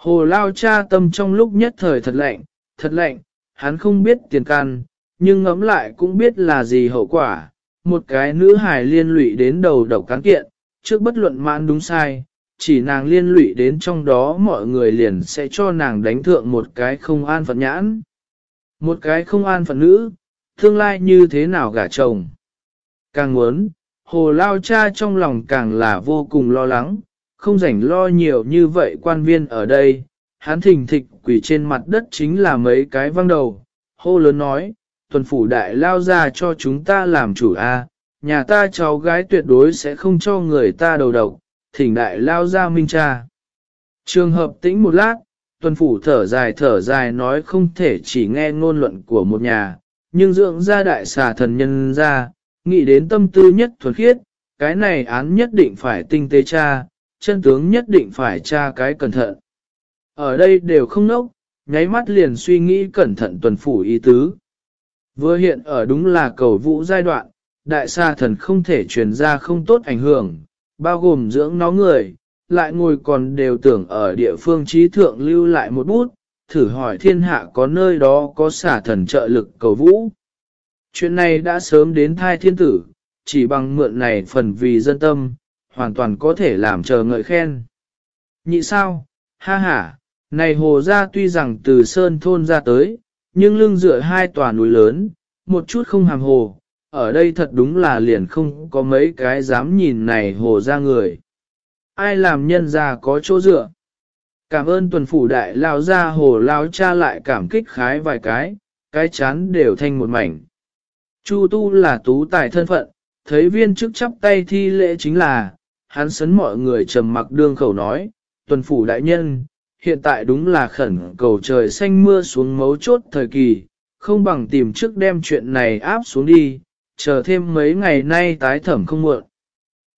Hồ lao cha tâm trong lúc nhất thời thật lạnh, thật lạnh, hắn không biết tiền can, nhưng ngẫm lại cũng biết là gì hậu quả. Một cái nữ hài liên lụy đến đầu độc cán kiện, trước bất luận mãn đúng sai, chỉ nàng liên lụy đến trong đó mọi người liền sẽ cho nàng đánh thượng một cái không an phận nhãn. Một cái không an phận nữ, tương lai như thế nào gả chồng. Càng muốn, hồ lao cha trong lòng càng là vô cùng lo lắng, không rảnh lo nhiều như vậy quan viên ở đây, hắn thình thịch quỷ trên mặt đất chính là mấy cái văng đầu, hô lớn nói, tuần phủ đại lao ra cho chúng ta làm chủ a, nhà ta cháu gái tuyệt đối sẽ không cho người ta đầu độc, thỉnh đại lao ra minh cha. Trường hợp tĩnh một lát, tuần phủ thở dài thở dài nói không thể chỉ nghe ngôn luận của một nhà, nhưng dưỡng ra đại xà thần nhân ra, nghĩ đến tâm tư nhất thuần khiết, cái này án nhất định phải tinh tế cha chân tướng nhất định phải tra cái cẩn thận. Ở đây đều không nốc, nháy mắt liền suy nghĩ cẩn thận tuần phủ ý tứ. Vừa hiện ở đúng là cầu vũ giai đoạn, đại sa thần không thể truyền ra không tốt ảnh hưởng, bao gồm dưỡng nó người, lại ngồi còn đều tưởng ở địa phương trí thượng lưu lại một bút, thử hỏi thiên hạ có nơi đó có xả thần trợ lực cầu vũ. Chuyện này đã sớm đến thai thiên tử, chỉ bằng mượn này phần vì dân tâm, hoàn toàn có thể làm chờ ngợi khen. Nhị sao, ha ha, này hồ ra tuy rằng từ sơn thôn ra tới, nhưng lưng dựa hai tòa núi lớn, một chút không hàm hồ, ở đây thật đúng là liền không có mấy cái dám nhìn này hồ ra người. Ai làm nhân ra có chỗ dựa. Cảm ơn tuần phủ đại lao ra hồ lao cha lại cảm kích khái vài cái, cái chán đều thành một mảnh. Chu tu là tú tài thân phận, thấy viên chức chắp tay thi lễ chính là, hắn sấn mọi người trầm mặc đương khẩu nói, tuần phủ đại nhân, hiện tại đúng là khẩn cầu trời xanh mưa xuống mấu chốt thời kỳ, không bằng tìm trước đem chuyện này áp xuống đi, chờ thêm mấy ngày nay tái thẩm không muộn.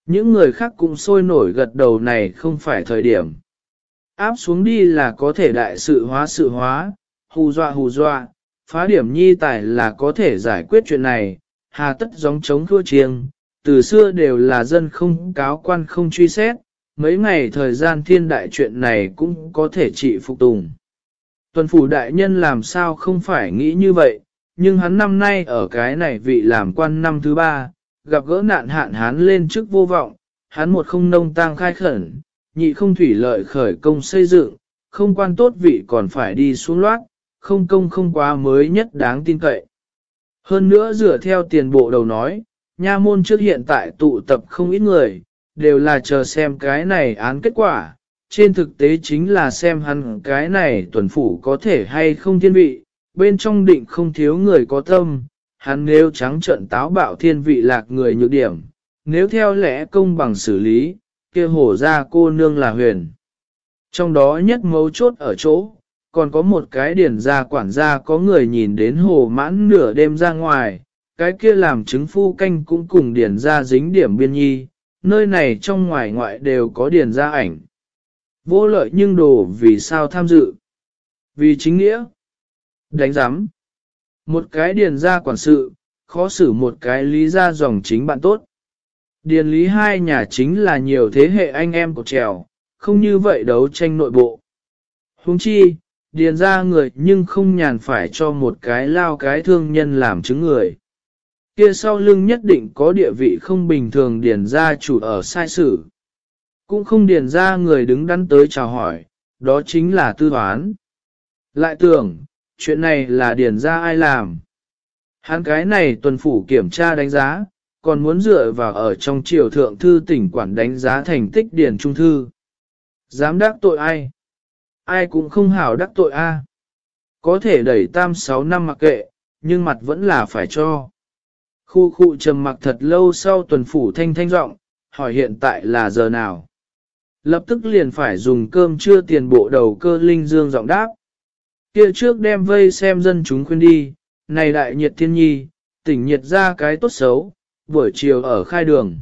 Những người khác cũng sôi nổi gật đầu này không phải thời điểm. Áp xuống đi là có thể đại sự hóa sự hóa, hù dọa hù dọa, phá điểm nhi tài là có thể giải quyết chuyện này, hà tất gióng chống thua chiêng, từ xưa đều là dân không cáo quan không truy xét, mấy ngày thời gian thiên đại chuyện này cũng có thể trị phục tùng. Tuần phủ đại nhân làm sao không phải nghĩ như vậy, nhưng hắn năm nay ở cái này vị làm quan năm thứ ba, gặp gỡ nạn hạn hán lên trước vô vọng, hắn một không nông tang khai khẩn, nhị không thủy lợi khởi công xây dựng, không quan tốt vị còn phải đi xuống loát, không công không quá mới nhất đáng tin cậy. Hơn nữa dựa theo tiền bộ đầu nói, nha môn trước hiện tại tụ tập không ít người, đều là chờ xem cái này án kết quả, trên thực tế chính là xem hắn cái này tuần phủ có thể hay không thiên vị, bên trong định không thiếu người có tâm, hắn nếu trắng trận táo bạo thiên vị lạc người nhược điểm, nếu theo lẽ công bằng xử lý, kia hổ ra cô nương là huyền. Trong đó nhất mấu chốt ở chỗ, còn có một cái điển gia quản gia có người nhìn đến hồ mãn nửa đêm ra ngoài, cái kia làm chứng phu canh cũng cùng điển ra dính điểm biên nhi, nơi này trong ngoài ngoại đều có điển ra ảnh. Vô lợi nhưng đồ vì sao tham dự? Vì chính nghĩa. Đánh giám. Một cái điền ra quản sự, khó xử một cái lý ra dòng chính bạn tốt. Điền lý hai nhà chính là nhiều thế hệ anh em của trèo, không như vậy đấu tranh nội bộ. Huống chi, điền ra người nhưng không nhàn phải cho một cái lao cái thương nhân làm chứng người. Kia sau lưng nhất định có địa vị không bình thường điền ra chủ ở sai sử. Cũng không điền ra người đứng đắn tới chào hỏi, đó chính là tư toán. Lại tưởng, chuyện này là điền ra ai làm. Hắn cái này tuần phủ kiểm tra đánh giá, còn muốn dựa vào ở trong triều thượng thư tỉnh quản đánh giá thành tích điền trung thư. Dám đắc tội ai? Ai cũng không hảo đắc tội a. Có thể đẩy tam sáu năm mặc kệ, nhưng mặt vẫn là phải cho. Khu khu trầm mặc thật lâu sau tuần phủ thanh thanh giọng hỏi hiện tại là giờ nào? Lập tức liền phải dùng cơm trưa tiền bộ đầu cơ linh dương giọng đáp. Kia trước đem vây xem dân chúng khuyên đi, này đại nhiệt thiên nhi, tỉnh nhiệt ra cái tốt xấu, buổi chiều ở khai đường.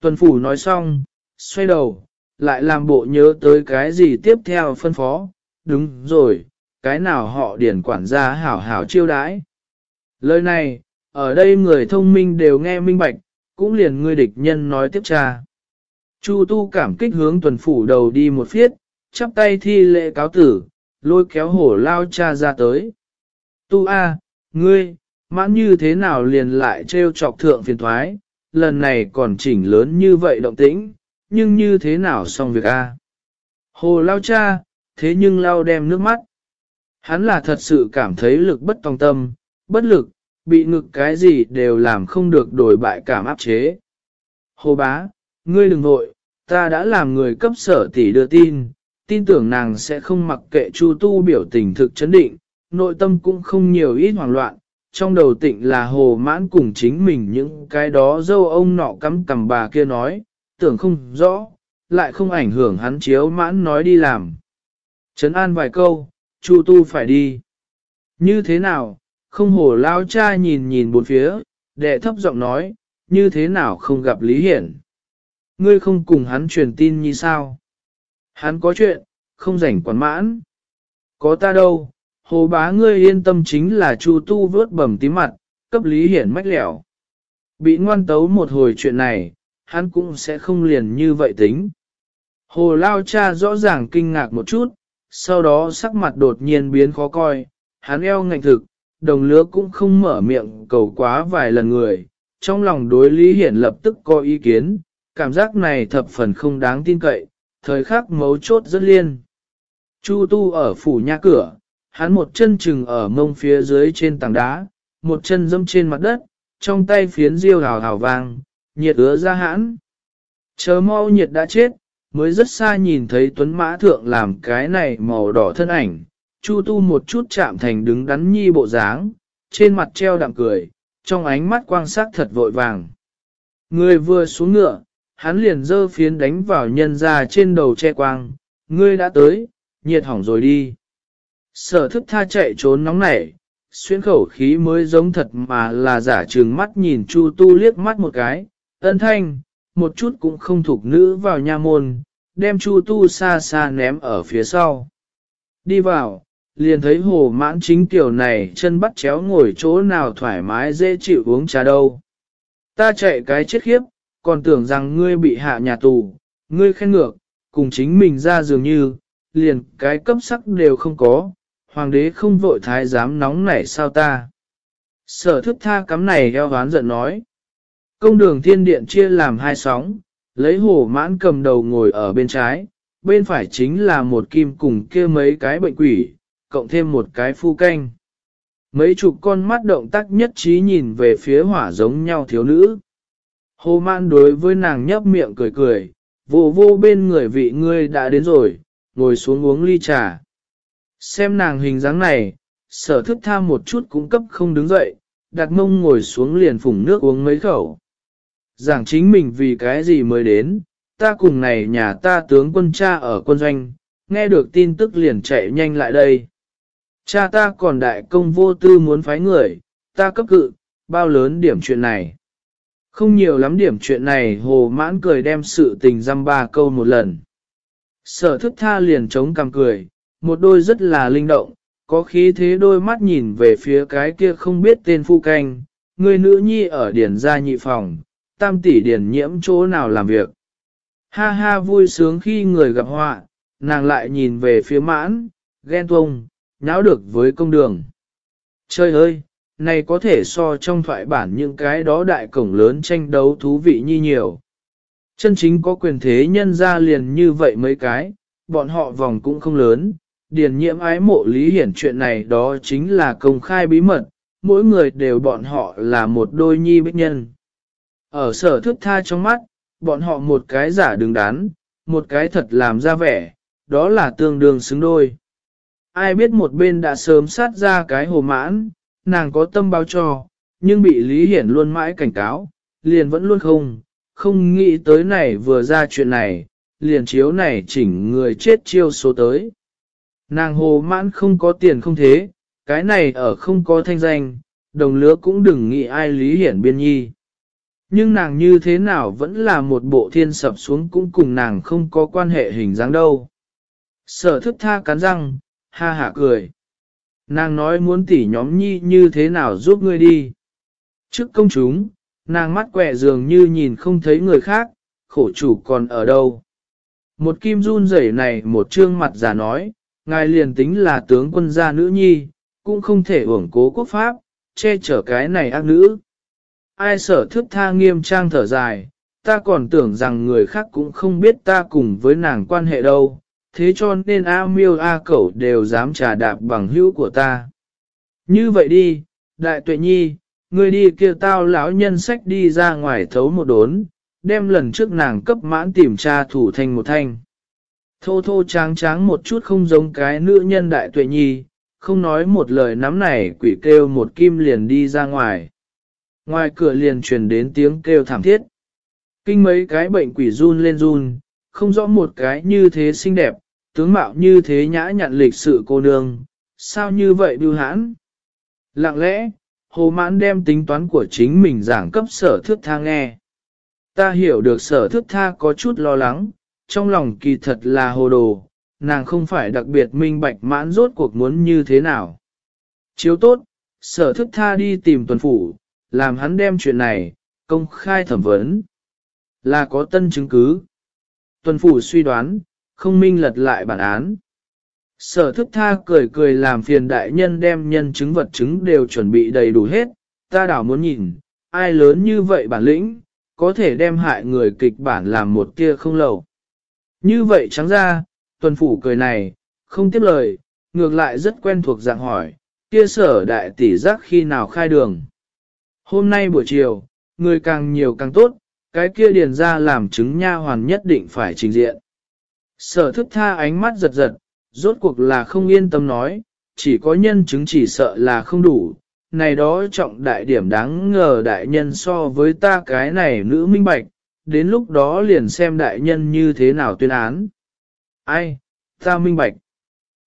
Tuần phủ nói xong, xoay đầu, lại làm bộ nhớ tới cái gì tiếp theo phân phó, đúng rồi, cái nào họ điển quản gia hảo hảo chiêu đãi. Lời này, ở đây người thông minh đều nghe minh bạch, cũng liền người địch nhân nói tiếp tra. Chu tu cảm kích hướng tuần phủ đầu đi một phiết, chắp tay thi lệ cáo tử, lôi kéo hổ lao cha ra tới. Tu A, ngươi, mãn như thế nào liền lại trêu chọc thượng phiền thoái, lần này còn chỉnh lớn như vậy động tĩnh, nhưng như thế nào xong việc A. Hồ lao cha, thế nhưng lao đem nước mắt. Hắn là thật sự cảm thấy lực bất tòng tâm, bất lực, bị ngực cái gì đều làm không được đổi bại cảm áp chế. Hồ bá, ngươi đừng vội, ta đã làm người cấp sở tỷ đưa tin, tin tưởng nàng sẽ không mặc kệ Chu Tu biểu tình thực chấn định, nội tâm cũng không nhiều ít hoảng loạn, trong đầu tịnh là hồ mãn cùng chính mình những cái đó dâu ông nọ cắm cầm bà kia nói, tưởng không rõ, lại không ảnh hưởng hắn chiếu mãn nói đi làm. Trấn an vài câu, Chu Tu phải đi. Như thế nào, không hổ lao cha nhìn nhìn bốn phía, đệ thấp giọng nói, như thế nào không gặp Lý Hiển. Ngươi không cùng hắn truyền tin như sao? Hắn có chuyện, không rảnh quản mãn. Có ta đâu, hồ bá ngươi yên tâm chính là Chu Tu vớt bầm tí mặt, cấp Lý Hiển mách lẻo. Bị ngoan tấu một hồi chuyện này, hắn cũng sẽ không liền như vậy tính. Hồ Lao cha rõ ràng kinh ngạc một chút, sau đó sắc mặt đột nhiên biến khó coi, hắn eo ngạnh thực, đồng lứa cũng không mở miệng cầu quá vài lần người, trong lòng đối Lý Hiển lập tức có ý kiến, cảm giác này thập phần không đáng tin cậy, thời khắc mấu chốt rất liên. Chu tu ở phủ nhà cửa, hắn một chân chừng ở mông phía dưới trên tảng đá, một chân dâm trên mặt đất, trong tay phiến diêu hào hào vàng nhiệt ứa ra hãn. Chờ mau nhiệt đã chết, mới rất xa nhìn thấy tuấn mã thượng làm cái này màu đỏ thân ảnh, chu tu một chút chạm thành đứng đắn nhi bộ dáng, trên mặt treo đạm cười, trong ánh mắt quang sắc thật vội vàng. Người vừa xuống ngựa, hắn liền dơ phiến đánh vào nhân ra trên đầu che quang, ngươi đã tới, nhiệt hỏng rồi đi. Sở thức tha chạy trốn nóng nảy, xuyên khẩu khí mới giống thật mà là giả trường mắt nhìn Chu Tu liếc mắt một cái, ân thanh, một chút cũng không thuộc nữ vào nha môn, đem Chu Tu xa xa ném ở phía sau. Đi vào, liền thấy hồ mãn chính tiểu này chân bắt chéo ngồi chỗ nào thoải mái dễ chịu uống trà đâu. Ta chạy cái chết khiếp, còn tưởng rằng ngươi bị hạ nhà tù, ngươi khen ngược, cùng chính mình ra dường như, liền cái cấp sắc đều không có, hoàng đế không vội thái dám nóng nảy sao ta. Sở thức tha cắm này eo ván giận nói. Công đường thiên điện chia làm hai sóng, lấy hổ mãn cầm đầu ngồi ở bên trái, bên phải chính là một kim cùng kia mấy cái bệnh quỷ, cộng thêm một cái phu canh. Mấy chục con mắt động tác nhất trí nhìn về phía hỏa giống nhau thiếu nữ. Hồ man đối với nàng nhấp miệng cười cười, vô vô bên người vị ngươi đã đến rồi, ngồi xuống uống ly trà. Xem nàng hình dáng này, sở thức tha một chút cũng cấp không đứng dậy, đặt mông ngồi xuống liền phủng nước uống mấy khẩu. Giảng chính mình vì cái gì mới đến, ta cùng này nhà ta tướng quân cha ở quân doanh, nghe được tin tức liền chạy nhanh lại đây. Cha ta còn đại công vô tư muốn phái người, ta cấp cự, bao lớn điểm chuyện này. Không nhiều lắm điểm chuyện này hồ mãn cười đem sự tình dăm ba câu một lần. Sở thức tha liền chống cằm cười, một đôi rất là linh động, có khí thế đôi mắt nhìn về phía cái kia không biết tên phu canh, người nữ nhi ở điển gia nhị phòng, tam tỷ điển nhiễm chỗ nào làm việc. Ha ha vui sướng khi người gặp họa, nàng lại nhìn về phía mãn, ghen tuông, nháo được với công đường. Trời ơi, này có thể so trong thoại bản những cái đó đại cổng lớn tranh đấu thú vị như nhiều. Chân chính có quyền thế nhân ra liền như vậy mấy cái, bọn họ vòng cũng không lớn, điền nhiễm ái mộ lý hiển chuyện này đó chính là công khai bí mật, mỗi người đều bọn họ là một đôi nhi bích nhân. Ở sở thước tha trong mắt, bọn họ một cái giả đứng đắn, một cái thật làm ra vẻ, đó là tương đương xứng đôi. Ai biết một bên đã sớm sát ra cái hồ mãn, nàng có tâm báo cho, nhưng bị Lý Hiển luôn mãi cảnh cáo, liền vẫn luôn không, không nghĩ tới này vừa ra chuyện này, liền chiếu này chỉnh người chết chiêu số tới. Nàng hồ mãn không có tiền không thế, cái này ở không có thanh danh, đồng lứa cũng đừng nghĩ ai Lý Hiển biên nhi. Nhưng nàng như thế nào vẫn là một bộ thiên sập xuống cũng cùng nàng không có quan hệ hình dáng đâu. Sở thức tha cắn răng, ha hạ cười. Nàng nói muốn tỉ nhóm nhi như thế nào giúp ngươi đi. Trước công chúng, nàng mắt quẹ dường như nhìn không thấy người khác, khổ chủ còn ở đâu. Một kim run rẩy này một trương mặt giả nói, ngài liền tính là tướng quân gia nữ nhi, cũng không thể ủng cố quốc pháp, che chở cái này ác nữ. Ai sở thức tha nghiêm trang thở dài, ta còn tưởng rằng người khác cũng không biết ta cùng với nàng quan hệ đâu, thế cho nên A miêu A cẩu đều dám trà đạp bằng hữu của ta. Như vậy đi, đại tuệ nhi, ngươi đi kêu tao lão nhân sách đi ra ngoài thấu một đốn, đem lần trước nàng cấp mãn tìm tra thủ thành một thanh. Thô thô tráng tráng một chút không giống cái nữ nhân đại tuệ nhi, không nói một lời nắm này quỷ kêu một kim liền đi ra ngoài. Ngoài cửa liền truyền đến tiếng kêu thảm thiết. Kinh mấy cái bệnh quỷ run lên run, không rõ một cái như thế xinh đẹp, tướng mạo như thế nhã nhặn lịch sự cô nương, sao như vậy bưu hãn? Lặng lẽ, hồ mãn đem tính toán của chính mình giảng cấp sở thước tha nghe. Ta hiểu được sở thước tha có chút lo lắng, trong lòng kỳ thật là hồ đồ, nàng không phải đặc biệt minh bạch mãn rốt cuộc muốn như thế nào. Chiếu tốt, sở thức tha đi tìm tuần phủ, làm hắn đem chuyện này, công khai thẩm vấn. Là có tân chứng cứ. Tuần phủ suy đoán, không minh lật lại bản án. Sở thức tha cười cười làm phiền đại nhân đem nhân chứng vật chứng đều chuẩn bị đầy đủ hết, ta đảo muốn nhìn, ai lớn như vậy bản lĩnh, có thể đem hại người kịch bản làm một kia không lầu. Như vậy trắng ra, tuần phủ cười này, không tiếp lời, ngược lại rất quen thuộc dạng hỏi, kia sở đại tỷ giác khi nào khai đường. Hôm nay buổi chiều, người càng nhiều càng tốt, cái kia điền ra làm chứng nha hoàn nhất định phải trình diện. Sở thức tha ánh mắt giật giật, rốt cuộc là không yên tâm nói, chỉ có nhân chứng chỉ sợ là không đủ, này đó trọng đại điểm đáng ngờ đại nhân so với ta cái này nữ minh bạch, đến lúc đó liền xem đại nhân như thế nào tuyên án. Ai, ta minh bạch.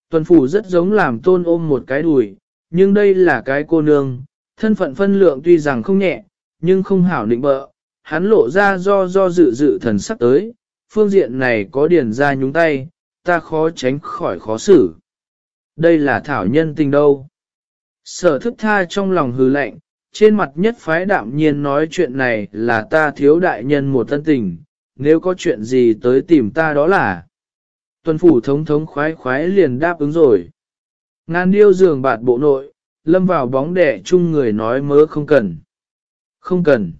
Tuần phủ rất giống làm tôn ôm một cái đùi, nhưng đây là cái cô nương, thân phận phân lượng tuy rằng không nhẹ, nhưng không hảo định bợ, hắn lộ ra do do dự dự thần sắc tới, phương diện này có điền ra nhúng tay, ta khó tránh khỏi khó xử. Đây là thảo nhân tình đâu. Sở thức tha trong lòng hư lạnh, trên mặt nhất phái đạm nhiên nói chuyện này là ta thiếu đại nhân một tân tình, nếu có chuyện gì tới tìm ta đó là. Tuần phủ thống thống khoái khoái liền đáp ứng rồi. Ngàn điêu giường bạt bộ nội, lâm vào bóng đẻ chung người nói mớ không cần. Không cần.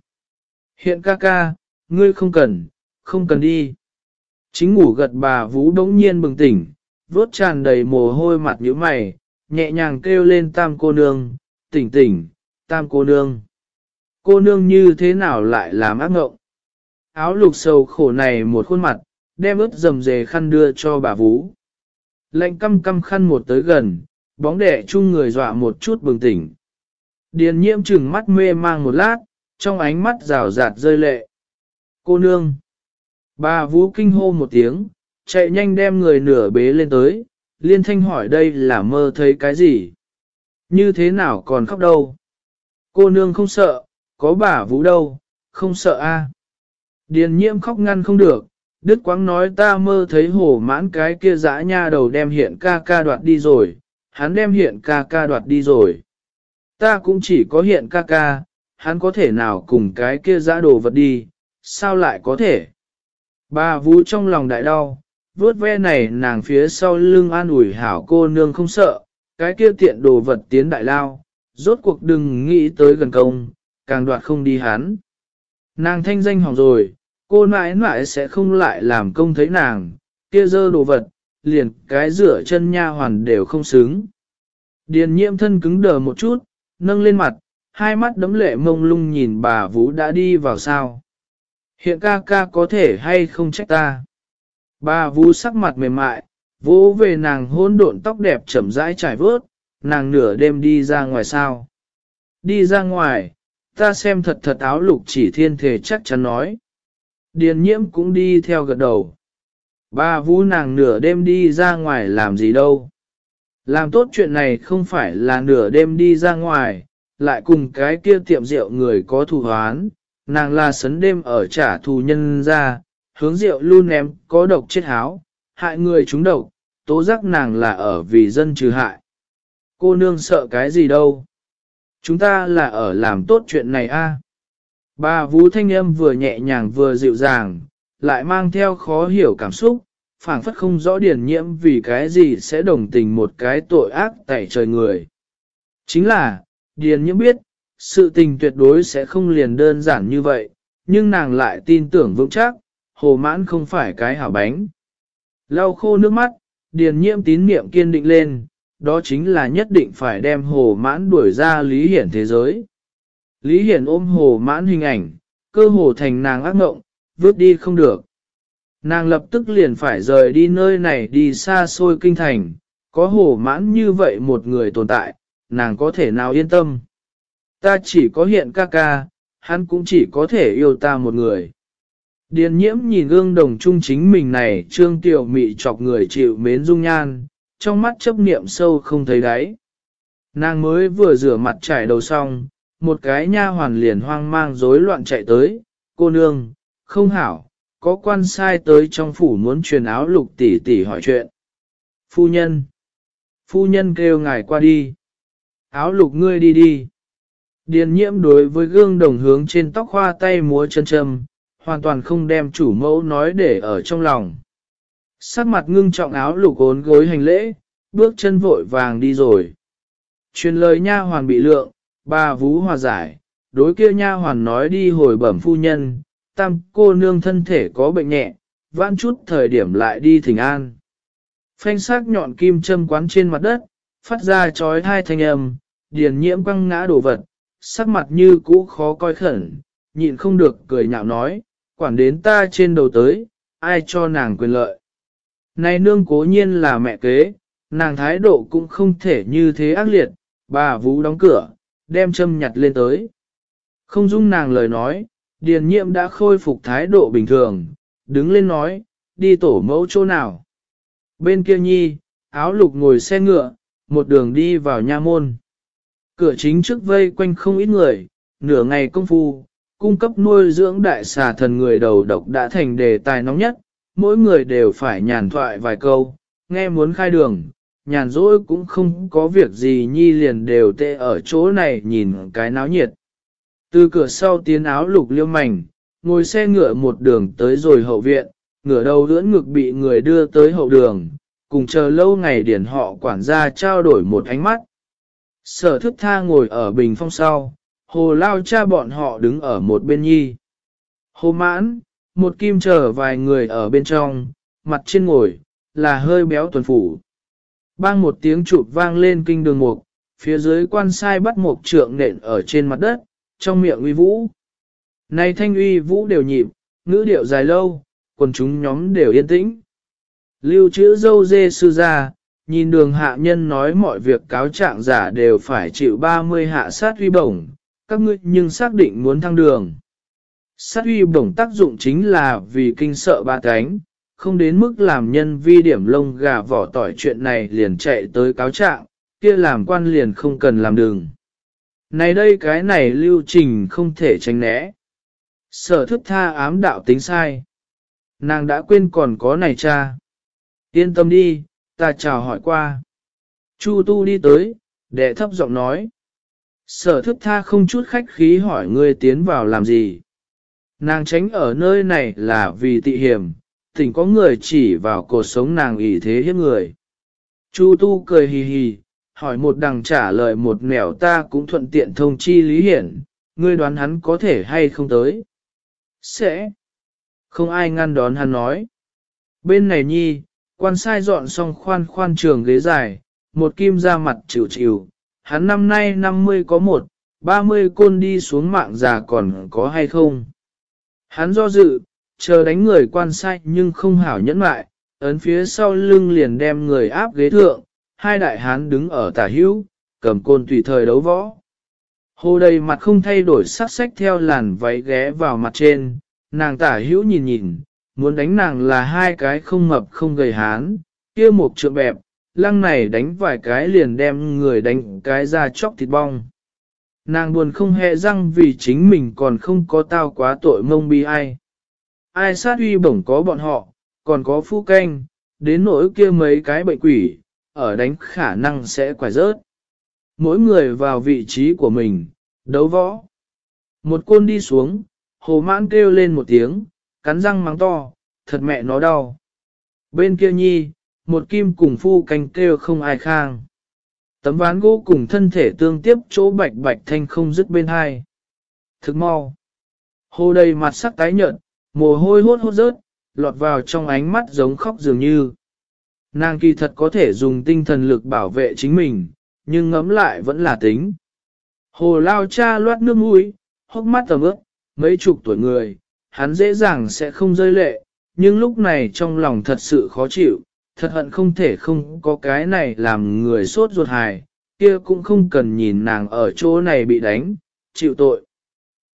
Hiện ca ca, ngươi không cần, không cần đi. Chính ngủ gật bà vũ đống nhiên bừng tỉnh, vốt tràn đầy mồ hôi mặt như mày, nhẹ nhàng kêu lên tam cô nương, tỉnh tỉnh, tam cô nương. Cô nương như thế nào lại làm ác ngộng? Áo lục sầu khổ này một khuôn mặt, đem ướt dầm dề khăn đưa cho bà Vũ. Lệnh căm căm khăn một tới gần, bóng đẻ chung người dọa một chút bừng tỉnh. Điền nhiễm chừng mắt mê mang một lát, trong ánh mắt rào rạt rơi lệ. Cô nương! Bà Vũ kinh hô một tiếng, chạy nhanh đem người nửa bế lên tới, liên thanh hỏi đây là mơ thấy cái gì? Như thế nào còn khóc đâu? Cô nương không sợ, có bà Vũ đâu, không sợ a. Điền nhiễm khóc ngăn không được, Đức Quang nói ta mơ thấy hổ mãn cái kia dã nha đầu đem hiện ca ca đoạt đi rồi, hắn đem hiện ca ca đoạt đi rồi. Ta cũng chỉ có hiện ca ca, hắn có thể nào cùng cái kia dã đồ vật đi, sao lại có thể? Bà vũ trong lòng đại đau, vuốt ve này nàng phía sau lưng an ủi hảo cô nương không sợ, cái kia tiện đồ vật tiến đại lao, rốt cuộc đừng nghĩ tới gần công, càng đoạt không đi hắn. Nàng thanh danh hỏng rồi, cô mãi mãi sẽ không lại làm công thấy nàng, kia dơ đồ vật, liền cái rửa chân nha hoàn đều không xứng. Điền nhiễm thân cứng đờ một chút, nâng lên mặt, hai mắt đấm lệ mông lung nhìn bà Vũ đã đi vào sao. Hiện ca ca có thể hay không trách ta. Bà Vũ sắc mặt mềm mại, vỗ về nàng hôn độn tóc đẹp chậm rãi trải vớt, nàng nửa đêm đi ra ngoài sao. Đi ra ngoài, ta xem thật thật áo lục chỉ thiên thể chắc chắn nói. Điền nhiễm cũng đi theo gật đầu. Ba vũ nàng nửa đêm đi ra ngoài làm gì đâu. Làm tốt chuyện này không phải là nửa đêm đi ra ngoài, lại cùng cái kia tiệm rượu người có thù hoán, nàng là sấn đêm ở trả thù nhân ra, hướng rượu luôn ném có độc chết háo, hại người chúng độc, tố giác nàng là ở vì dân trừ hại. Cô nương sợ cái gì đâu? Chúng ta là ở làm tốt chuyện này a. Bà Vũ Thanh Âm vừa nhẹ nhàng vừa dịu dàng, lại mang theo khó hiểu cảm xúc, phảng phất không rõ điển nhiễm vì cái gì sẽ đồng tình một cái tội ác tại trời người. Chính là, Điền nhiễm biết, sự tình tuyệt đối sẽ không liền đơn giản như vậy, nhưng nàng lại tin tưởng vững chắc, hồ mãn không phải cái hảo bánh. Lau khô nước mắt, điền nhiễm tín niệm kiên định lên, đó chính là nhất định phải đem hồ mãn đuổi ra lý hiển thế giới. Lý Hiển ôm hồ mãn hình ảnh, cơ hồ thành nàng ác ngộng, vứt đi không được. Nàng lập tức liền phải rời đi nơi này đi xa xôi kinh thành, có hồ mãn như vậy một người tồn tại, nàng có thể nào yên tâm. Ta chỉ có hiện ca ca, hắn cũng chỉ có thể yêu ta một người. Điền nhiễm nhìn gương đồng trung chính mình này trương tiểu mị chọc người chịu mến dung nhan, trong mắt chấp niệm sâu không thấy đáy. Nàng mới vừa rửa mặt trải đầu xong, một cái nha hoàn liền hoang mang rối loạn chạy tới, cô nương, không hảo, có quan sai tới trong phủ muốn truyền áo lục tỷ tỷ hỏi chuyện. Phu nhân, phu nhân kêu ngài qua đi, áo lục ngươi đi đi. Điền nhiễm đối với gương đồng hướng trên tóc hoa tay múa chân châm, hoàn toàn không đem chủ mẫu nói để ở trong lòng. Sắc mặt ngưng trọng áo lục ốn gối hành lễ, bước chân vội vàng đi rồi. Truyền lời nha hoàn bị lượng, bà vú hòa giải, đối kia nha hoàn nói đi hồi bẩm phu nhân, tam cô nương thân thể có bệnh nhẹ, vãn chút thời điểm lại đi thỉnh an. Phanh sắc nhọn kim châm quán trên mặt đất, phát ra chói hai thanh âm, điền nhiễm quăng ngã đồ vật, sắc mặt như cũ khó coi khẩn, nhịn không được cười nhạo nói, quản đến ta trên đầu tới, ai cho nàng quyền lợi. Này nương cố nhiên là mẹ kế, nàng thái độ cũng không thể như thế ác liệt, bà vũ đóng cửa, đem châm nhặt lên tới. Không dung nàng lời nói, điền nhiệm đã khôi phục thái độ bình thường, đứng lên nói, đi tổ mẫu chỗ nào. Bên kia nhi, áo lục ngồi xe ngựa, một đường đi vào nha môn. Cửa chính trước vây quanh không ít người, nửa ngày công phu, cung cấp nuôi dưỡng đại xà thần người đầu độc đã thành đề tài nóng nhất, mỗi người đều phải nhàn thoại vài câu, nghe muốn khai đường, nhàn rỗi cũng không có việc gì nhi liền đều tê ở chỗ này nhìn cái náo nhiệt. Từ cửa sau tiến áo lục liêu mảnh, ngồi xe ngựa một đường tới rồi hậu viện, ngửa đầu dưỡng ngực bị người đưa tới hậu đường, cùng chờ lâu ngày điển họ quản gia trao đổi một ánh mắt. Sở thức tha ngồi ở bình phong sau, hồ lao cha bọn họ đứng ở một bên nhi. Hồ mãn, một kim chờ vài người ở bên trong, mặt trên ngồi, là hơi béo tuần phủ. Bang một tiếng chụp vang lên kinh đường mục, phía dưới quan sai bắt một trượng nện ở trên mặt đất, trong miệng uy vũ. Này thanh uy vũ đều nhịp, ngữ điệu dài lâu, quần chúng nhóm đều yên tĩnh. Lưu chữ dâu dê sư ra, nhìn đường hạ nhân nói mọi việc cáo trạng giả đều phải chịu 30 hạ sát uy bổng, các ngươi nhưng xác định muốn thăng đường. Sát uy bổng tác dụng chính là vì kinh sợ ba cánh, không đến mức làm nhân vi điểm lông gà vỏ tỏi chuyện này liền chạy tới cáo trạng, kia làm quan liền không cần làm đường. Này đây cái này lưu trình không thể tránh né. Sở thức tha ám đạo tính sai. Nàng đã quên còn có này cha. Yên tâm đi, ta chào hỏi qua. Chu tu đi tới, đệ thấp giọng nói. Sở thức tha không chút khách khí hỏi ngươi tiến vào làm gì. Nàng tránh ở nơi này là vì tị hiểm, tỉnh có người chỉ vào cuộc sống nàng ỷ thế hiếp người. Chu tu cười hì hì, hỏi một đằng trả lời một nẻo ta cũng thuận tiện thông chi lý hiển, ngươi đoán hắn có thể hay không tới. Sẽ. Không ai ngăn đón hắn nói. Bên này nhi, quan sai dọn xong khoan khoan trường ghế dài, một kim ra mặt chịu chịu, hắn năm nay 50 có một, 30 côn đi xuống mạng già còn có hay không. Hắn do dự, chờ đánh người quan sai nhưng không hảo nhẫn lại, ấn phía sau lưng liền đem người áp ghế thượng, hai đại hán đứng ở tả hữu, cầm côn tùy thời đấu võ. Hồ đầy mặt không thay đổi sắc sách theo làn váy ghé vào mặt trên, nàng tả hữu nhìn nhìn, muốn đánh nàng là hai cái không mập không gầy hán, kia một trượng bẹp, lăng này đánh vài cái liền đem người đánh cái ra chóc thịt bong. Nàng buồn không hề răng vì chính mình còn không có tao quá tội mông bi ai. Ai sát uy bổng có bọn họ, còn có phu canh, đến nỗi kia mấy cái bệnh quỷ, ở đánh khả năng sẽ quải rớt. Mỗi người vào vị trí của mình, đấu võ. Một côn đi xuống, hồ mãn kêu lên một tiếng, cắn răng mắng to, thật mẹ nó đau. Bên kia nhi, một kim cùng phu canh kêu không ai khang. Tấm ván gỗ cùng thân thể tương tiếp chỗ bạch bạch thanh không dứt bên hai. Thực mau. Hồ đầy mặt sắc tái nhợt, mồ hôi hốt hốt rớt, lọt vào trong ánh mắt giống khóc dường như. Nàng kỳ thật có thể dùng tinh thần lực bảo vệ chính mình, nhưng ngấm lại vẫn là tính. Hồ lao cha loát nước mũi, hốc mắt tầm ướp, mấy chục tuổi người, hắn dễ dàng sẽ không rơi lệ, nhưng lúc này trong lòng thật sự khó chịu, thật hận không thể không có cái này làm người sốt ruột hài, kia cũng không cần nhìn nàng ở chỗ này bị đánh, chịu tội.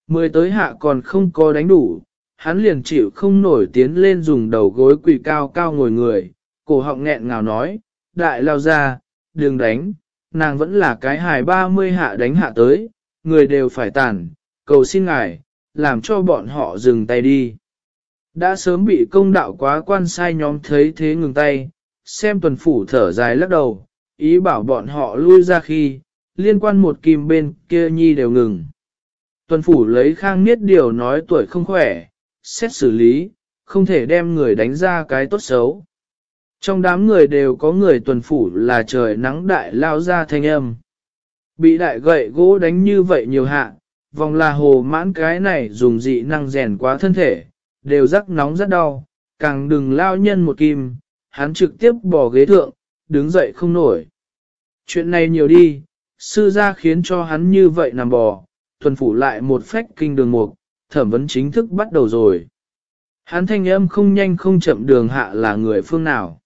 Mười tới hạ còn không có đánh đủ, hắn liền chịu không nổi tiến lên dùng đầu gối quỳ cao cao ngồi người, cổ họng nghẹn ngào nói, đại lao ra, đừng đánh, nàng vẫn là cái hài 30 hạ đánh hạ tới, người đều phải tàn, cầu xin ngài, làm cho bọn họ dừng tay đi. Đã sớm bị công đạo quá quan sai nhóm thấy thế ngừng tay, xem tuần phủ thở dài lắc đầu, ý bảo bọn họ lui ra khi, liên quan một kim bên kia nhi đều ngừng. Tuần phủ lấy khang niết điều nói tuổi không khỏe, xét xử lý, không thể đem người đánh ra cái tốt xấu. Trong đám người đều có người tuần phủ là trời nắng đại lao ra thanh âm. Bị đại gậy gỗ đánh như vậy nhiều hạ, vòng là hồ mãn cái này dùng dị năng rèn quá thân thể, đều rắc nóng rất đau, càng đừng lao nhân một kim, hắn trực tiếp bỏ ghế thượng, đứng dậy không nổi. Chuyện này nhiều đi, sư gia khiến cho hắn như vậy nằm bò, thuần phủ lại một phách kinh đường mục, thẩm vấn chính thức bắt đầu rồi. Hắn thanh âm không nhanh không chậm đường hạ là người phương nào.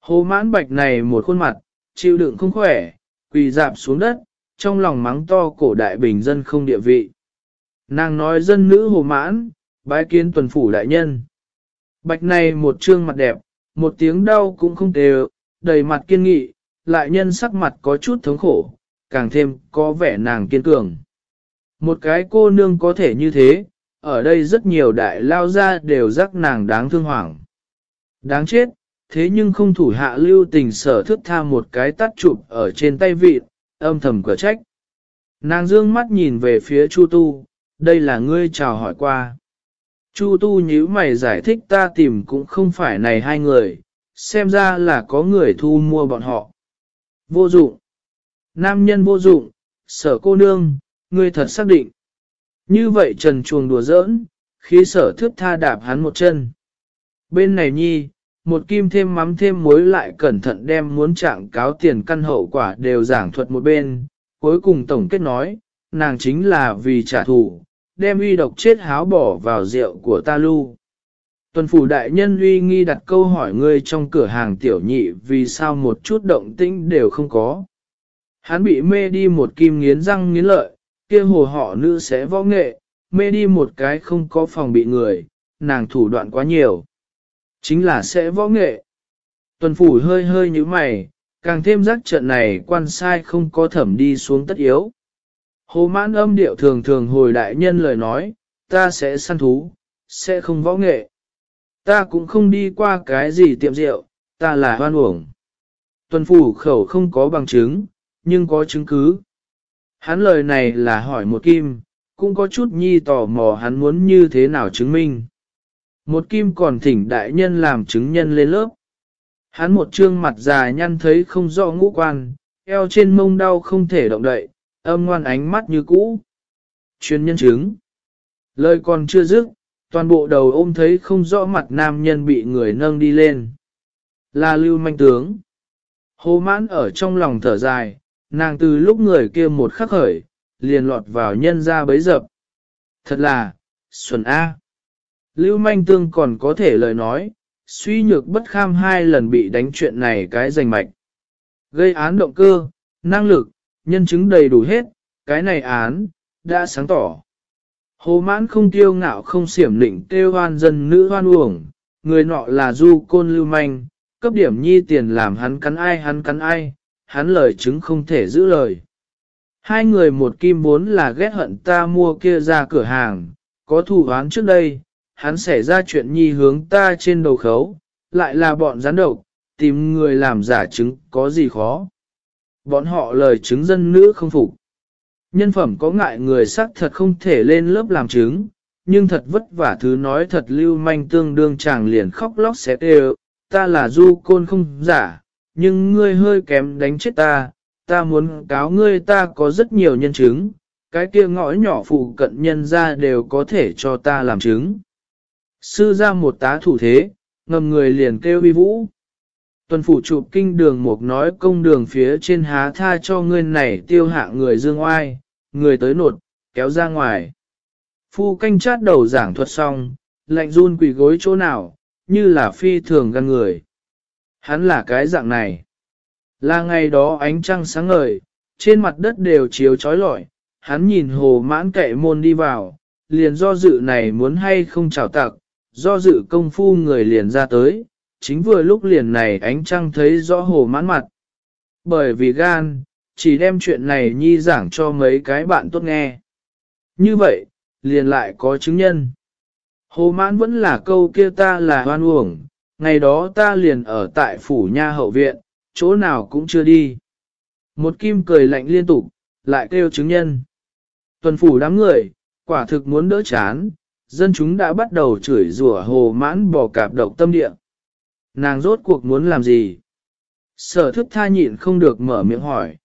Hồ mãn bạch này một khuôn mặt, chịu đựng không khỏe, quỳ dạp xuống đất, trong lòng mắng to cổ đại bình dân không địa vị. Nàng nói dân nữ hồ mãn, bái kiến tuần phủ đại nhân. Bạch này một trương mặt đẹp, một tiếng đau cũng không đều, đầy mặt kiên nghị, lại nhân sắc mặt có chút thống khổ, càng thêm có vẻ nàng kiên cường. Một cái cô nương có thể như thế, ở đây rất nhiều đại lao ra đều rắc nàng đáng thương hoảng. Đáng chết, thế nhưng không thủ hạ lưu tình sở thức tha một cái tắt chụp ở trên tay vịt, âm thầm cửa trách. Nàng dương mắt nhìn về phía Chu Tu, đây là ngươi chào hỏi qua. Chu Tu nhíu mày giải thích ta tìm cũng không phải này hai người, xem ra là có người thu mua bọn họ. Vô dụng. Nam nhân vô dụng, sở cô nương, ngươi thật xác định. Như vậy trần chuồng đùa giỡn, khí sở thước tha đạp hắn một chân. Bên này nhi, một kim thêm mắm thêm muối lại cẩn thận đem muốn trạng cáo tiền căn hậu quả đều giảng thuật một bên, cuối cùng tổng kết nói, nàng chính là vì trả thù, đem uy độc chết háo bỏ vào rượu của ta lưu. Tuần phủ đại nhân uy nghi đặt câu hỏi ngươi trong cửa hàng tiểu nhị vì sao một chút động tĩnh đều không có. Hắn bị mê đi một kim nghiến răng nghiến lợi, kia hồ họ nữ sẽ võ nghệ, mê đi một cái không có phòng bị người, nàng thủ đoạn quá nhiều. Chính là sẽ võ nghệ. Tuần phủ hơi hơi như mày, càng thêm giác trận này quan sai không có thẩm đi xuống tất yếu. Hồ mãn âm điệu thường thường hồi đại nhân lời nói, ta sẽ săn thú, sẽ không võ nghệ. Ta cũng không đi qua cái gì tiệm rượu, ta là hoan uổng. Tuần phủ khẩu không có bằng chứng, nhưng có chứng cứ. Hắn lời này là hỏi một kim, cũng có chút nhi tò mò hắn muốn như thế nào chứng minh. Một kim còn thỉnh đại nhân làm chứng nhân lên lớp. Hắn một trương mặt già nhăn thấy không rõ ngũ quan, eo trên mông đau không thể động đậy, âm ngoan ánh mắt như cũ. Chuyên nhân chứng. Lời còn chưa dứt, toàn bộ đầu ôm thấy không rõ mặt nam nhân bị người nâng đi lên. Là lưu manh tướng. Hồ mãn ở trong lòng thở dài, nàng từ lúc người kia một khắc khởi, liền lọt vào nhân ra bấy dập. Thật là, xuân A. Lưu manh tương còn có thể lời nói, suy nhược bất kham hai lần bị đánh chuyện này cái giành mạch. Gây án động cơ, năng lực, nhân chứng đầy đủ hết, cái này án, đã sáng tỏ. Hồ mãn không tiêu ngạo không xiểm lĩnh tiêu hoan dân nữ hoan uổng, người nọ là du côn lưu manh, cấp điểm nhi tiền làm hắn cắn ai hắn cắn ai, hắn lời chứng không thể giữ lời. Hai người một kim bốn là ghét hận ta mua kia ra cửa hàng, có thủ án trước đây, hắn xảy ra chuyện nhi hướng ta trên đầu khấu, lại là bọn gián độc, tìm người làm giả chứng có gì khó. Bọn họ lời chứng dân nữ không phục. Nhân phẩm có ngại người xác thật không thể lên lớp làm chứng, nhưng thật vất vả thứ nói thật lưu manh tương đương chàng liền khóc lóc xé đều, ta là du côn không giả, nhưng ngươi hơi kém đánh chết ta, ta muốn cáo ngươi ta có rất nhiều nhân chứng, cái kia ngõ nhỏ phụ cận nhân ra đều có thể cho ta làm chứng. Sư ra một tá thủ thế, ngầm người liền kêu vi vũ. Tuần phủ chụp kinh đường mục nói công đường phía trên há tha cho ngươi này tiêu hạ người dương oai, người tới nột, kéo ra ngoài. Phu canh chát đầu giảng thuật xong, lạnh run quỳ gối chỗ nào, như là phi thường gan người. Hắn là cái dạng này. Là ngày đó ánh trăng sáng ngời, trên mặt đất đều chiếu trói lọi, hắn nhìn hồ mãn kệ môn đi vào, liền do dự này muốn hay không chào tặc, do dự công phu người liền ra tới, chính vừa lúc liền này ánh trăng thấy rõ hồ mãn mặt. Bởi vì gan, chỉ đem chuyện này nhi giảng cho mấy cái bạn tốt nghe. Như vậy, liền lại có chứng nhân. Hồ mãn vẫn là câu kia ta là hoan uổng, ngày đó ta liền ở tại phủ nha hậu viện, chỗ nào cũng chưa đi. Một kim cười lạnh liên tục, lại kêu chứng nhân. Tuần phủ đám người, quả thực muốn đỡ chán, dân chúng đã bắt đầu chửi rủa hồ mãn bỏ cạp độc tâm địa. Nàng rốt cuộc muốn làm gì? Sở thức tha nhịn không được mở miệng hỏi.